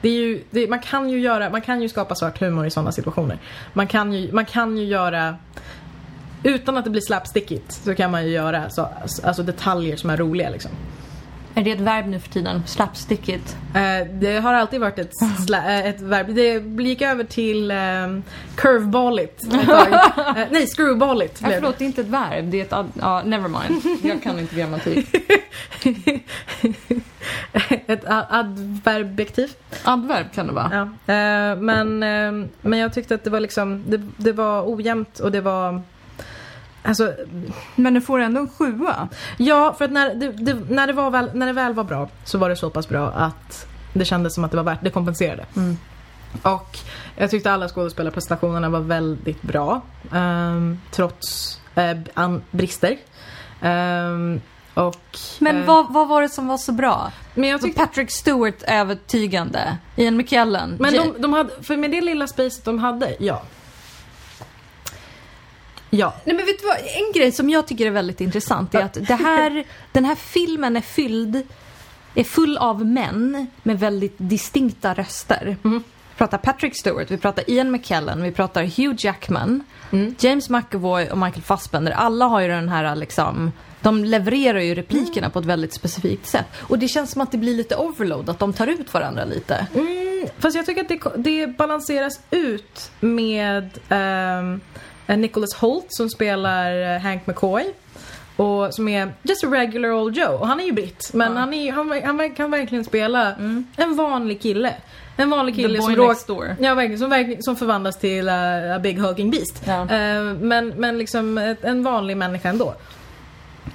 det är ju, det, man, kan ju göra, man kan ju skapa svart humor i sådana situationer. Man kan ju, man kan ju göra utan att det blir slapstickigt så kan man ju göra så, alltså detaljer som är roliga liksom. Är det ett verb nu för tiden? Slapstickigt? Eh, det har alltid varit ett, eh, ett verb. Det gick över till eh, curveballigt ett tag. *laughs* eh, nej, screwballigt blev förlåt, det är inte ett verb. Det är ett ad... Ja, never mind. Jag kan inte grammatik. *laughs* ett adverbektiv. Adverb kan det vara. Ja. Men, eh, men jag tyckte att det var liksom, det, det var ojämnt och det var Alltså, Men du får ändå en sjua. ja för att när det, det, när, det var väl, när det väl var bra så var det så pass bra att det kändes som att det var värt, det kompenserade. Mm. Och jag tyckte alla skådespelarprestationerna var väldigt bra. ehm, trots an, brister. Ehm, och, Men eh, vad, vad var det som var så bra? men jag tyckte Patrick Stewart övertygande. Ian McKellen. Men de, de hade, för med det lilla spacet de hade, ja. Ja. Nej men vet du vad, en grej som jag tycker är väldigt intressant är att det här, *laughs* den här filmen är fylld, är full av män med väldigt distinkta röster. Mhm. Vi pratar Patrick Stewart, vi pratar Ian McKellen, vi pratar Hugh Jackman, Mm. James McAvoy och Michael Fassbender. Alla har ju den här liksom, de levererar ju replikerna på ett väldigt specifikt sätt. Och det känns som att det blir lite overload, att de tar ut varandra lite. Mm, fast jag tycker att det, det balanseras ut med eh, Nicholas Holt som spelar eh, Hank McCoy. Och som är just a regular old Joe. Och han är ju britt. Men Ja. han, är, han, han kan verkligen spela en vanlig kille. En vanlig kille som door. Ja, verkligen. Som, verkligen, som förvandlas till uh, a big hulking beast. Ja. Eh, men, men liksom ett, en vanlig människa ändå.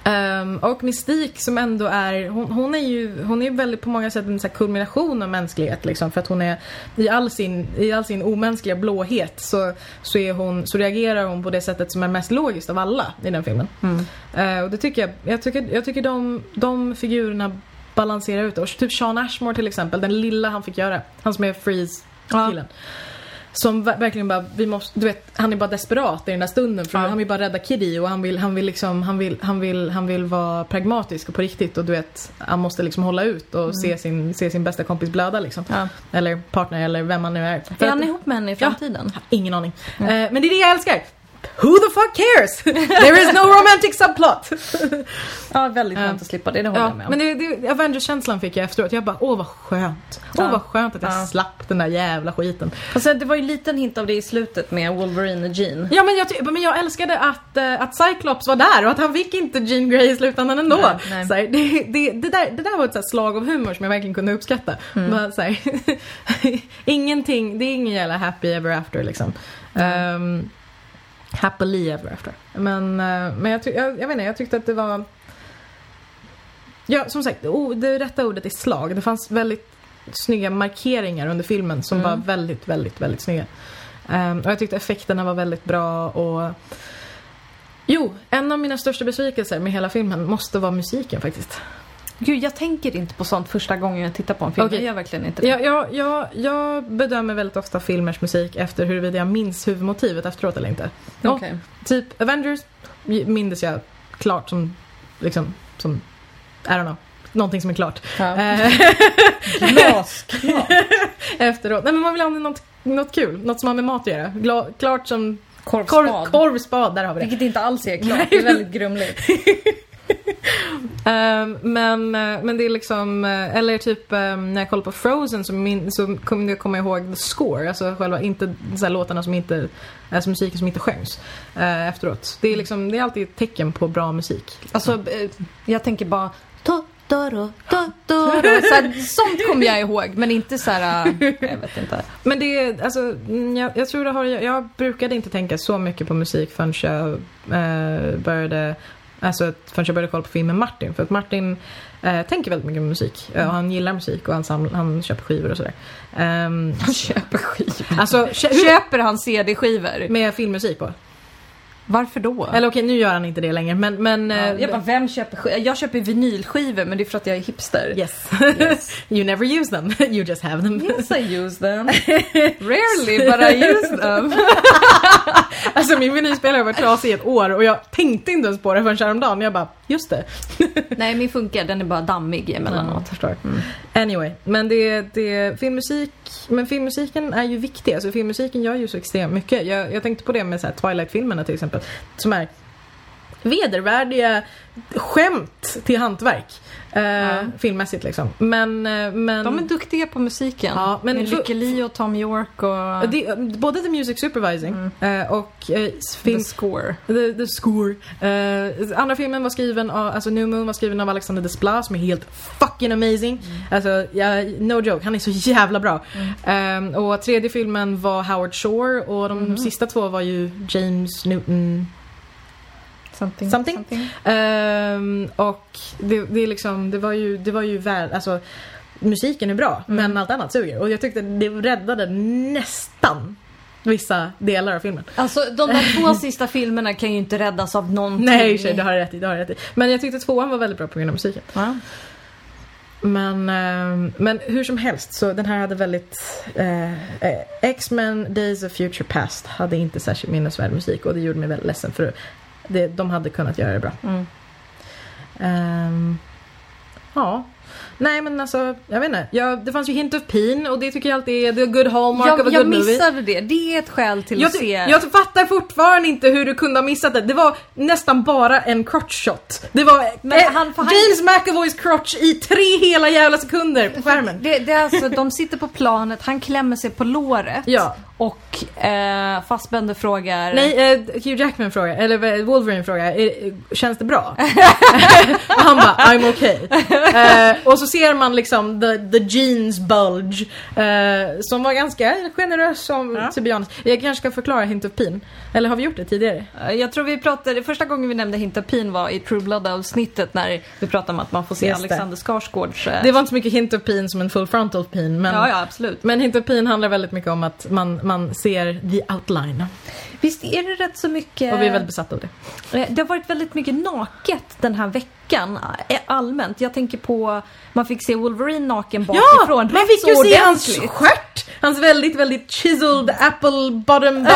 Ehm, och Mystik som ändå är, hon, hon är ju, hon är väldigt på många sätt en så kulmination av mänsklighet liksom. För att hon är, i all sin, i all sin omänskliga blåhet så, så, är hon, så reagerar hon på det sättet som är mest logiskt av alla i den filmen. Mm. Eh, och det tycker jag, jag tycker, jag tycker de, de figurerna balanserar ut det. Och typ Sean Ashmore till exempel, den lilla han fick göra. Han som är Freeze-killen. Som ver- verkligen bara, vi måste, du vet, han är bara desperat i den där stunden för Ja. han vill bara rädda Kitty och han vill, han vill liksom, han vill, han vill, han vill vara pragmatisk och på riktigt och du vet, han måste liksom hålla ut och se, sin, se sin bästa kompis blöda liksom. Ja. Eller partner eller vem man nu är. För Är att- han ihop med henne i framtiden? Ingen aning. Eh, men det är det jag älskar. Who the fuck cares? *laughs* There is no romantic subplot. *laughs* Ja, väldigt skönt att slippa det, det håller ja, jag med om. men det, det, Avengers-känslan fick jag efteråt. Jag bara, åh vad skönt. Åh Ja. vad skönt att jag Ja. slapp den där jävla skiten. Och sen, det var ju en liten hint av det i slutet med Wolverine och Jean. Ja men jag, men jag älskade att, eh, att Cyclops var där och att han fick inte Jean Grey i slutändan ändå. Nej, nej. Här, det, det, det, där, det där var ett så slag av humor som jag verkligen kunde uppskatta. Mm. Bara, så här, *laughs* ingenting, det är ingen jävla happy ever after liksom. Um, happily ever after. Men, eh, men jag, jag, jag vet inte, jag tyckte att det var... Ja, som sagt, det rätta ordet är slag. Det fanns väldigt snygga markeringar under filmen som Mm. var väldigt, väldigt, väldigt snygga. Ehm, och jag tyckte effekterna var väldigt bra och Jo, en av mina största besvikelser med hela filmen måste vara musiken faktiskt. Gud, jag tänker inte på sånt första gången jag tittar på en film. Okej. Jag gör verkligen inte det. Jag, jag, jag, jag bedömer väldigt ofta filmers musik efter huruvida jag minns huvudmotivet efteråt eller inte. Ja, Okej. Typ Avengers mindes jag klart som, liksom, som, I don't know, någonting som är klart. Ja. Eh, *laughs* Glasklart. *laughs* efteråt. Nej men man vill ha något, något kul, något som har med mat att göra. Gla, klart som Korvspad. korv, korvspad, där har vi det. Vilket inte alls är klart. Det är väldigt grumligt. *laughs* *laughs* Ehm, men, eh, men det är liksom, eh, eller typ ehm, när jag kollar på Frozen så, min, så kommer jag komma ihåg the score, alltså själva inte så här, låtarna som inte, alltså musiken som inte sjöngs eh, efteråt. Det är liksom, det är alltid ett tecken på bra musik. Alltså, jag tänker bara... Totoro, Totoro. *laughs* Så här, sånt kommer jag ihåg, men inte så här... Jag vet inte. Men det är, alltså, mm, jag, jag tror det har, jag brukade inte tänka så mycket på musik förrän jag eh, började, alltså förrän jag började kolla på filmen Martin. För att Martin eh, tänker väldigt mycket på musik eh, och han gillar musik och han, saml, han köper skivor och sådär. Um, Han köper skivor. alltså, hur, Köper han CD-skivor? med filmmusik på? Varför då? Eller okej, nu gör han inte det längre men, men Ja, eh, jag bara, vem köper? Jag köper vinylskivor, men det är för att jag är hipster. Yes. Yes. *laughs* you never use them, *laughs* you just have them. Yes, I use them. *laughs* Rarely, but I use them. Alltså min vinylspelare var trasig i ett år och jag tänkte inte ens på det förrän häromdagen. Jag bara, just det. *laughs* Nej, min funkar. Den är bara dammig Ja, emellanåt. förstår. Anyway, men det, det, filmmusik, men filmmusiken är ju viktig. Alltså filmmusiken gör ju så extremt mycket. Jag, jag tänkte på det med Twilight-filmerna till exempel. Som är vedervärdiga skämt till hantverk. Eh, Ja. Filmmässigt liksom. Men, eh, men De är duktiga på musiken. Ja, men Med Lykke Li och Tom York och det, både The Music Supervising eh, och eh, The film, Score. The, the Score. Eh, andra filmen var skriven av, alltså New Moon var skriven av Alexander Desplat som är helt fucking amazing. Alltså, ja, no joke, han är så jävla bra. Eh, och tredje filmen var Howard Shore och de sista två var ju James Newton Something. Something. Ehm, och det, det är liksom, det var ju, det var ju väl, alltså musiken är bra men allt annat suger. Och jag tyckte det räddade nästan vissa delar av filmen. Alltså de där två *laughs* sista filmerna kan ju inte räddas av någonting. Nej sig, det har rätt i, det har rätt i. Men jag tyckte tvåan var väldigt bra på grund av musiken. Ja. Men, ehm, men hur som helst så den här hade väldigt eh, eh, X-Men Days of Future Past hade inte särskilt minnesvärd musik och det gjorde mig väldigt ledsen för det, de hade kunnat göra det bra. Mm. Ehm, ja. Nej men alltså, jag vet inte. Jag, det fanns ju Hint of Peen och det tycker jag alltid är the good hallmark of a Jag, good jag movie. missade det. Det är ett skäl till Jag, att se. jag fattar fortfarande inte hur du kunde ha missat det. Det var nästan bara en crotch shot. Det var eh, han- för han- James McAvoys crotch i tre hela jävla sekunder på skärmen. Det, det är alltså, de sitter på planet, han klämmer sig på låret Ja. och eh, Fassbender frågar... Nej, eh, Hugh Jackman frågar, eller eh, Wolverine frågar, känns det bra? *laughs* *laughs* och han bara, I'm okay. Eh, och så ser man liksom the, the jeans bulge, eh, som var ganska generös som, Ja. Jag kanske ska förklara Hint of Peen. Eller har vi gjort det tidigare? Eh, Jag tror vi pratade, första gången vi nämnde Hintapin var i True Blood-avsnittet när vi pratade om att man får se Just. Alexander Skarsgårds... eh, Det var inte så mycket Hint of Peen som en full frontal peen, men Ja, ja, absolut. Men Hint of Peen handlar väldigt mycket om att man, man ser the outline. Visst är det rätt så mycket... Och vi är väldigt besatta av det. Eh, Det har varit väldigt mycket naket den här veckan eh, allmänt. Jag tänker på, man fick se Wolverine naken Ja! bakifrån. Man rätt fick ju se hans stjärt! Hans väldigt, väldigt chiseled apple *laughs* bottom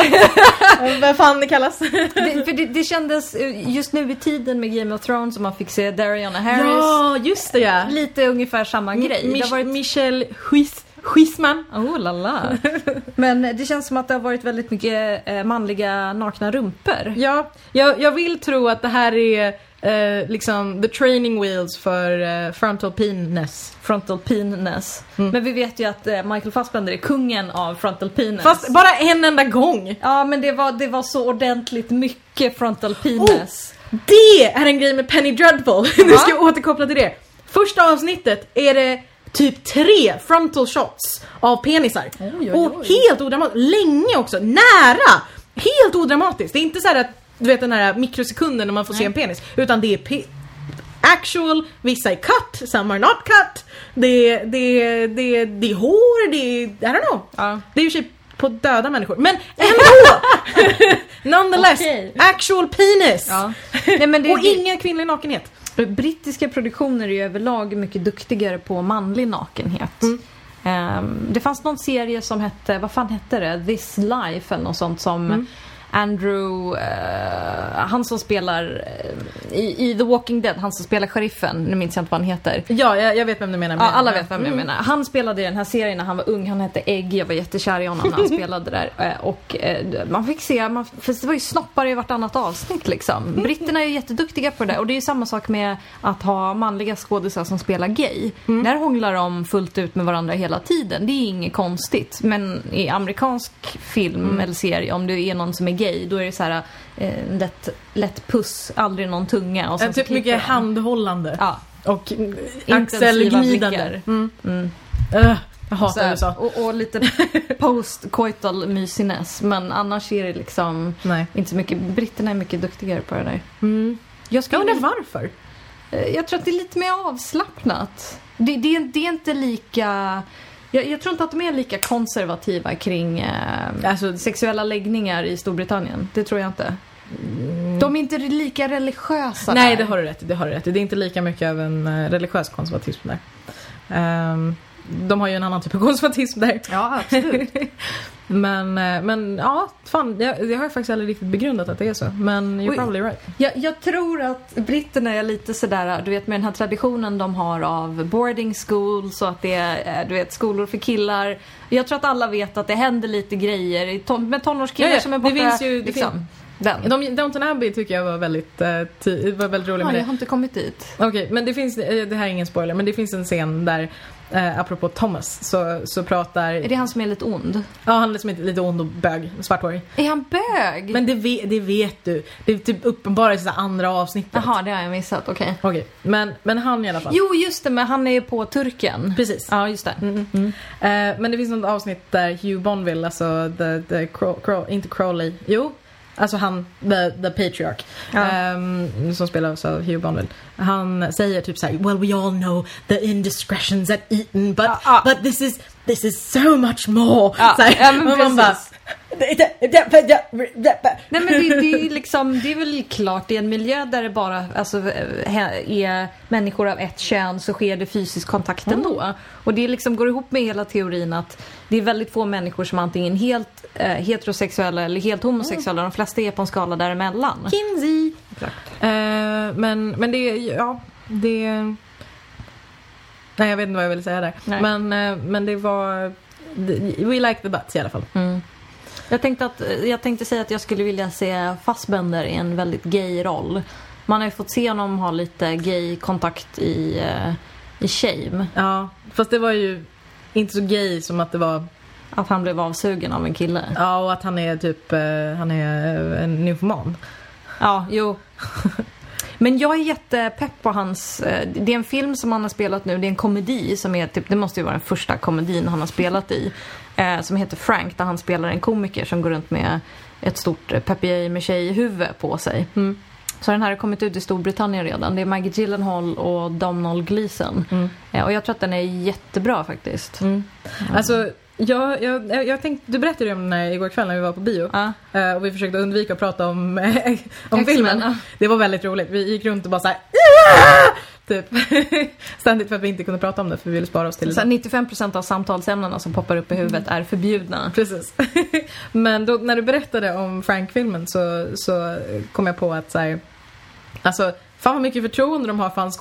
Vad fan det kallas. Det, för det, det kändes eh, just nu i tiden med Game of Thrones som man fick se Dariana Harris. Ja, just det ja. Lite ungefär samma grej. Mich- det har varit... Michelle Huis- Huisman. Oh la la. *laughs* Men det känns som att det har varit väldigt mycket eh, manliga nakna rumpor. Ja, jag, jag vill tro att det här är eh, liksom the training wheels för eh, frontal penis. Frontal penis. Mm. Men vi vet ju att eh, Michael Fassbender är kungen av frontal penis. Fast bara en enda gång. Ja men det var, det var så ordentligt mycket frontal penis. Det är en grej med Penny Dreadful. *laughs* nu ska jag återkoppla till det. Första avsnittet är det typ tre frontal shots av penisar. Oj, oj, Och oj. helt odramatiskt, länge också, nära! Helt odramatiskt. Det är inte så här att du vet den här mikrosekunden när man får se Nej. en penis. Utan det är pe- actual, vissa är cut, some are not cut. Det är, det det är, det är hår, det är, I don't know. Ja. Det är ju på döda människor. Men *laughs* ändå! *laughs* Nonetheless, Okej. actual penis! Ja. Nej, men det, Och det, ingen kvinnlig nakenhet. Brittiska produktioner är ju överlag mycket duktigare på manlig nakenhet. Mm. Ehm, det fanns någon serie som hette, vad fan hette det? This Life eller något sånt som Mm. Andrew, eh, han som spelar eh, i, i The Walking Dead, han som spelar sheriffen, nu minns jag inte vad han heter. Ja, jag, jag vet vem du menar. Ja, med- alla vet vem jag Mm. menar. Han spelade i den här serien när han var ung. Han hette Egg. Jag var jättekär i honom när han *laughs* spelade där. Eh, Och man fick se, man, för det var ju snoppar i vartannat avsnitt liksom. Britterna är ju jätteduktiga på det där. Och det är ju samma sak med att ha manliga skådisar som spelar gay. Där hånglar de fullt ut med varandra hela tiden. Det är inget konstigt. Men i amerikansk film eller serie, om det är någon som är gay, då är det så här eh, lätt, lätt puss, aldrig någon tunga. Och sen Eh, Typ mycket de. handhållande. Ja. Och axelglidande. Mm. Mm. Öh, jag hatar här, USA. Och, och lite *laughs* post-coital mysiness. Men annars är det liksom Nej. inte så mycket. Britterna är mycket duktigare på det där. Mm. Jag, Jag skulle, undrar varför? Eh, jag tror att det är lite mer avslappnat. Det, det, det är inte lika... Jag, jag tror inte att de är lika konservativa kring eh, Alltså, sexuella läggningar i Storbritannien. Det tror jag inte. De är inte lika religiösa Mm. nej, där. det har du rätt i. Det har du rätt i. Det är inte lika mycket av en eh, religiös konservatism där. Ehm, de har ju en annan typ av konservatism där. Ja, absolut. *laughs* Men, eh, men ja, fan, jag, jag har faktiskt aldrig riktigt begrundat att det är så. Men you're Oj. probably right. Jag, jag tror att britterna är lite sådär, du vet med den här traditionen de har av boarding school så att det är, eh, du vet, skolor för killar. Jag tror att alla vet att det händer lite grejer ton, med tonårskillar Ja, ja, som är det borta. finns ju- det liksom, den. De, Downton Abbey tycker jag var väldigt, uh, var väldigt rolig Ja, med jag det. har inte kommit dit. Okej, men det finns, eh, det här är ingen spoiler, men det finns en scen där, uh, apropå Thomas, så, så pratar, Är det han som är lite ond? ja han är liksom inte lite ond och bög, svarthårig. Är han bög? Men det vet, det vet du. Det är typ uppenbart i så andra avsnittet. Jaha, det har jag missat, okej. Okej, men, men han i alla fall. Jo, just det, men han är på turken. Precis. Ja, just det. Mm, mm. Eh, men det finns något avsnitt där Hugh Bonville, alltså the, the Crow, Crow, inte Crowley, jo, alltså han, the, the patriarch, Ja. ehm, som spelas av Hugh Bonville. Han säger typ såhär, well we all know the indiscretions at Eton but, Ja, ja. but this is, this is so much more. Ja, Så här, ja, men man precis. Nej men det, det är liksom, det är väl klart, i en miljö där det bara alltså, he- är människor av ett kön så sker det fysisk kontakt ändå. Och det liksom går ihop med hela teorin att det är väldigt få människor som antingen helt eh, heterosexuella eller helt homosexuella. De flesta är på en skala däremellan. Kinsey. Exakt. Eh, men, men det, ja, det... Nej jag vet inte vad jag ville säga där. Nej. Men, eh, men det var... We like the butts i alla fall. Mm. Jag, tänkte att, jag tänkte säga att jag skulle vilja se Fassbender i en väldigt gay roll. Man har ju fått se honom ha lite gay kontakt i, eh, i Shame. Ja, fast det var ju inte så gay som att det var... Att han blev avsugen av en kille. Ja, och att han är typ... eh, han är eh, en nymfoman. Ja, jo. Men jag är jättepepp på hans... Det är en film som han har spelat nu. Det är en komedi som är typ... Det måste ju vara den första komedin han har spelat i. Eh, som heter Frank, där han spelar en komiker som går runt med ett stort eh, papier med tjej i huvudet på sig. Mm. Så den här har kommit ut i Storbritannien redan. Det är Maggie Gyllenhaal och Domhnall Gleeson. Mm. Eh, och jag tror att den är jättebra faktiskt. Mm. Alltså, jag, jag, jag, tänkte, du berättade ju om den här igår kväll när vi var på bio. Ja. Eh, och vi försökte undvika att prata om, *laughs* om filmen. ja. Det var väldigt roligt. Vi gick runt och bara såhär "Ah!" Typ. *laughs* Ständigt för att vi inte kunde prata om det för vi ville spara oss till Så här 95% av samtalsämnena som poppar upp i huvudet är förbjudna. Precis. *laughs* Men då, när du berättade om Frank-filmen så, så kom jag på att så här, alltså fan vad mycket förtroende de har för hans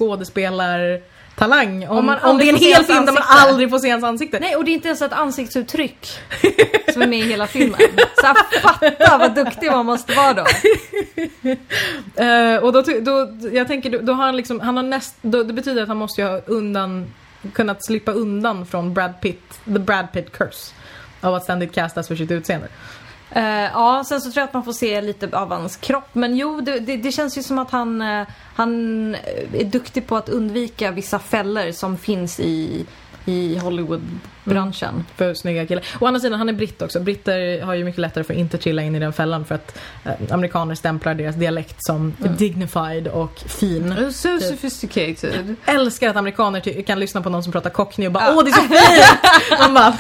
skådespelartalang. Om, Om man om det är en hel film där man aldrig får se hans ansikte. Nej, och det är inte ens ett ansiktsuttryck *laughs* som är med i hela filmen. Så här, fatta vad duktig man måste vara då. *laughs* Eh, och då, då, jag tänker, då, då har han liksom, han har näst, då, det betyder att han måste ju ha undan, kunnat slippa undan från Brad Pitt, the Brad Pitt curse. Av att ständigt kastas för sitt utseende. Uh, ja, sen så tror jag att man får se lite av hans kropp. Men jo, det, det, det känns ju som att han, uh, han är duktig på att undvika vissa fällor som finns i i Hollywood-branschen. För snygga killar. Å andra sidan, han är britt också. Britter har ju mycket lättare för att inte trilla in i den fällan för att eh, amerikaner stämplar deras dialekt som dignified och fin. So Typ. sophisticated. Älskar att amerikaner kan lyssna på någon som pratar cockney och bara åh det är så fint! *laughs* Man bara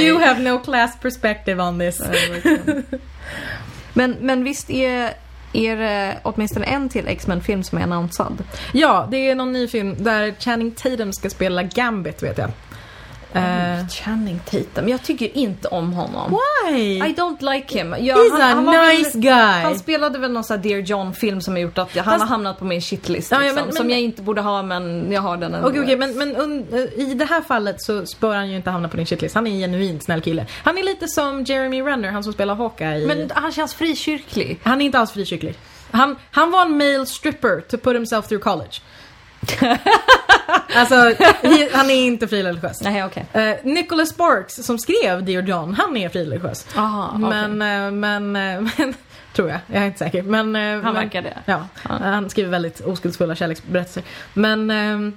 you have no class perspective on this. *laughs* men, men visst är, är det åtminstone en till X-Men-film som är annonsad? Ja, det är någon ny film där Channing Tatum ska spela Gambit vet jag. Eh, Channing Tatum. Jag tycker inte om honom. why? I don't like him. Ja, He's a var nice väl, guy. Han spelade väl någon sån här Dear John-film som har gjort att jag, han Fast- har hamnat på min shitlist. Ja, liksom, men- men- som jag inte borde ha men jag har den ändå. Okej, okej, men, men un- i det här fallet så bör han ju inte hamna på din shitlist. Han är en genuint snäll kille. Han är lite som Jeremy Renner, han som spelar Hawkeye. Men han känns frikyrklig. Han är inte alls frikyrklig. Han, han var en male stripper to put himself through college. *laughs* alltså, han är inte frireligiös. Nej, okej. Uh, Nicholas Sparks som skrev Dear John, han är frireligiös. Aha, okej. Men, eh, men, eh, *laughs* men, tror jag. Jag är inte säker. Men, eh, Han verkar det. Ja, Ja. han skriver väldigt oskuldsfulla kärleksberättelser. Men, ehm,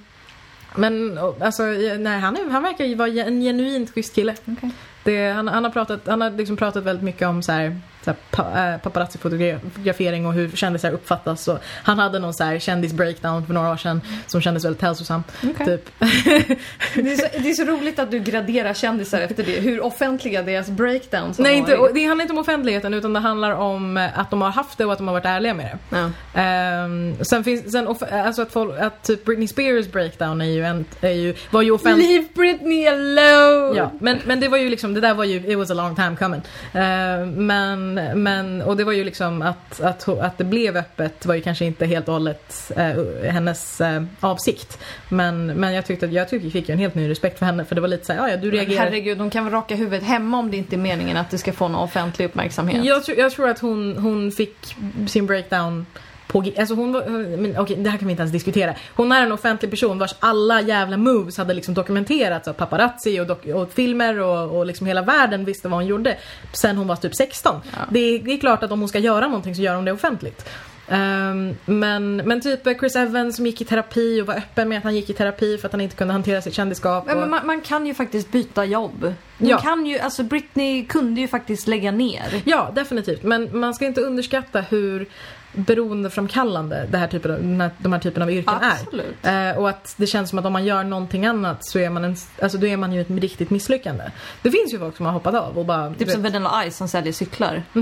men alltså, nej, han, är, han verkar ju vara en genuint schysst kille. Okej. Det, han, han har, pratat, han har liksom pratat väldigt mycket om så här, här, äh, paparazzi-fotografering och hur kändisar uppfattas. Och han hade någon så här kändis-breakdown för några år sedan som kändes väldigt hälsosam. Okej. Typ. *laughs* Det, är så, det är så roligt att du graderar kändisar efter det. Hur offentliga deras breakdowns Nej, inte, det handlar inte om offentligheten utan det handlar om eh, att de har haft det och att de har varit ärliga med det. Ja. Ehm, sen finns, sen, alltså att, folk, att typ Britney Spears breakdown är ju en, är ju, var ju offentlig. Leave Britney alone! Ja, men, men det var ju liksom, det där var ju, it was a long time coming. Ehm, men, men, och det var ju liksom att, att, att det blev öppet var ju kanske inte helt och hållet eh, hennes eh, avsikt. Men, men jag tyckte att jag tyckte jag fick ju en helt ny respekt för henne för det var lite såhär, ja du reagerar. Herregud, de kan väl raka huvudet hemma om det inte är meningen att det ska få någon offentlig uppmärksamhet. Jag, tror- jag tror att hon, hon fick sin breakdown på, alltså hon var, men okej det här kan vi inte ens diskutera. Hon är en offentlig person vars alla jävla moves hade liksom dokumenterats av paparazzi och, dok- och filmer och, och liksom hela världen visste vad hon gjorde sen hon var typ 16. Ja. Det, är, det är klart att om hon ska göra någonting så gör hon det offentligt. Ehm, men, men typ Chris Evans som gick i terapi och var öppen med att han gick i terapi för att han inte kunde hantera sitt kändisskap. Och- men man, man kan ju faktiskt byta jobb. Hon Ja. kan ju, alltså Britney kunde ju faktiskt lägga ner. Ja, definitivt. Men man ska inte underskatta hur beroendeframkallande det här typen av, den här, de här typen av yrken Absolut. är. Eh, och att det känns som att om man gör någonting annat så är man, en, alltså då är man ju ett riktigt misslyckande. Det finns ju folk som har hoppat av och bara... Typ som Vanilla Ice som säljer cyklar. *laughs*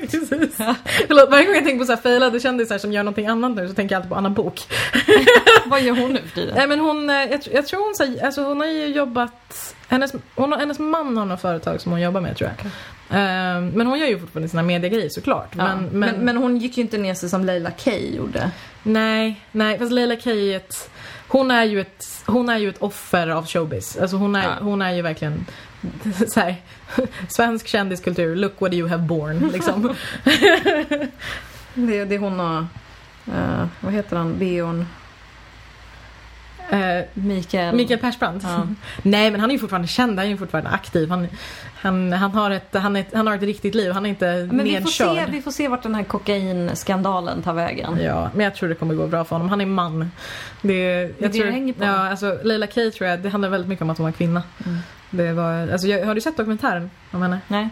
Precis. Förlåt, varje gång jag tänker på så här failade kändisar som gör någonting annat nu så tänker jag alltid på Anna Bok. *laughs* Vad gör hon nu för tiden? Nej men hon, eh, jag, jag tror hon, så här- alltså hon har ju jobbat, hennes, hon, hennes man har något företag som hon jobbar med tror jag. Eh, men hon gör ju fortfarande sina mediegrejer såklart. Ja. Men, Men, men, hon gick ju inte ner sig som Leila Kay gjorde. Nej, nej, fast Leila Kay är ett, hon är ju ett, hon är ju ett offer av showbiz. Alltså hon är, Ja. hon är ju verkligen *laughs* så här, svensk kändiskultur, look what you have born liksom. Det, det är hon och, eh, vad heter han, Beorn, Eh, Mikael. Mikael Persbrandt. Ja. *laughs* Nej men han är ju fortfarande känd, han är ju fortfarande aktiv. Han, han, han, har, ett, han, är, han har ett riktigt liv, han är inte Men vi får, nedkörd. se, vi får se vart den här kokainskandalen tar vägen. Ja, men jag tror det kommer gå bra för honom. Han är man. Det, jag det tror, det hänger på. Ja, alltså Leila Kay tror jag, det handlar väldigt mycket om att hon var kvinna. Mm. Det var, alltså, jag, har du sett dokumentären om henne? Nej.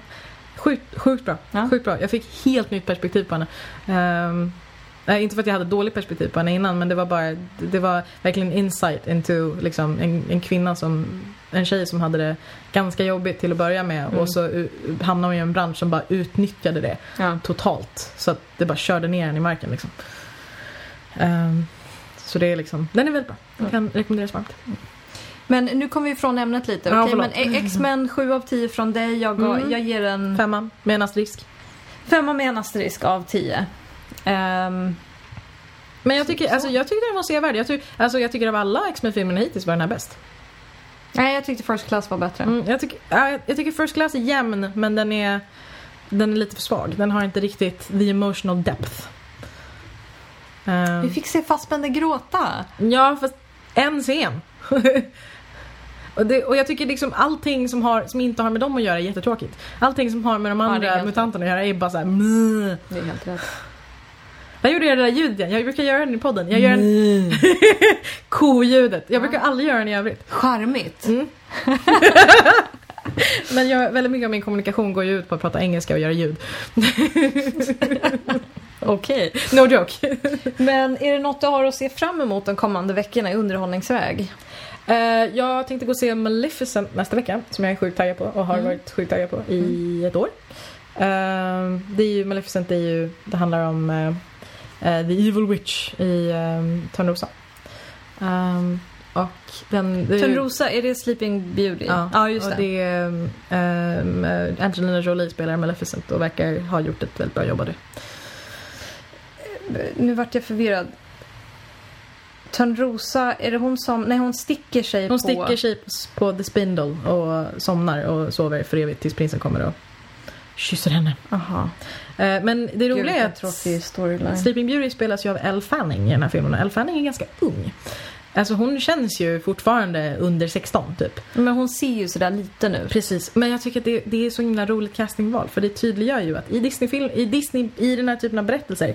Sjukt, sjukt bra. Ja. Sjukt bra. Jag fick helt nytt perspektiv på henne. Ehm, nej, inte för att jag hade dåligt perspektiv på henne innan men det var bara, det, det var verkligen insight into liksom, en, en kvinna som, en tjej som hade det ganska jobbigt till att börja med Mm. och så hamnade hon i en bransch som bara utnyttjade det Ja. totalt. Så att det bara körde ner henne i marken liksom. Ehm, så det är liksom, den är väldigt bra. Jag kan rekommenderas varmt. Men nu kommer vi ifrån ämnet lite. Ja, Okej, men. X-Men 7 av 10 från dig. Jag, gav- Mm. jag ger en Femman med en asterisk. femma med en asterisk av 10. Ehm, Men jag tycker, alltså, jag tycker den var sevärd. Jag, ty, alltså, jag tycker av alla X-Men-filmerna hittills var den här bäst. Nej, jag tyckte First Class var bättre. Mm, jag, tycker, ja, jag tycker First Class är jämn men den är, den är lite för svag. Den har inte riktigt the emotional depth. Ehm, Vi fick se Fassbender gråta. Ja, fast en scen. *laughs* och, det, och jag tycker liksom allting som, har, som inte har med dem att göra är jättetråkigt. Allting som har med de andra helt mutanterna att göra är bara såhär. Det är helt rätt. Jag gjorde det där ljudet igen. Jag brukar göra den i podden. Jag gör en *laughs* koljudet. Jag brukar aldrig göra den i övrigt. Charmigt. Mm. *laughs* Men jag, väldigt mycket av min kommunikation går ju ut på att prata engelska och göra ljud. *laughs* Okej. No joke. Men är det något du har att se fram emot de kommande veckorna i underhållningsväg? Eh, jag tänkte gå och se Maleficent nästa vecka som jag är sjukt taggad på och har Mm. varit sjukt taggad på i ett år. Eh, det är ju, Maleficent är ju, det handlar om eh, The Evil Witch i um, Törnrosa. Um, och den... Törnrosa, är det Sleeping Beauty? Ja, ja just och det. är, um, eh, Angelina Jolie spelar Maleficent och verkar ha gjort ett väldigt bra jobb av det. Nu vart jag förvirrad. Törnrosa, är det hon som... Nej, hon sticker sig Hon på... sticker sig på The Spindle och somnar och sover för evigt tills prinsen kommer och kysser henne. Aha. Eh, Men det roliga är att. Sleeping Beauty spelas ju av Elle Fanning i den här filmen och Elle Fanning är ganska ung. Alltså hon känns ju fortfarande under 16 typ. Men hon ser ju sådär lite nu. Precis, men jag tycker att det, det är så himla roligt castingval för det tydliggör ju att i Disney-film, i Disney, i den här typen av berättelser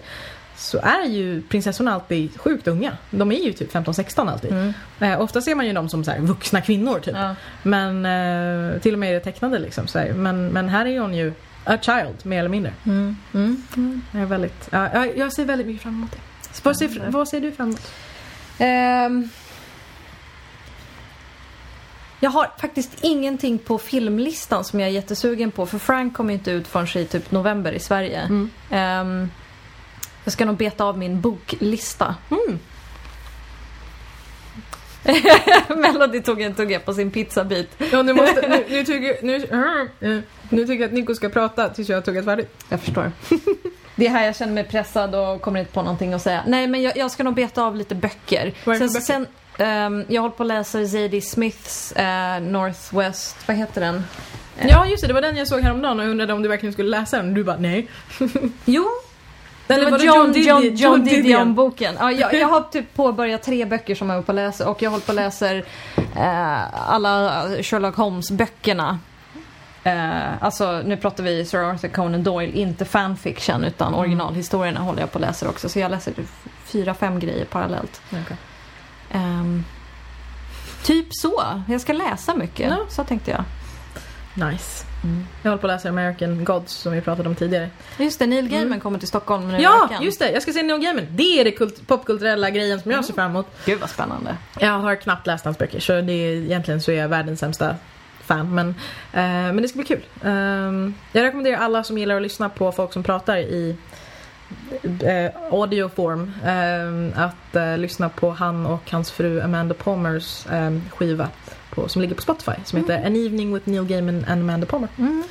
så är ju prinsessorna alltid sjukt unga. De är ju typ 15-16 alltid. Mm. Eh, ofta ser man ju dem som så här, vuxna kvinnor typ. Ja. Men eh, till och med i det tecknade liksom. Så här. Men, men här är hon ju a child mer eller mindre. Mm. Mm. Jag, är väldigt, ja, jag, jag ser väldigt mycket fram emot det. Vad ser, vad ser du fram emot? Ehm. jag har faktiskt ingenting på filmlistan som jag är jättesugen på. För Frank kommer ju inte ut förrän i typ november i Sverige. Mm. Ehm, jag ska nog beta av min boklista. Mm. *laughs* Melody tog en tugga på sin pizzabit. Ja, nu, måste, nu, *laughs* nu, tycker, nu, *laughs* nu tycker jag att Nico ska prata tills jag har tuggat färdigt. Jag förstår. Det är här jag känner mig pressad och kommer inte på någonting att säga. Nej, men jag, jag ska nog beta av lite böcker. Vad är det för Sen, böcker? sen ehm, jag håller på att läsa Zadie Smiths eh, Northwest, vad heter den? Ja just det, det var den jag såg häromdagen och jag undrade om du verkligen skulle läsa den. Du bara nej. Jo, det var John, John, John Didion? Didion-boken. Ja, jag, jag har typ påbörjat tre böcker som jag håller på att läsa och jag håller på att läsa eh, alla Sherlock Holmes-böckerna. Eh, alltså nu pratar vi Sir Arthur Conan Doyle, inte fanfiction utan originalhistorierna håller jag på att läsa också. Så jag läser typ fyra, fem grejer parallellt. Okej. Ehm, typ så. Jag ska läsa mycket. Ja. Så tänkte jag. Nice. Jag håller på att läsa American Gods som vi pratade om tidigare. Just det, Neil Gaiman Mm. kommer till Stockholm nu Ja, veckan. just det. Jag ska se Neil Gaiman. Det är det kult- popkulturella grejen som jag ser fram emot. Gud vad spännande. Jag har knappt läst hans böcker så det är, egentligen så är jag världens sämsta fan. Men, eh, men det ska bli kul. Ehm, jag rekommenderar alla som gillar att lyssna på folk som pratar i eh, audioform ehm, att eh, lyssna på han och hans fru Amanda Palmers ehm, skiva på, som ligger på Spotify som heter An Evening with Neil Gaiman and Amanda Palmer. Mm.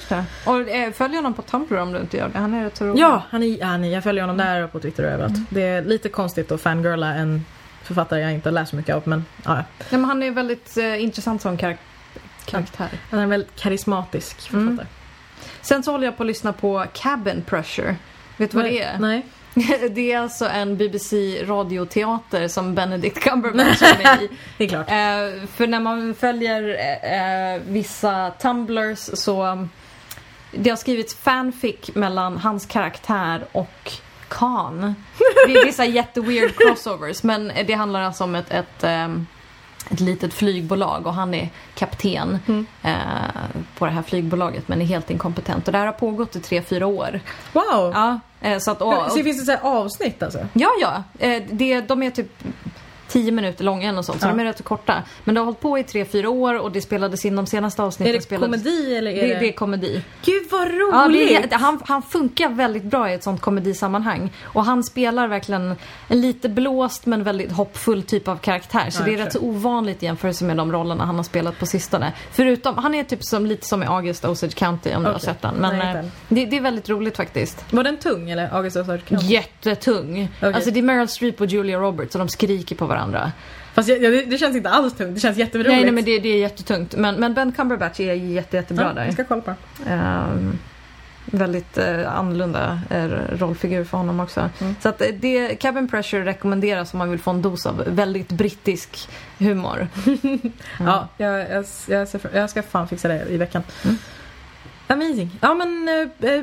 Och eh, följ honom på Tumblr om du inte gör det. Han är rätt rolig. Ja, han är, han är, jag följer honom där och på Twitter och överallt. Det är lite konstigt att fangirla en författare jag inte läst så mycket av men ja, ja. Men han är väldigt eh, intressant som karak- karaktär. han är en väldigt karismatisk författare. Mm. Sen så håller jag på att lyssna på Cabin Pressure. Vet du vad det är? Nej. *laughs* det är alltså en BBC radioteater som Benedict Cumberbatch *laughs* är med i. Det är klart. Eh, för när man följer eh, eh, vissa tumblers så det har skrivits fanfic mellan hans karaktär och Khan. Det är vissa jätteweird crossovers men det handlar alltså om ett, ett, ehm, ett litet flygbolag och han är kapten Mm. eh, på det här flygbolaget men är helt inkompetent. Och det här har pågått i tre, fyra år. Wow! Ja, eh, så att, och, och, så finns det så avsnitt alltså? Ja, ja. Eh, det, de är typ 10 minuter långa och sånt, så Ja. de är rätt så korta. Men det har hållit på i 3-4 år och det spelades in de senaste avsnitten. Är det spelades... komedi eller är Det, det... det är komedi. Gud vad roligt! Ja, är, han, han funkar väldigt bra i ett sånt komedisammanhang. Och han spelar verkligen en lite blåst men väldigt hoppfull typ av karaktär. Så Ja, det är rätt så ovanligt i jämförelse med de rollerna han har spelat på sistone. Förutom, han är typ som, lite som i August Osage County om du har sett den. Men Nej, eh, det, det är väldigt roligt faktiskt. Var den tung eller August Osage County? Jättetung. Okej. Alltså det är Meryl Streep och Julia Roberts och de skriker på varandra. Fast jag, jag, det, känns inte alls tungt, det känns jätteroligt. Nej, nej men det, det är jättetungt. Men, men Ben Cumberbatch är jätte, jättebra ja, där. Jag ska kolla på. Ehm, väldigt eh, annorlunda eh, rollfigur för honom också. Mm. Så att eh, det, Cabin Pressure rekommenderas om man vill få en dos av väldigt brittisk humor. *laughs* Ja, jag, jag, jag ska fan fixa det i veckan. Mm. Amazing. Ja men eh, eh,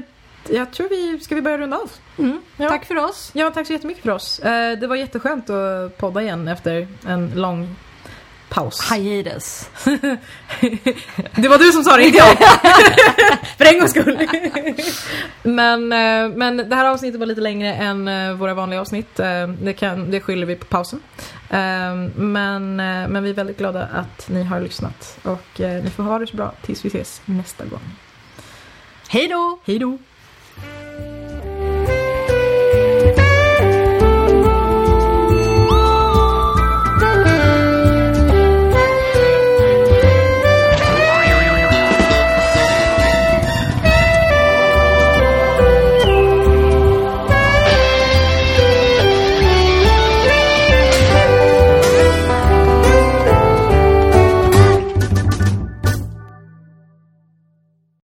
jag tror vi, ska vi börja runda av? Mm. Ja. Tack för oss. Ja, tack så jättemycket för oss. Eh, det var jätteskönt att podda igen efter en lång paus. Hiatus. *laughs* Det var du som sa det, inte jag. *laughs* *laughs* För en gångs skull. men, eh, men det här avsnittet var lite längre än eh, våra vanliga avsnitt. Det, kan, det skyller vi på pausen. Eh, Men, men vi är väldigt glada att ni har lyssnat. Och ni får ha det så bra tills vi ses nästa gång. Hej då! Hej då!